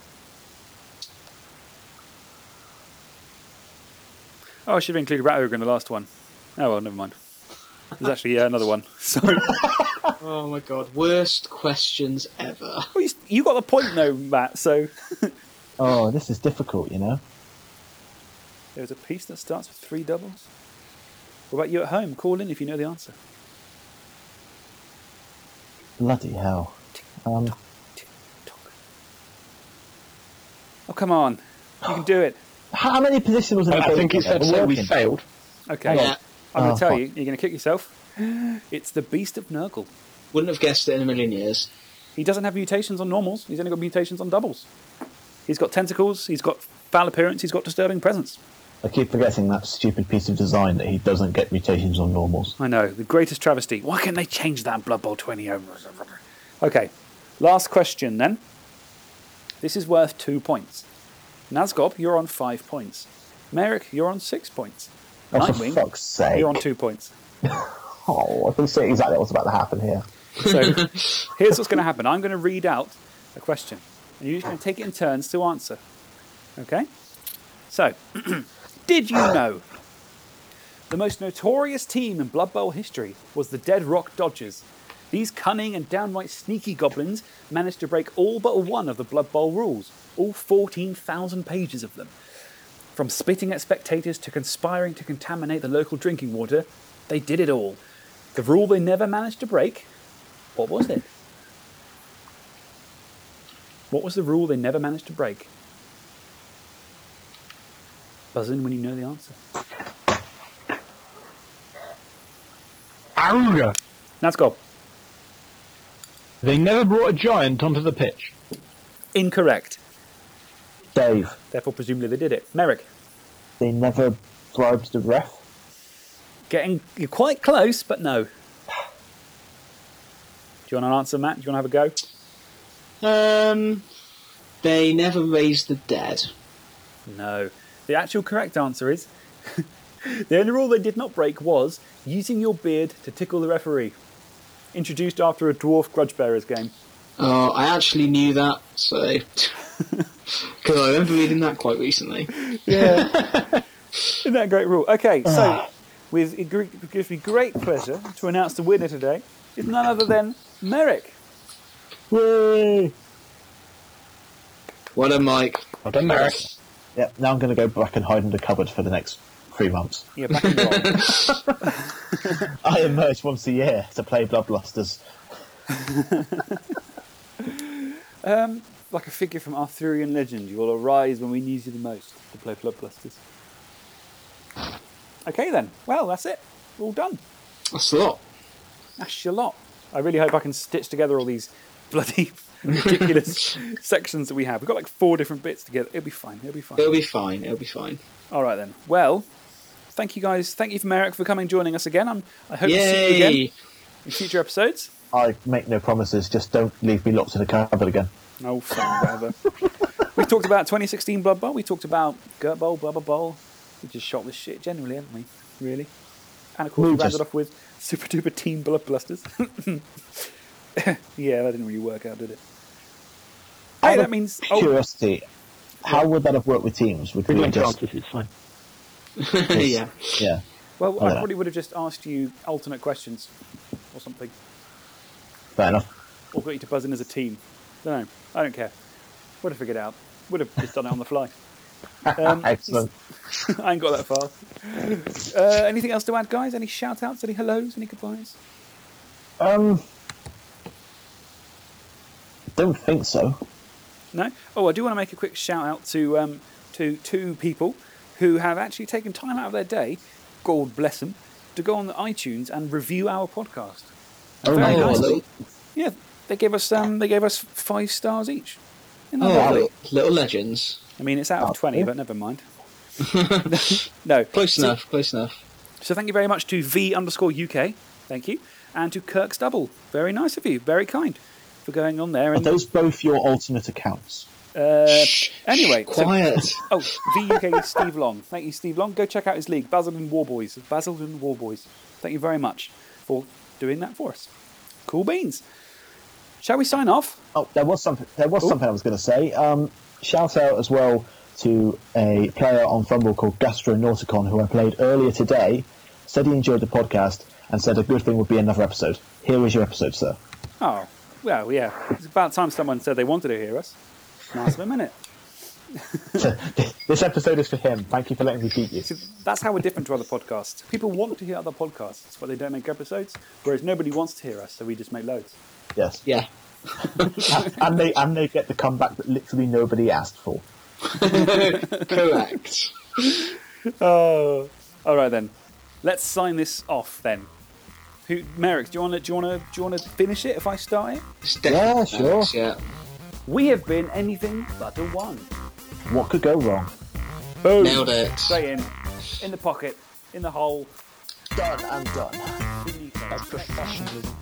Oh, I should have included Rat Ogre in the last one. Oh well, never mind. There's actually yeah, another one. Sorry. Oh my god, worst questions ever. Well, you, you got the point though, Matt. So Oh, this is difficult. You know. there's a piece that starts with three doubles. What about you at home? Call in if you know the answer. Bloody hell. Um, Oh come on, you can do it. how many positions was it? I think it's fair to say we failed. Okay, Yeah. I'm going Oh, to tell you. You're going to kick yourself. It's the Beast of Nurgle. Wouldn't have guessed it in a million years. He doesn't have mutations on normals. He's only got mutations on doubles. He's got tentacles. He's got foul appearance. He's got disturbing presence. I keep forgetting that stupid piece of design that he doesn't get mutations on normals. I know the greatest travesty. Why can't they change that Blood Bowl 20? over? Okay, last question then. This is worth two points. Nazgob, you're on five points. Merrick, you're on six points. Oh, Nightwing, you're on two points. Oh, I can see exactly what's about to happen here. So here's what's going to happen. I'm going to read out a question, and you're just going to take it in turns to answer. Okay? So, did you know the most notorious team in Blood Bowl history was the Dead Rock Dodgers? These cunning and downright sneaky goblins managed to break all but one of the Blood Bowl rules, all 14,000 pages of them. From spitting at spectators to conspiring to contaminate the local drinking water, they did it all. The rule they never managed to break what was it? What was the rule they never managed to break? Buzz in when you know the answer. Aruga. Let's go. They never brought a giant onto the pitch. Incorrect. Dave, Therefore, presumably they did it. Merrick, they never bribed the ref. getting you're quite close, but no. Do you want an answer, Matt? Do you want to have a go? Um, they never raised the dead. No. The actual correct answer is the only rule they did not break was using your beard to tickle the referee. Introduced after a dwarf grudge bearers game. Oh, I actually knew that, so because I remember reading that quite recently. Yeah. Isn't that a great rule? Okay, so ah. with it gives me great pleasure to announce the winner today is none other than Merrick. Yay! What a Mike! Well done, Merrick. Yep, now I'm going to go back and hide in the cupboard for the next three months. Yeah, back in the I emerge once a year to play Bloodbusters. Um, like a figure from Arthurian legend, you will arise when we need you the most to play Bloodbusters. Okay then. Well, that's it. We're all done. That's a lot. That's a lot. I really hope I can stitch together all these bloody ridiculous sections that we have. We've got like four different bits together. It'll be fine. It'll be fine. It'll be fine. It'll be fine. All right then. Well, thank you guys. Thank you for Merrick for coming and joining us again. I'm, I hope to see you again in future episodes. I make no promises, just don't leave me locked in a cupboard again. Oh, fine, whatever. we talked about 2016 Blood Bowl. We talked about Gert Bowl, Blubber Bowl. We just shot this shit generally, haven't we? Really? And of course, we We rounded off with Super Duper Team Bloodbusters. yeah, that didn't really work out, did it? Hey, that of means. Oh, Curiosity, how would that have worked with teams? Would we have just, it's fine. yeah. yeah, well, Oh, I yeah. probably would have just asked you alternate questions or something. fair enough. Or got you to buzz in as a team. Don't know. I don't care. Would have figured it out. Would have just done it on the fly. Um, Excellent. I ain't got that far. Uh, anything else to add, guys? Any shout outs? Any hellos? Any goodbyes? Um, don't think so. No? Oh, I do want to make a quick shout out to, um, to two people who have actually taken time out of their day, God bless them, to go on the iTunes and review our podcast. Oh, very nice. little, Yeah, they gave us um, they gave us five stars each. Oh, little, little legends. I mean, it's out of twenty, but never mind. no, Close So- enough. Close enough. So thank you very much to V underscore UK. Thank you. And to Kirk's Double. Very nice of you. Very kind for going on there. Are those both your alternate accounts? uh, anyway, so- Quiet. oh, VUK Steve Long. Thank you, Steve Long. Go check out his league, Basil and Warboys. Basil and Warboys. Thank you very much for doing that for us. Cool beans. Shall we sign off? Oh, there was something. There was something I was going to say. Um, shout out as well to a player on FUMBBL called Gastronauticon who I played earlier today. Said he enjoyed the podcast and said a good thing would be another episode. Here is your episode, sir. Oh, well, yeah. It's about time someone said they wanted to hear us. Nice of a minute. this episode is for him. Thank you for letting me beat you. See, that's how we're different to other podcasts. People want to hear other podcasts, but they don't make episodes, whereas nobody wants to hear us, so we just make loads. Yes, Yeah. and, and they and they get the comeback that literally nobody asked for. Correct. Oh, all right then. Let's sign this off then. Who, Merrick? Do you want to? Do you want to? Do you want to finish it if I start it? It's definitely Yeah, sure. facts, Yeah. We have been anything but a one. What could go wrong? Boom. Nailed it. Straight in, in the pocket, in the hole. Done and done. That's professionalism.